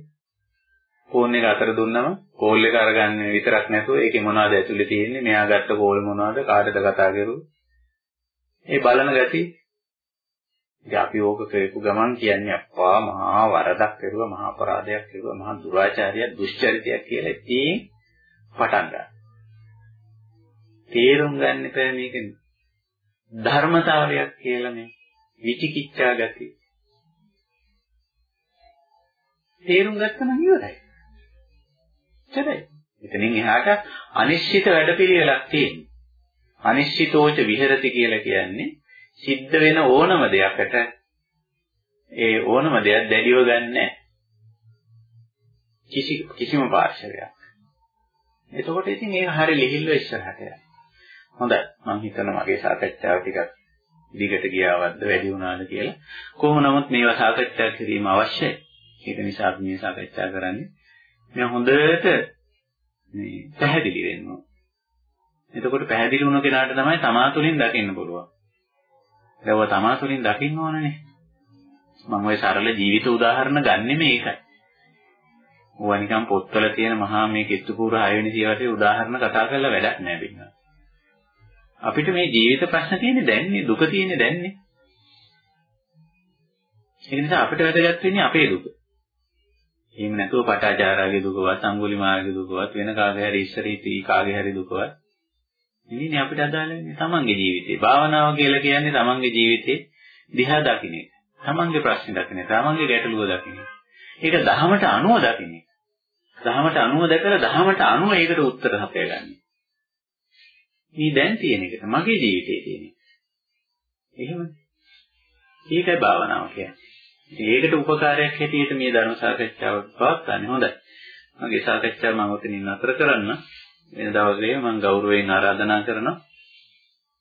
ෆෝන් එක අතර දුන්නම කෝල් එක අරගන්න විතරක් නැතුව ඒකේ මොනවද ඇතුලේ තියෙන්නේ මෙයා ගත්ත කෝල් මොනවද කාටද කතා කරුවේ. ඒ බලන ගතිය. ඉතින් අපි ඕක කරපු ගමන් කියන්නේ අප්පා මහා වරදක් කරුවා මහා අපරාධයක් කරුවා මහා දුරාචාරයක් දුෂ්චරිතයක් කියලා ඉතින් පටන් ගන්නවා. තේරුම් ගන්න එපා මේක ධර්මතාවයක් කියලා මේ විචිකිච්ඡා ගතිය. තේරුම් ගත්තම ඉවරයි. එච්චරයි. එතනින් එහාට අනිශ්චිත වැඩපිළිවෙලක් තියෙනවා. අනිශ්චිතෝච විහෙරති කියලා කියන්නේ සිද්ධ වෙන ඕනම දෙයකට ඒ ඕනම දෙයක් දැඩිව ගන්නෑ. කිසි කිසිම පාර්ශවයක්. එතකොට ඉතින් ඒක හරිය ලිහිල්ව ඉස්සරහට යනවා. හොඳයි. මම හිතනවා මගේ සාකච්ඡාව ටිකක් දිගට ගියාවද්ද වැඩි වුණාද කියලා. කොහොම නමුත් මේවා සාකච්ඡා කිරීම අවශ්‍යයි. ඒක නිසා අපි මේ සාකච්ඡා කරන්නේ මේ හොඳට මේ පැහැදිලි වෙන්න ඕන. එතකොට පැහැදිලි වුණ කෙනාට තමයි තමා තුළින් දකින්න පුළුවන්. ඒව තමා තුළින් දකින්න ඕනනේ. මම ওই සරල ජීවිත උදාහරණ ගන්නෙ මේකයි. ඕවා නිකන් පොත්වල තියෙන මහා මේ කිත්තුපූර 6 වෙනි සියවසේ උදාහරණ කතා කරලා වැඩක් නෑ බින්න. අපිට මේ ජීවිත ප්‍රශ්න තියෙන්නේ දැන්නේ දුක තියෙන්නේ දැන්නේ. ඒ නිසා අපිට වැදගත් වෙන්නේ අපේ දුක. එහෙම නැතුව පටාචාරාගේ දුකවත්, අඟුලිමාලගේ දුකවත්, වෙන කාගේ හරි ඉස්සරීති කාගේ හරි දුකවත් නෙවෙයි අපිට අදාළ වෙන්නේ තමන්ගේ ජීවිතේ. භාවනාව කියලා කියන්නේ තමන්ගේ ජීවිතේ දිහා දකින්න එක. තමන්ගේ ප්‍රශ්න දකින්න එක. තමන්ගේ ගැටලුව දකින්න එක. ඒක දහමට අනුව දකින්න එක. දහමට අනුව දැකලා දහමට අනුව ඒකට උත්තර හපයගන්නේ. මේ දැන් තියෙන එකට මගේ ජීවිතේ තියෙන එක. එහෙමයි. ඒකයි භාවනාව කියන්නේ. ඒකට උපකාරයක් හැටියට මේ ධර්ම සාකච්ඡාව පවත්වන්නේ හොඳයි. මගේ සාකච්ඡාව මම ඔතනින් නතර කරන්න. වෙන දවසේ මම ගෞරවයෙන් ආරාධනා කරනවා.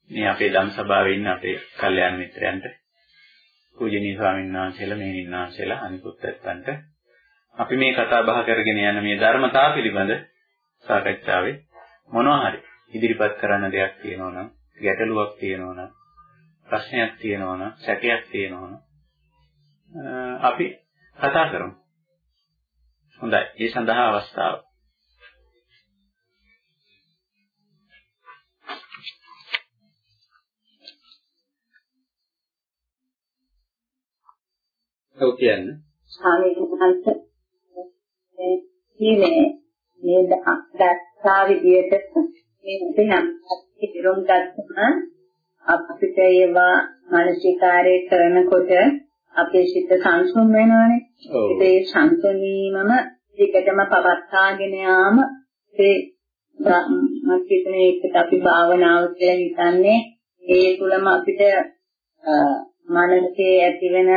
මේ අපේ ධම් සභාවේ ඉන්න අපේ කල්යාණ මිත්‍රයන්ට පූජනීය ස්වාමීන් වහන්සේලා මෙහෙණින් වහන්සේලා අනිකුත් ඇත්තන්ට අපි මේ කතා බහ කරගෙන යන මේ ධර්මතාව පිළිබඳ සාකච්ඡාවේ මොනවා හරි ඉදිරිපත් කරන්න දෙයක් තියෙනවා නම් ගැටලුවක් තියෙනවා නම් ප්‍රශ්නයක් තියෙනවා නම් සැකයක් තියෙනවා නම් අපි කතා කරමු. හොඳයි. ඒ සඳහා අවස්ථාව. ඔව් කියන්න. ස්වාමීන් වහන්සේ මේ මේ දැක්සා විදියට මේ දෙනම් ඉදිරියම් ගත්තම අපිට ඒවා මානසිකාරය කරනකොට අපේ සිත සංසුන් වෙනවානේ. ඒ සංසුනීමම දිගටම පවත්වාගෙන යාම ඒ මත්කිතනේ එකට අපි භාවනාව කියලා හිතන්නේ ඒ තුලම අපිට මනසේ ඇතිවෙන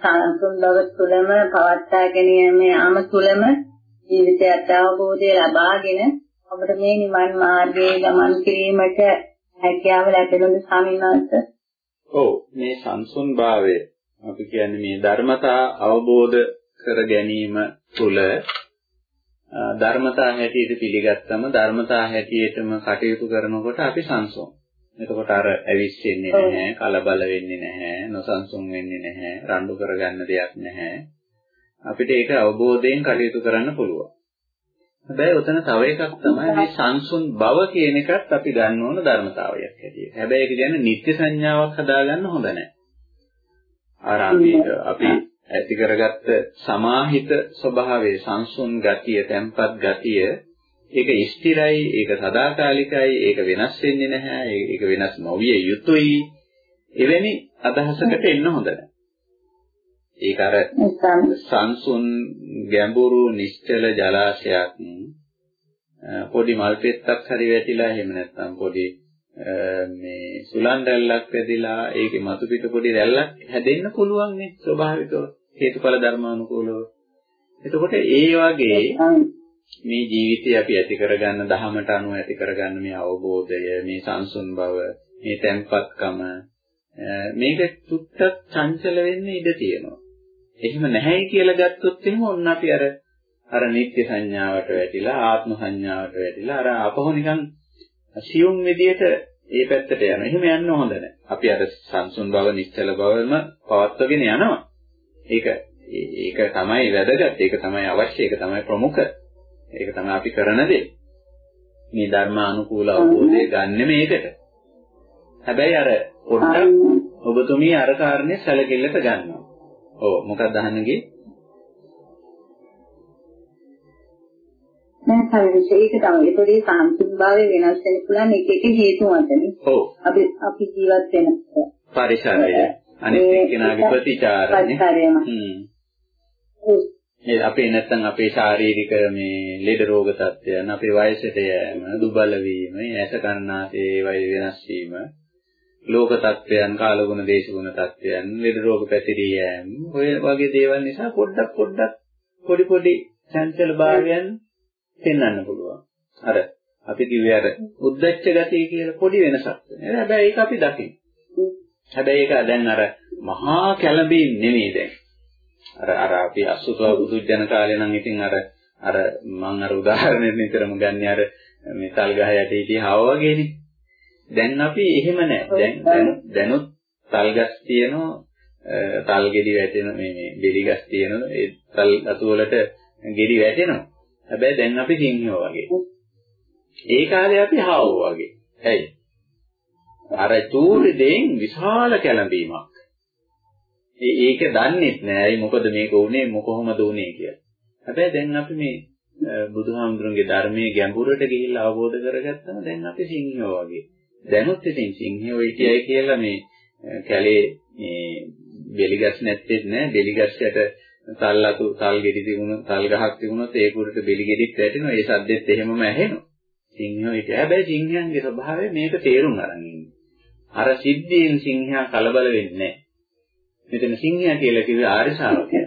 සංසුන් බව තුලම පවත්වාගෙන යාම තුලම ජීවිතයට අවබෝධය ලබාගෙන අපිට මේ නිවන් මාර්ගයේ ගමන් කිරීමට හැකියාව ලැබෙනුනේ ස්වාමීන් වහන්සේ. ඔව් මේ සංසුන් භාවය අපි කියන්නේ මේ ධර්මතා අවබෝධ කර ගැනීම තුළ ධර්මතා හැටියට පිළිගත්තම ධර්මතා හැටියටම කටයුතු කරනකොට අපි සංසුන්. එතකොට අර ඇවිස්සෙන්නේ නැහැ, කලබල වෙන්නේ නැහැ, නොසන්සුන් වෙන්නේ නැහැ, රණ්ඩු කරගන්න දෙයක් නැහැ. අපිට ඒක අවබෝධයෙන් කටයුතු කරන්න පුළුවන්. හැබැයි උතන තව එකක් තමයි මේ සංසුන් බව කියන එකත් අපි ගන්න ඕන ධර්මතාවයක් හැටියට. හැබැයි ඒක කියන්නේ නිත්‍ය සංඥාවක් හදාගන්න හොඳ නැහැ. අර අපි ඇති කරගත්ත සමාහිත ස්වභාවයේ සංසුන් ගතිය, tempat ගතිය ඒක ස්ථිරයි, ඒක සදාකාලිකයි, ඒක වෙනස් වෙන්නේ නැහැ, ඒක වෙනස් නොවිය යුතුයි. එවැනි අදහසකට එන්න හොඳ නැහැ. ඒක අර සංසුන් ගැඹුරු නිශ්චල ජලාශයක් පොඩි මල් පෙත්තක් හරි වැටිලා එහෙම නැත්නම් පොඩි මේ සුලන් රැල්ලක් වැදිලා ඒකේ මතු පිට පොඩි රැල්ලක් හැදෙන්න පුළුවන් නේ ස්වභාවිකව හේතුඵල ධර්මානුකූලව. එතකොට ඒ වගේ මේ ජීවිතය අපි ඇති කරගන්න දහමට අනුව ඇති කරගන්න මේ අවබෝධය, මේ සංසුන් බව, මේ තැම්පත්කම මේක තුත්තක් චංචල වෙන්න ඉඩ තියෙනවා. එහෙම නැහැයි කියලා ගත්තොත් එහෙම ඔන්න අපි අර අර නිත්‍ය සංඥාවට වැටිලා ආත්ම සංඥාවට වැටිලා අර අපහො නිකන් සියුම් විදියට ඒ පැත්තට යනවා. එහෙම යන්න හොඳ නැහැ. අපි අර සංසුන් බව නිශ්චල බවම පවත්වගෙන යනවා. ඒක ඒක තමයි වැදගත්. ඒක තමයි අවශ්‍ය. ඒක තමයි ප්‍රමුඛ. ඒක තමයි අපි කරන දේ. මේ ධර්මානුකූල අවබෝධය ගන්න මේකට. හැබැයි අර පොඩ්ඩක් ඔබතුමී අර කාරණේ සැලකිල්ලට ගන්නවා. ඔව් මොකක්ද අහන්නගේ? නෑ සවිවිශ ඒක තමයි. ඒකේ සාන්තිභාවය වෙනස් වෙන්න පුළුවන් එක එක හේතු මතනේ. ඔව්. අපි අපි ජීවත් වෙන පරිසරය අනිත් එක්කෙනාගේ ප්‍රතිචාරනේ. පරිසරයම. හ්ම්. ඒ අපේ නැත්තම් අපේ ශාරීරික මේ ලෙඩ රෝග තත්ත්වයන්, අපේ වයසට යෑම, දුබල වීම, ඇස කන්නාසේ වයි වෙනස් වීම, ලෝක තත්ත්වයන්, කාලගුණ දේශගුණ තත්ත්වයන්, ලෙඩ රෝග පැතිරී යෑම, ඔය වගේ දේවල් නිසා පොඩ්ඩක් පොඩ්ඩක් පොඩි පොඩි චංචල භාවයන් පෙන්වන්න පුළුවන්. අර අපි කිව්වේ අර උද්දච්ච ගතිය කියලා පොඩි වෙනසක් වෙනවා. හැබැයි ඒක අපි දකින්න. හැබැයි ඒක දැන් අර මහා කැළඹීම් නෙමෙයි දැන්. අර අර අපි අසුතව බුදුජන කාලේ නම් ඉතින් අර අර මම අර උදාහරණයක් නිතරම ගන්න අර මේ තල් ගහ යට හිටිය හව වගේනේ. දැන් අපි එහෙම නැහැ. දැන් දැනුත් තල් ගස් තියෙනවා තල් ගෙඩි වැටෙන මේ මේ බෙලි ගස් තියෙනවා ඒ තල් අතු වලට ගෙඩි වැටෙනවා. හැබැයි දැන් අපි සිංහයෝ වගේ. ඒ කාලේ අපි හාවෝ වගේ. ඇයි? අර චූරි දෙයින් විශාල කැළඹීමක්. ඒක දන්නේත් නෑ. ඇයි මොකද මේක උනේ කොහොමද උනේ කියලා. හැබැයි දැන් අපි මේ බුදුහාමුදුරන්ගේ ධර්මයේ ගැඹුරට ගිහිල්ලා අවබෝධ කරගත්තම දැන් අපි සිංහයෝ වගේ. දැනුත් ඉතින් සිංහයෝ හිටියයි කියලා මේ කැලේ මේ බෙලිගස් නැත්තේ නෑ බෙලිගස්යට තල් අතු තල් ගෙඩි තිබුණොත් තල් ගහක් තිබුණොත් ඒ කුරට බෙලි ගෙඩිත් වැටෙනවා. ඒ සද්දෙත් එහෙමම ඇහෙනවා. සිංහයෝ හිටිය. හැබැයි සිංහයන්ගේ ස්වභාවය මේක තේරුම් අරන් ඉන්නේ. අර සිද්ධියෙන් සිංහයා කලබල වෙන්නේ නැහැ. මෙතන සිංහයා කියලා කිව්වේ ආර්ය ශ්‍රාවකයා.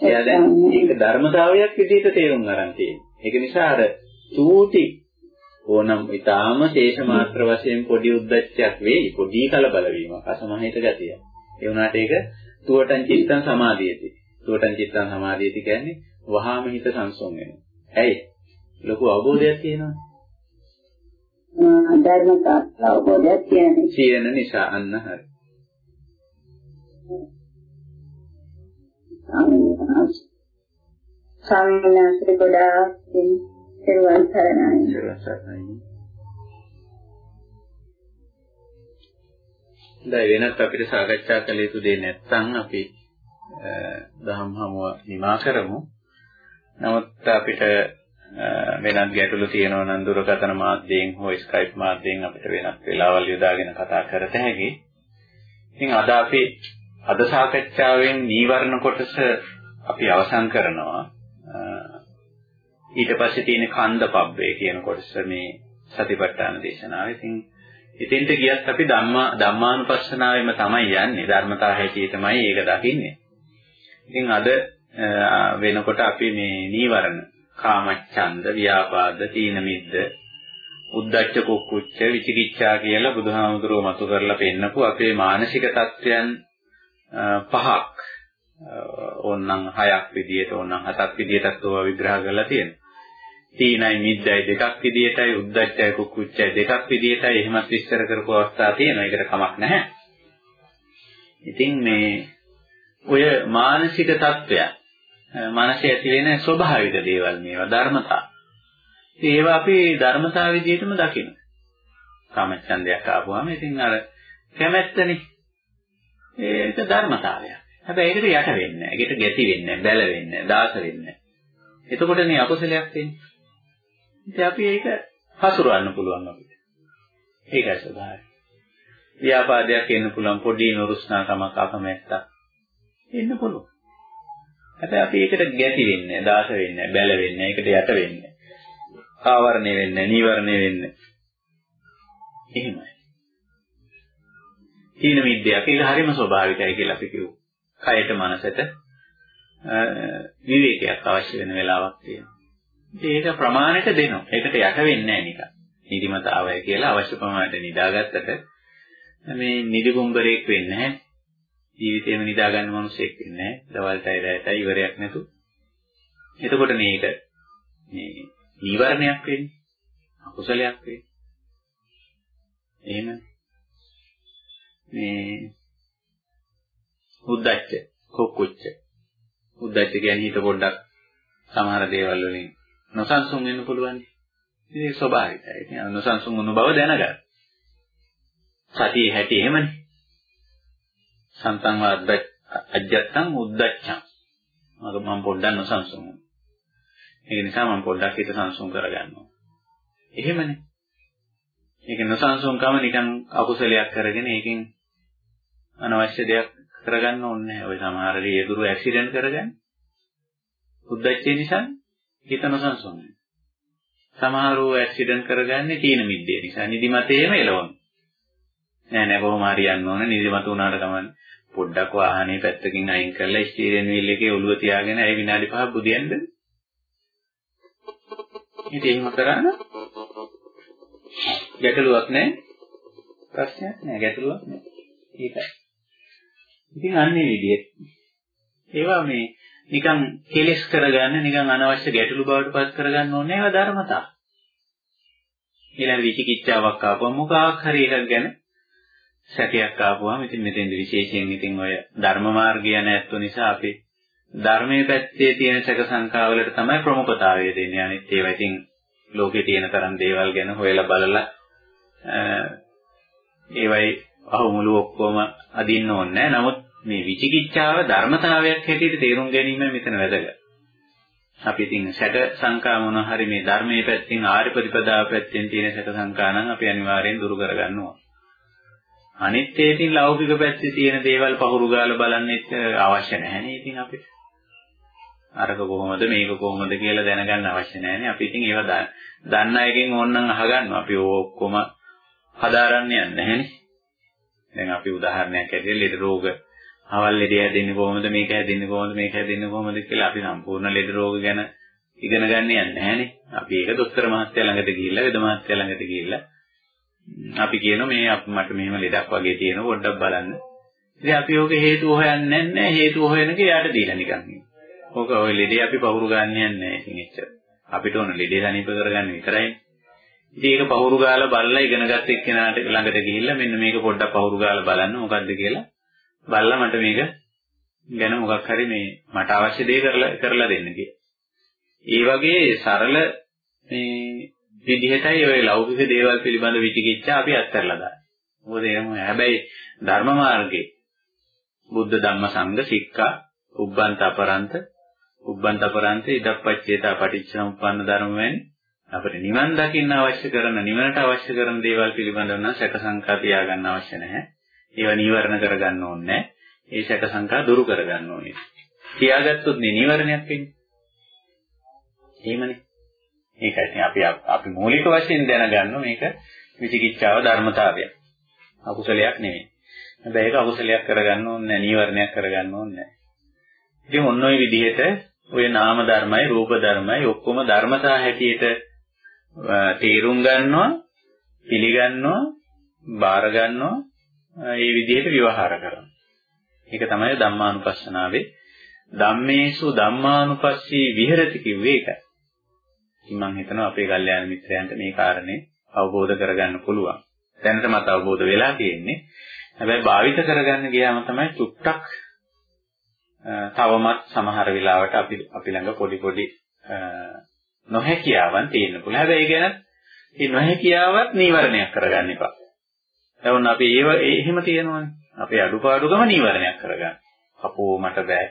එයා දැන් මේක ධර්මතාවයක් විදිහට තේරුම් අරන් තියෙනවා. ඒක නිසා අර චූටි ඕනම් ඊටාම ශේෂ මාත්‍ර වශයෙන් පොඩි උද්දච්චයක් වෙයි. පොඩි කලබල වීමක් අසමහිත ගතිය. ඒ වුණාට ඒක තුවටන් චිත්තං සමාධියති. තුවටන් චිත්තං සමාධියති කියන්නේ වහාම හිත සංසොම් වෙනවා. ඇයි? ලොකු අවබෝධයක් තියෙනවා. ධර්මතා අවබෝධයක් කියන්නේ. සියන නිසා අන්න හරි. ස්වාමීන් වහන්සේ ගොඩාක් පෙරවන් සරණයි. සරණයි. දැන් වෙනත් අපිට සාකච්ඡා කළ යුතු දේ නැත්නම් අපි දහම් හමුව නිමා කරමු. නමුත් අපිට වෙනත් ගැටලු තියෙනවා නම් දුරකථන මාධ්‍යයෙන් හෝ ස්කයිප් මාධ්‍යයෙන් අපිට වෙනත් වෙලාවල් යොදාගෙන කතා කරත හැකි. ඉතින් අද අපි අද සාකච්ඡාවෙන් නීවරණ කොටස අපි අවසන් කරනවා. ඊට පස්සේ තියෙන කන්ද පබ්බේ කියන කොටස මේ සතිපට්ඨාන දේශනාවේ. ඉතින් ඉතින්ට ගියත් අපි ධම්මා ධම්මානුපස්සනාවෙම තමයි යන්නේ. ධර්මතා හැටියටමයි ඒක දකින්නේ. ඉතින් අද වෙනකොට අපි මේ නීවරණ කාමච්ඡන්ද, ව්‍යාපාද, තීන මිද්ද, උද්ධච්ච කුක්කුච්ච, විචිකිච්ඡා කියලා බුදුහාමුදුරුවෝ මතු කරලා පෙන්නපු අපේ මානසික තත්වයන් පහක් ඕන්නම් හයක් විදියට ඕන්නම් හතක් විදියටත් ඒවා විග්‍රහ කරලා තියෙනවා. තීනයි මිද්දයි දෙකක් විදියටයි උද්දච්චයි කුක්කුච්චයි දෙකක් විදියටයි එහෙමත් විස්තර කරපු අවස්ථා තියෙනවා. ඒකට කමක් නැහැ. ඉතින් මේ ඔය මානසික தত্ত্বය මානසය ඇති වෙන ස්වභාවික දේවල් මේවා ධර්මතා. ඉතින් ඒවා අපි ධර්මතා විදියටම දකිනවා. කාමච්ඡන්දයක් ආපුවාම ඉතින් අර කැමැත්තනේ ඒක ධර්මතාවයක්. හැබැයි ඒකට යට වෙන්නේ නැහැ. ඒකට ගැති වෙන්නේ නැහැ, බැල වෙන්නේ නැහැ, දාස වෙන්නේ නැහැ. එතකොටනේ අකුසලයක් තියෙන්නේ. ඉතින් අපි ඒක හසුරවන්න පුළුවන් අපිට. ඒකයි ස්වභාවය. ව්‍යාපාදයක් එන්න පුළුවන් පොඩි නුරුස්නාකමක් අකමැත්තක් එන්න පුළුවන්. හැබැයි අපි ඒකට ගැති වෙන්නේ නැහැ, දාස වෙන්නේ නැහැ, බැල වෙන්නේ නැහැ, ඒකට යට වෙන්නේ නැහැ. ආවරණය වෙන්නේ නැහැ, නීවරණය වෙන්නේ එහෙමයි. තීන මිද්දයක් ඒක හරිම ස්වභාවිකයි කියලා අපි කිව්වා. කයට මනසට විවේකයක් අවශ්‍ය වෙන වෙලාවක් තියෙනවා. ඒක ප්‍රමාණයට දෙනවා. ඒකට යට වෙන්නේ නැහැ නිකන්. නිදිමතාවය කියලා අවශ්‍ය ප්‍රමාණයට නිදාගත්තට මේ නිදිගුම්බරේක් වෙන්නේ නැහැ. ජීවිතේම නිදා ගන්න මිනිසෙක් වෙන්නේ නැහැ. දවල්ටයි රැයටයි ඉවරයක් නැතු. එතකොට මේක මේ නීවරණයක් වෙන්නේ. අකුසලයක් වෙන්නේ. එහෙම මේ උද්දච්ච කුක්කුච්ච උද්දච්ච කියන්නේ හිත පොඩ්ඩක් සමහර දේවල් වලින් නොසන්සුන් වෙන්න පුළුවන්. ඉතින් ස්වභාවිකයි. ඉතින් නොසන්සුන් වුණු බව දැනගන්න. සතියේ හැටි එහෙමනේ. සන්තං වාද්ද අජ්ජත්තං උද්දච්චං. මම මම පොඩ්ඩක් නොසන්සුන් වුණා. ඒක නිසා මම පොඩ්ඩක් හිත සංසුන් කරගන්නවා. එහෙමනේ. ඒක නොසන්සුන්කම නිකන් අකුසලයක් කරගෙන ඒකෙන් අනවශ්‍ය දෙයක් කරගන්න ඕනේ නැහැ. ඔය සමහර රියදුරු ඇක්සිඩන්ට් කරගන්න. උද්දච්චය නිසා හිත නොසන්සුන් වෙනවා. සමහරව ඇක්සිඩන්ට් කරගන්නේ තීන මිද්දේ නිසා. නිදිමතේම එළවන. නෑ නෑ කොහොම හරි යන්න ඕනේ. නිදිමත උනාට කමන්නේ. පොඩ්ඩක් වාහනේ පැත්තකින් අයින් කරලා ස්ටියරින් වීල් එකේ ඔළුව තියාගෙන ඒ විනාඩි 5ක් බුදියන්ද. ඉතින් එහෙම කරාන ගැටලුවක් නෑ. ප්‍රශ්නයක් නෑ ගැටලුවක් නෑ. ඒකයි. ඉතින් අන්නේ විදිහට ඒවා මේ නිකන් කෙලස් කරගන්න නිකන් අනවශ්‍ය ගැටලු බවට පත් කරගන්න ඕනේ ඒවා ධර්මතා. ඊළඟ විචිකිච්ඡාවක් ආපුවම මොකක් හරි එකක් ගැන සැකයක් ආපුවම ඉතින් මෙතෙන්ද විශේෂයෙන් ඉතින් ඔය ධර්ම මාර්ගය නැත්තු නිසා අපි ධර්මයේ පැත්තේ තියෙන සැක සංකාවලට තමයි ප්‍රමුඛතාවය දෙන්නේ. අනිත් ඒවා ඉතින් ලෝකේ තියෙන තරම් දේවල් ගැන හොයලා බලලා ඒවයි අහුමුළු ඔක්කොම අදින්න ඕනේ නැහැ. නමුත් මේ විචිකිච්ඡාව ධර්මතාවයක් හැටියට තේරුම් ගැනීම මෙතන වැදගත්. අපි ඉතින් සැක සංකා මොන හරි මේ ධර්මයේ පැත්තෙන් ආර්ය ප්‍රතිපදාව පැත්තෙන් තියෙන සැක සංකා නම් අපි අනිවාර්යෙන් දුරු කරගන්න ඕන. අනිත් ඒකින් ලෞකික පැත්තේ තියෙන දේවල් පහුරු ගාලා බලන්නෙත් අවශ්‍ය නැහැ නේ ඉතින් අපිට. අරක කොහොමද මේක කොහොමද කියලා දැනගන්න අවශ්‍ය නැහැ නේ. අපි ඉතින් ඒවා දන්න අයගෙන් ඕනනම් අහගන්නවා. අපි ඔක්කොම හදාරන්න යන්නේ නැහැනේ. දැන් අපි උදාහරණයක් ඇරෙලා ලෙඩ රෝග අවල් ලෙඩ හැදෙන්නේ කොහොමද මේක හැදෙන්නේ කොහොමද මේක හැදෙන්නේ කොහොමද කියලා අපි සම්පූර්ණ ලෙඩ රෝග ගැන ඉගෙන ගන්න යන්නේ නැහැනේ. අපි ඒක දොස්තර මහත්තයා ළඟට ගිහිල්ලා වෙද මහත්තයා ළඟට ගිහිල්ලා අපි කියනවා මේ මට මෙහෙම ලෙඩක් වගේ තියෙනවා පොඩ්ඩක් බලන්න. ඉතින් අපි ඕක හේතු හොයන්නේ නැහැ හේතු හොයනක යාට දීලා නිකන්. ඕක ඔය ලෙඩේ අපි පහුරු ගන්න යන්නේ නැහැ ඉතින් එච්චර. අපිට ඕන ලෙඩේ සනීප කරගන්න විතරයි. ඉතින් ඒක පහුරු ගාලා බලලා ඉගෙනගත්ත එක්කෙනාට ළඟට ගිහිල්ලා මෙන්න මේක පොඩ්ඩක් පහුරු ගාලා බලන්න මොකද්ද කියලා බලලා මට මේක ගැන මොකක් හරි මේ මට අවශ්‍ය දේ කරලා කරලා දෙන්න කියලා. ඒ වගේ සරල මේ විදිහටයි ওই ලෞකික දේවල් පිළිබඳ විචිකිච්ඡා අපි අත්හැරලා දාන්නේ. මොකද එහෙම හැබැයි ධර්ම මාර්ගේ බුද්ධ ධම්ම සංඝ සික්ඛා උබ්බන්ත අපරන්ත උබ්බන්ත අපරන්ත ඉදප්පච්චේතා පටිච්චසමුප්පන්න ධර්ම වෙන්නේ අපිට නිවන් දකින්න අවශ්‍ය කරන නිවනට අවශ්‍ය කරන දේවල් පිළිබඳව නම් සැක සංකා තියාගන්න අවශ්‍ය නැහැ. ඒවා නීවරණ කරගන්න ඕනේ නැහැ. ඒ සැක සංකා දුරු කරගන්න ඕනේ. තියාගත්තොත් නේ නීවරණයක් වෙන්නේ. එහෙමනේ. ඒකයි ඉතින් අපි අපි මූලික වශයෙන් දැනගන්න මේක විචිකිච්ඡාව ධර්මතාවය. අකුසලයක් නෙමෙයි. හැබැයි ඒක අකුසලයක් කරගන්න ඕනේ නැහැ, නීවරණයක් කරගන්න ඕනේ නැහැ. ඉතින් ඔන්න ඔය විදිහට ඔය නාම ධර්මයි රූප ධර්මයි ඔක්කොම ධර්මතා හැටියට තේරුම් ගන්නවා, පිළිගන්නවා, බාර ගන්නවා, ඒ විදිහට විවහාර කරනවා. ඒක තමයි ධම්මානුපස්සනාවේ ධම්මේසු ධම්මානුපස්සී විහෙරති කිව්වේ ඒකයි. ඉතින් මම හිතනවා අපේ කල්යාණ මිත්‍රයන්ට මේ කාරණේ අවබෝධ කරගන්න පුළුවන්. දැනට මට අවබෝධ වෙලා තියෙන්නේ. හැබැයි භාවිත කරගන්න ගියාම තමයි චුට්ටක් තවමත් සමහර වෙලාවට අපි අපි ළඟ පොඩි පොඩි නොහැකියාවන් තියෙන්න පුළුවන්. හැබැයි ඒ ගැන මේ නොහැකියාවත් නීවරණයක් කරගන්න එපා. දැන් අපි ඒව එහෙම තියෙනවනේ. අපේ අඩුපාඩුකම නීවරණයක් කරගන්න. අපෝ මට බෑ.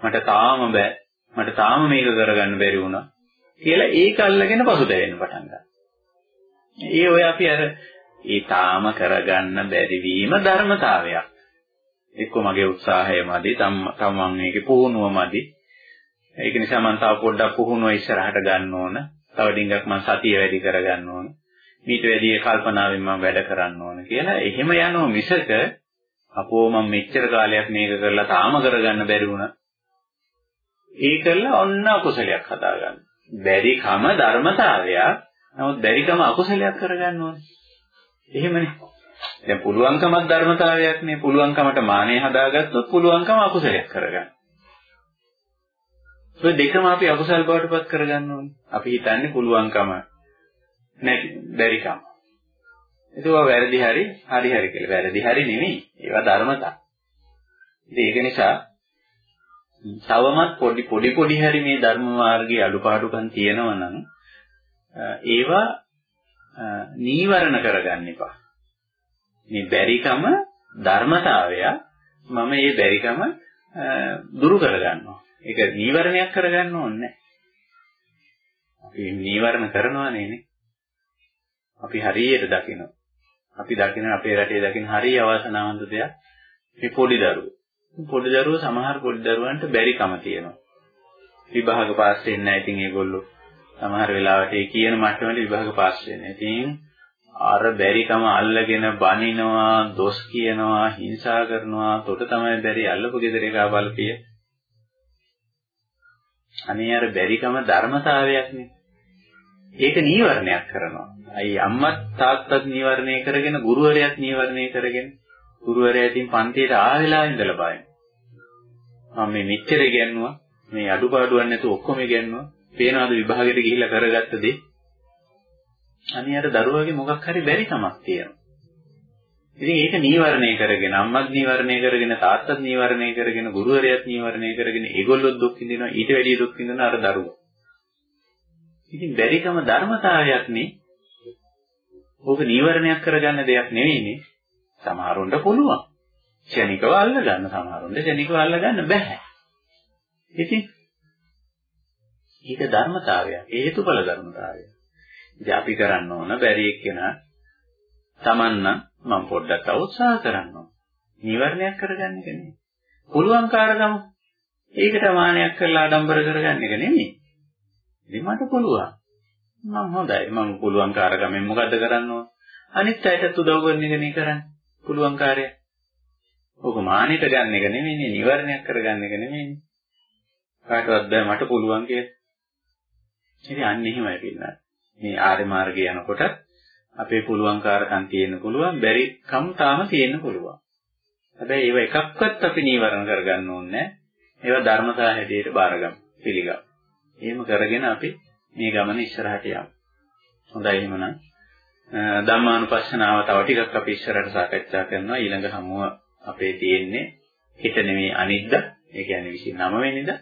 මට තාම බෑ. මට තාම මේක කරගන්න බැරි වුණා. කියලා ඒක අල්ලගෙන පසුතැවෙන්න පටන් ගන්නවා. ඒ ඔය අපි අර ඒ තාම කරගන්න බැරි වීම ධර්මතාවයක්. එක්ක මගේ උත්සාහය මදි, තමන් මේකේ පුහුණුව මදි. ඒක නිසා මම තව පොඩ්ඩක් පුහුණුව ඉස්සරහට ගන්න ඕන. තව ඩිංගක් මම සතිය වැඩි කරගන්න ඕන. ඊට වැඩි කල්පනාවෙන් මම වැඩ කරන්න ඕන කියලා එහෙම යනවා මිසක අපෝ මම මෙච්චර කාලයක් මේක කරලා තාම කරගන්න බැරි වුණා. ඒ කරලා ඔන්න අකුසලයක් හදාගන්න. බැරිකම ධර්මතාවයක්. නමුත් බැරිකම අකුසලයක් කරගන්න ඕනේ. එහෙමනේ. දැන් පුළුවන්කමක් ධර්මතාවයක් නේ. පුළුවන්කමට මානෙ හදාගත්තොත් පුළුවන්කම අකුසලයක් කරගන්න. ඔය දෙකම අපි අකුසල් බවට පත් කරගන්න ඕනේ. අපි හිතන්නේ පුළුවන්කම නැති බැරිකම. ඒකවා වැරදි හරි හරි හරි කියලා. වැරදි හරි නෙමෙයි. ඒවා ධර්මතා. ඉතින් ඒක නිසා තවමත් පොඩි පොඩි පොඩි හරි මේ ධර්ම මාර්ගයේ අඩුපාඩුකම් තියෙනවා නම් ඒවා නීවරණ කරගන්න එපා. මේ බැරිකම ධර්මතාවය මම මේ බැරිකම දුරු කරගන්නවා. ඒක නීවරණයක් කරගන්න ඕනේ නැහැ. අපි නීවරණ කරනවා නේ. අපි හරියට දකිනවා. අපි දකින අපේ රටේ දකින හරිය අවසනාවන්ත දෙයක් මේ පොඩි දරුවෝ. පොඩි දරුවෝ සමහර පොඩි දරුවන්ට බැරිකම තියෙනවා. විභාග පාස් වෙන්නේ නැහැ. ඉතින් ඒගොල්ලෝ සමහර වෙලාවට ඒ කියන මට්ටමට විභාග පාස් වෙන්නේ. ඉතින් අර බැරිකම අල්ලගෙන බනිනවා, දොස් කියනවා, හිංසා කරනවා. තොට තමයි බැරි අල්ලපු ගෙදර එකා බලපිය. අනේ අර බැරිකම ධර්මතාවයක් නේ. ඒක නීවරණයක් කරනවා. අයි අම්මත් තාත්තත් නීවරණය කරගෙන ගුරුවරයාත් නීවරණය කරගෙන ගුරුවරයා ඉතින් පන්තියට ආවෙලා ඉඳලා බලන්න. මම මේ මෙච්චර ඉගෙනුවා මේ අඩුපාඩුවක් නැතුව ඔක්කොම ඉගෙනුවා. පේනවාද විභාගෙට ගිහිල්ලා කරගත්ත දේ? අනියට දරුවාගේ මොකක් හරි බැරි කමක් තියෙනවා. ඉතින් ඒක නීවරණය කරගෙන අම්මත් නීවරණය කරගෙන තාත්තත් නීවරණය කරගෙන ගුරුවරයාත් නීවරණය කරගෙන ඒගොල්ලොත් දුක් විඳිනවා ඊට වැඩිය දුක් විඳින අර දරුවා. ඉතින් බැරිකම ධර්මතාවයක් නේ. ඕක නීවරණයක් කරගන්න දෙයක් නෙවෙයිනේ. සමහරුන්ට පුළුවන්. ක්ෂණිකව අල්ල ගන්න සමහරුන්ට ක්ෂණිකව අල්ල ගන්න බෑ. ඉතින් ඒක ධර්මතාවයක්. හේතුඵල ධර්මතාවයක්. ඉතින් අපි කරන්න ඕන බැරි එක්කෙනා තමන්න මම පොඩ්ඩක් තව උත්සාහ කරන්න ඕන. නිවර්ණයක් කරගන්න එක නෙමෙයි. පුළුවන් කාර්යගම ඒකට මානයක් කරලා ආඩම්බර කරගන්න එක නෙමෙයි. ඉතින් මට පුළුවන්. මම හොඳයි. මම පුළුවන් කාර්යගමෙන් මොකද්ද කරන්න ඕන? අනිත් අයටත් උදව් කරන එක නේ කරන්නේ. පුළුවන් කාර්යය. ඔක මානෙට ගන්න එක නෙමෙයිනේ, නිවර්ණයක් කරගන්න එක නෙමෙයිනේ. කාටවත් බෑ මට පුළුවන් කියලා. ඉතින් අන්න එහෙමයි පින්නත්. මේ ආර්ය මාර්ගය යනකොට අපේ පුළුවන්කාරකම් තියෙන්න පුළුවන්, බැරිකම් තාම තියෙන්න පුළුවන්. හැබැයි ඒව එකක්වත් අපි නීවරණ කරගන්න ඕනේ ඒවා ධර්මතා හැටියට බාරගමු, පිළිගමු. එහෙම කරගෙන අපි මේ ගමන ඉස්සරහට යමු. හොඳයි එහෙමනම්. ධම්මානුපස්සනාව තව ටිකක් අපි ඉස්සරහට සාකච්ඡා කරනවා. ඊළඟ හමුව අපේ තියෙන්නේ හිත නෙමෙයි අනිද්දා. ඒ කියන්නේ 29 වෙනිදා.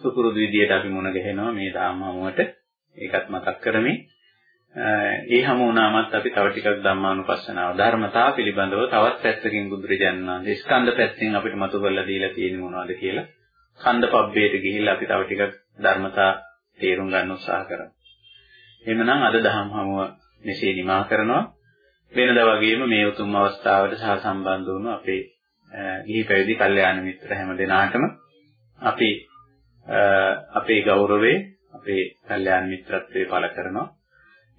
සුපුරුදු විදියට අපි මුණ ගැහෙනවා මේ ධම්ම හමුවට. ඒකත් මතක් කරමින්. ඒ හමු වුණාමත් අපි තව ටිකක් ධම්මානුපස්සනාව ධර්මතාව පිළිබඳව තවත් පැත්තකින් බුදුරජාණන් වහන්සේ ස්කන්ධ පැත්තෙන් අපිට මතු කරලා දීලා තියෙන්නේ මොනවද කියලා. ඛණ්ඩ පබ්බේට ගිහිල්ලා අපි තව ටිකක් ධර්මතා තේරුම් ගන්න උත්සාහ කරමු. එහෙමනම් අද දහම් හමුව මෙසේ නිමා කරනවා. වෙනද වගේම මේ උතුම් අවස්ථාවට සහ සම්බන්ධ වුණු අපේ ගිහි පැවිදි කල්යාණ මිත්‍ර හැම දෙනාටම අපි අපේ ගෞරවයේ අපේ කල්යාණ මිත්‍රත්වයේ පළ කරනවා.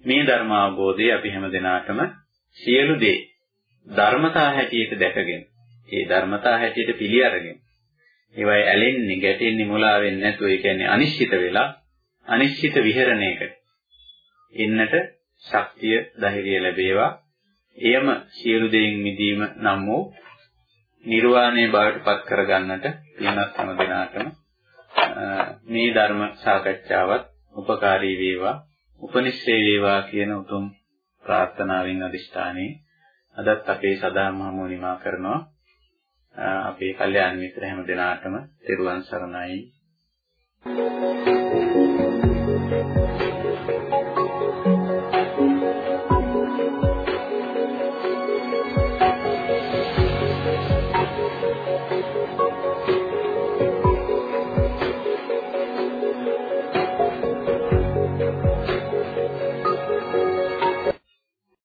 මේ ධර්ම අවබෝධය අපි හැම දෙනාටම සියලු දේ ධර්මතා හැටියට දැකගෙන ඒ ධර්මතා හැටියට පිළි අරගෙන ඒවයි ඇලෙන්නේ ගැටෙන්නේ මුලා වෙන්නේ නැතුව ඒ කියන්නේ අනිශ්චිත වෙලා අනිශ්චිත විහරණයකට. ඉන්නට ශක්තිය ධෛර්යය ලැබේවා. එයම සියලු දෙයින් මිදීම නම් වූ නිර්වාණය බවට පත් කරගන්නට පියනත් හැම දිනාටම මේ ධර්ම සාකච්ඡාවත් උපකාරී වේවා උපනිශ්‍රේ වේවා කියන උතුම් ප්‍රාර්ථනාවෙන් අදිෂ්ඨානේ. අදත් අපේ සදාම් හමුව නිමා කරනවා. අපේ කල්යාණ මිත්‍ර හැම දෙනාටම තෙරුවන් සරණයි. Thank you.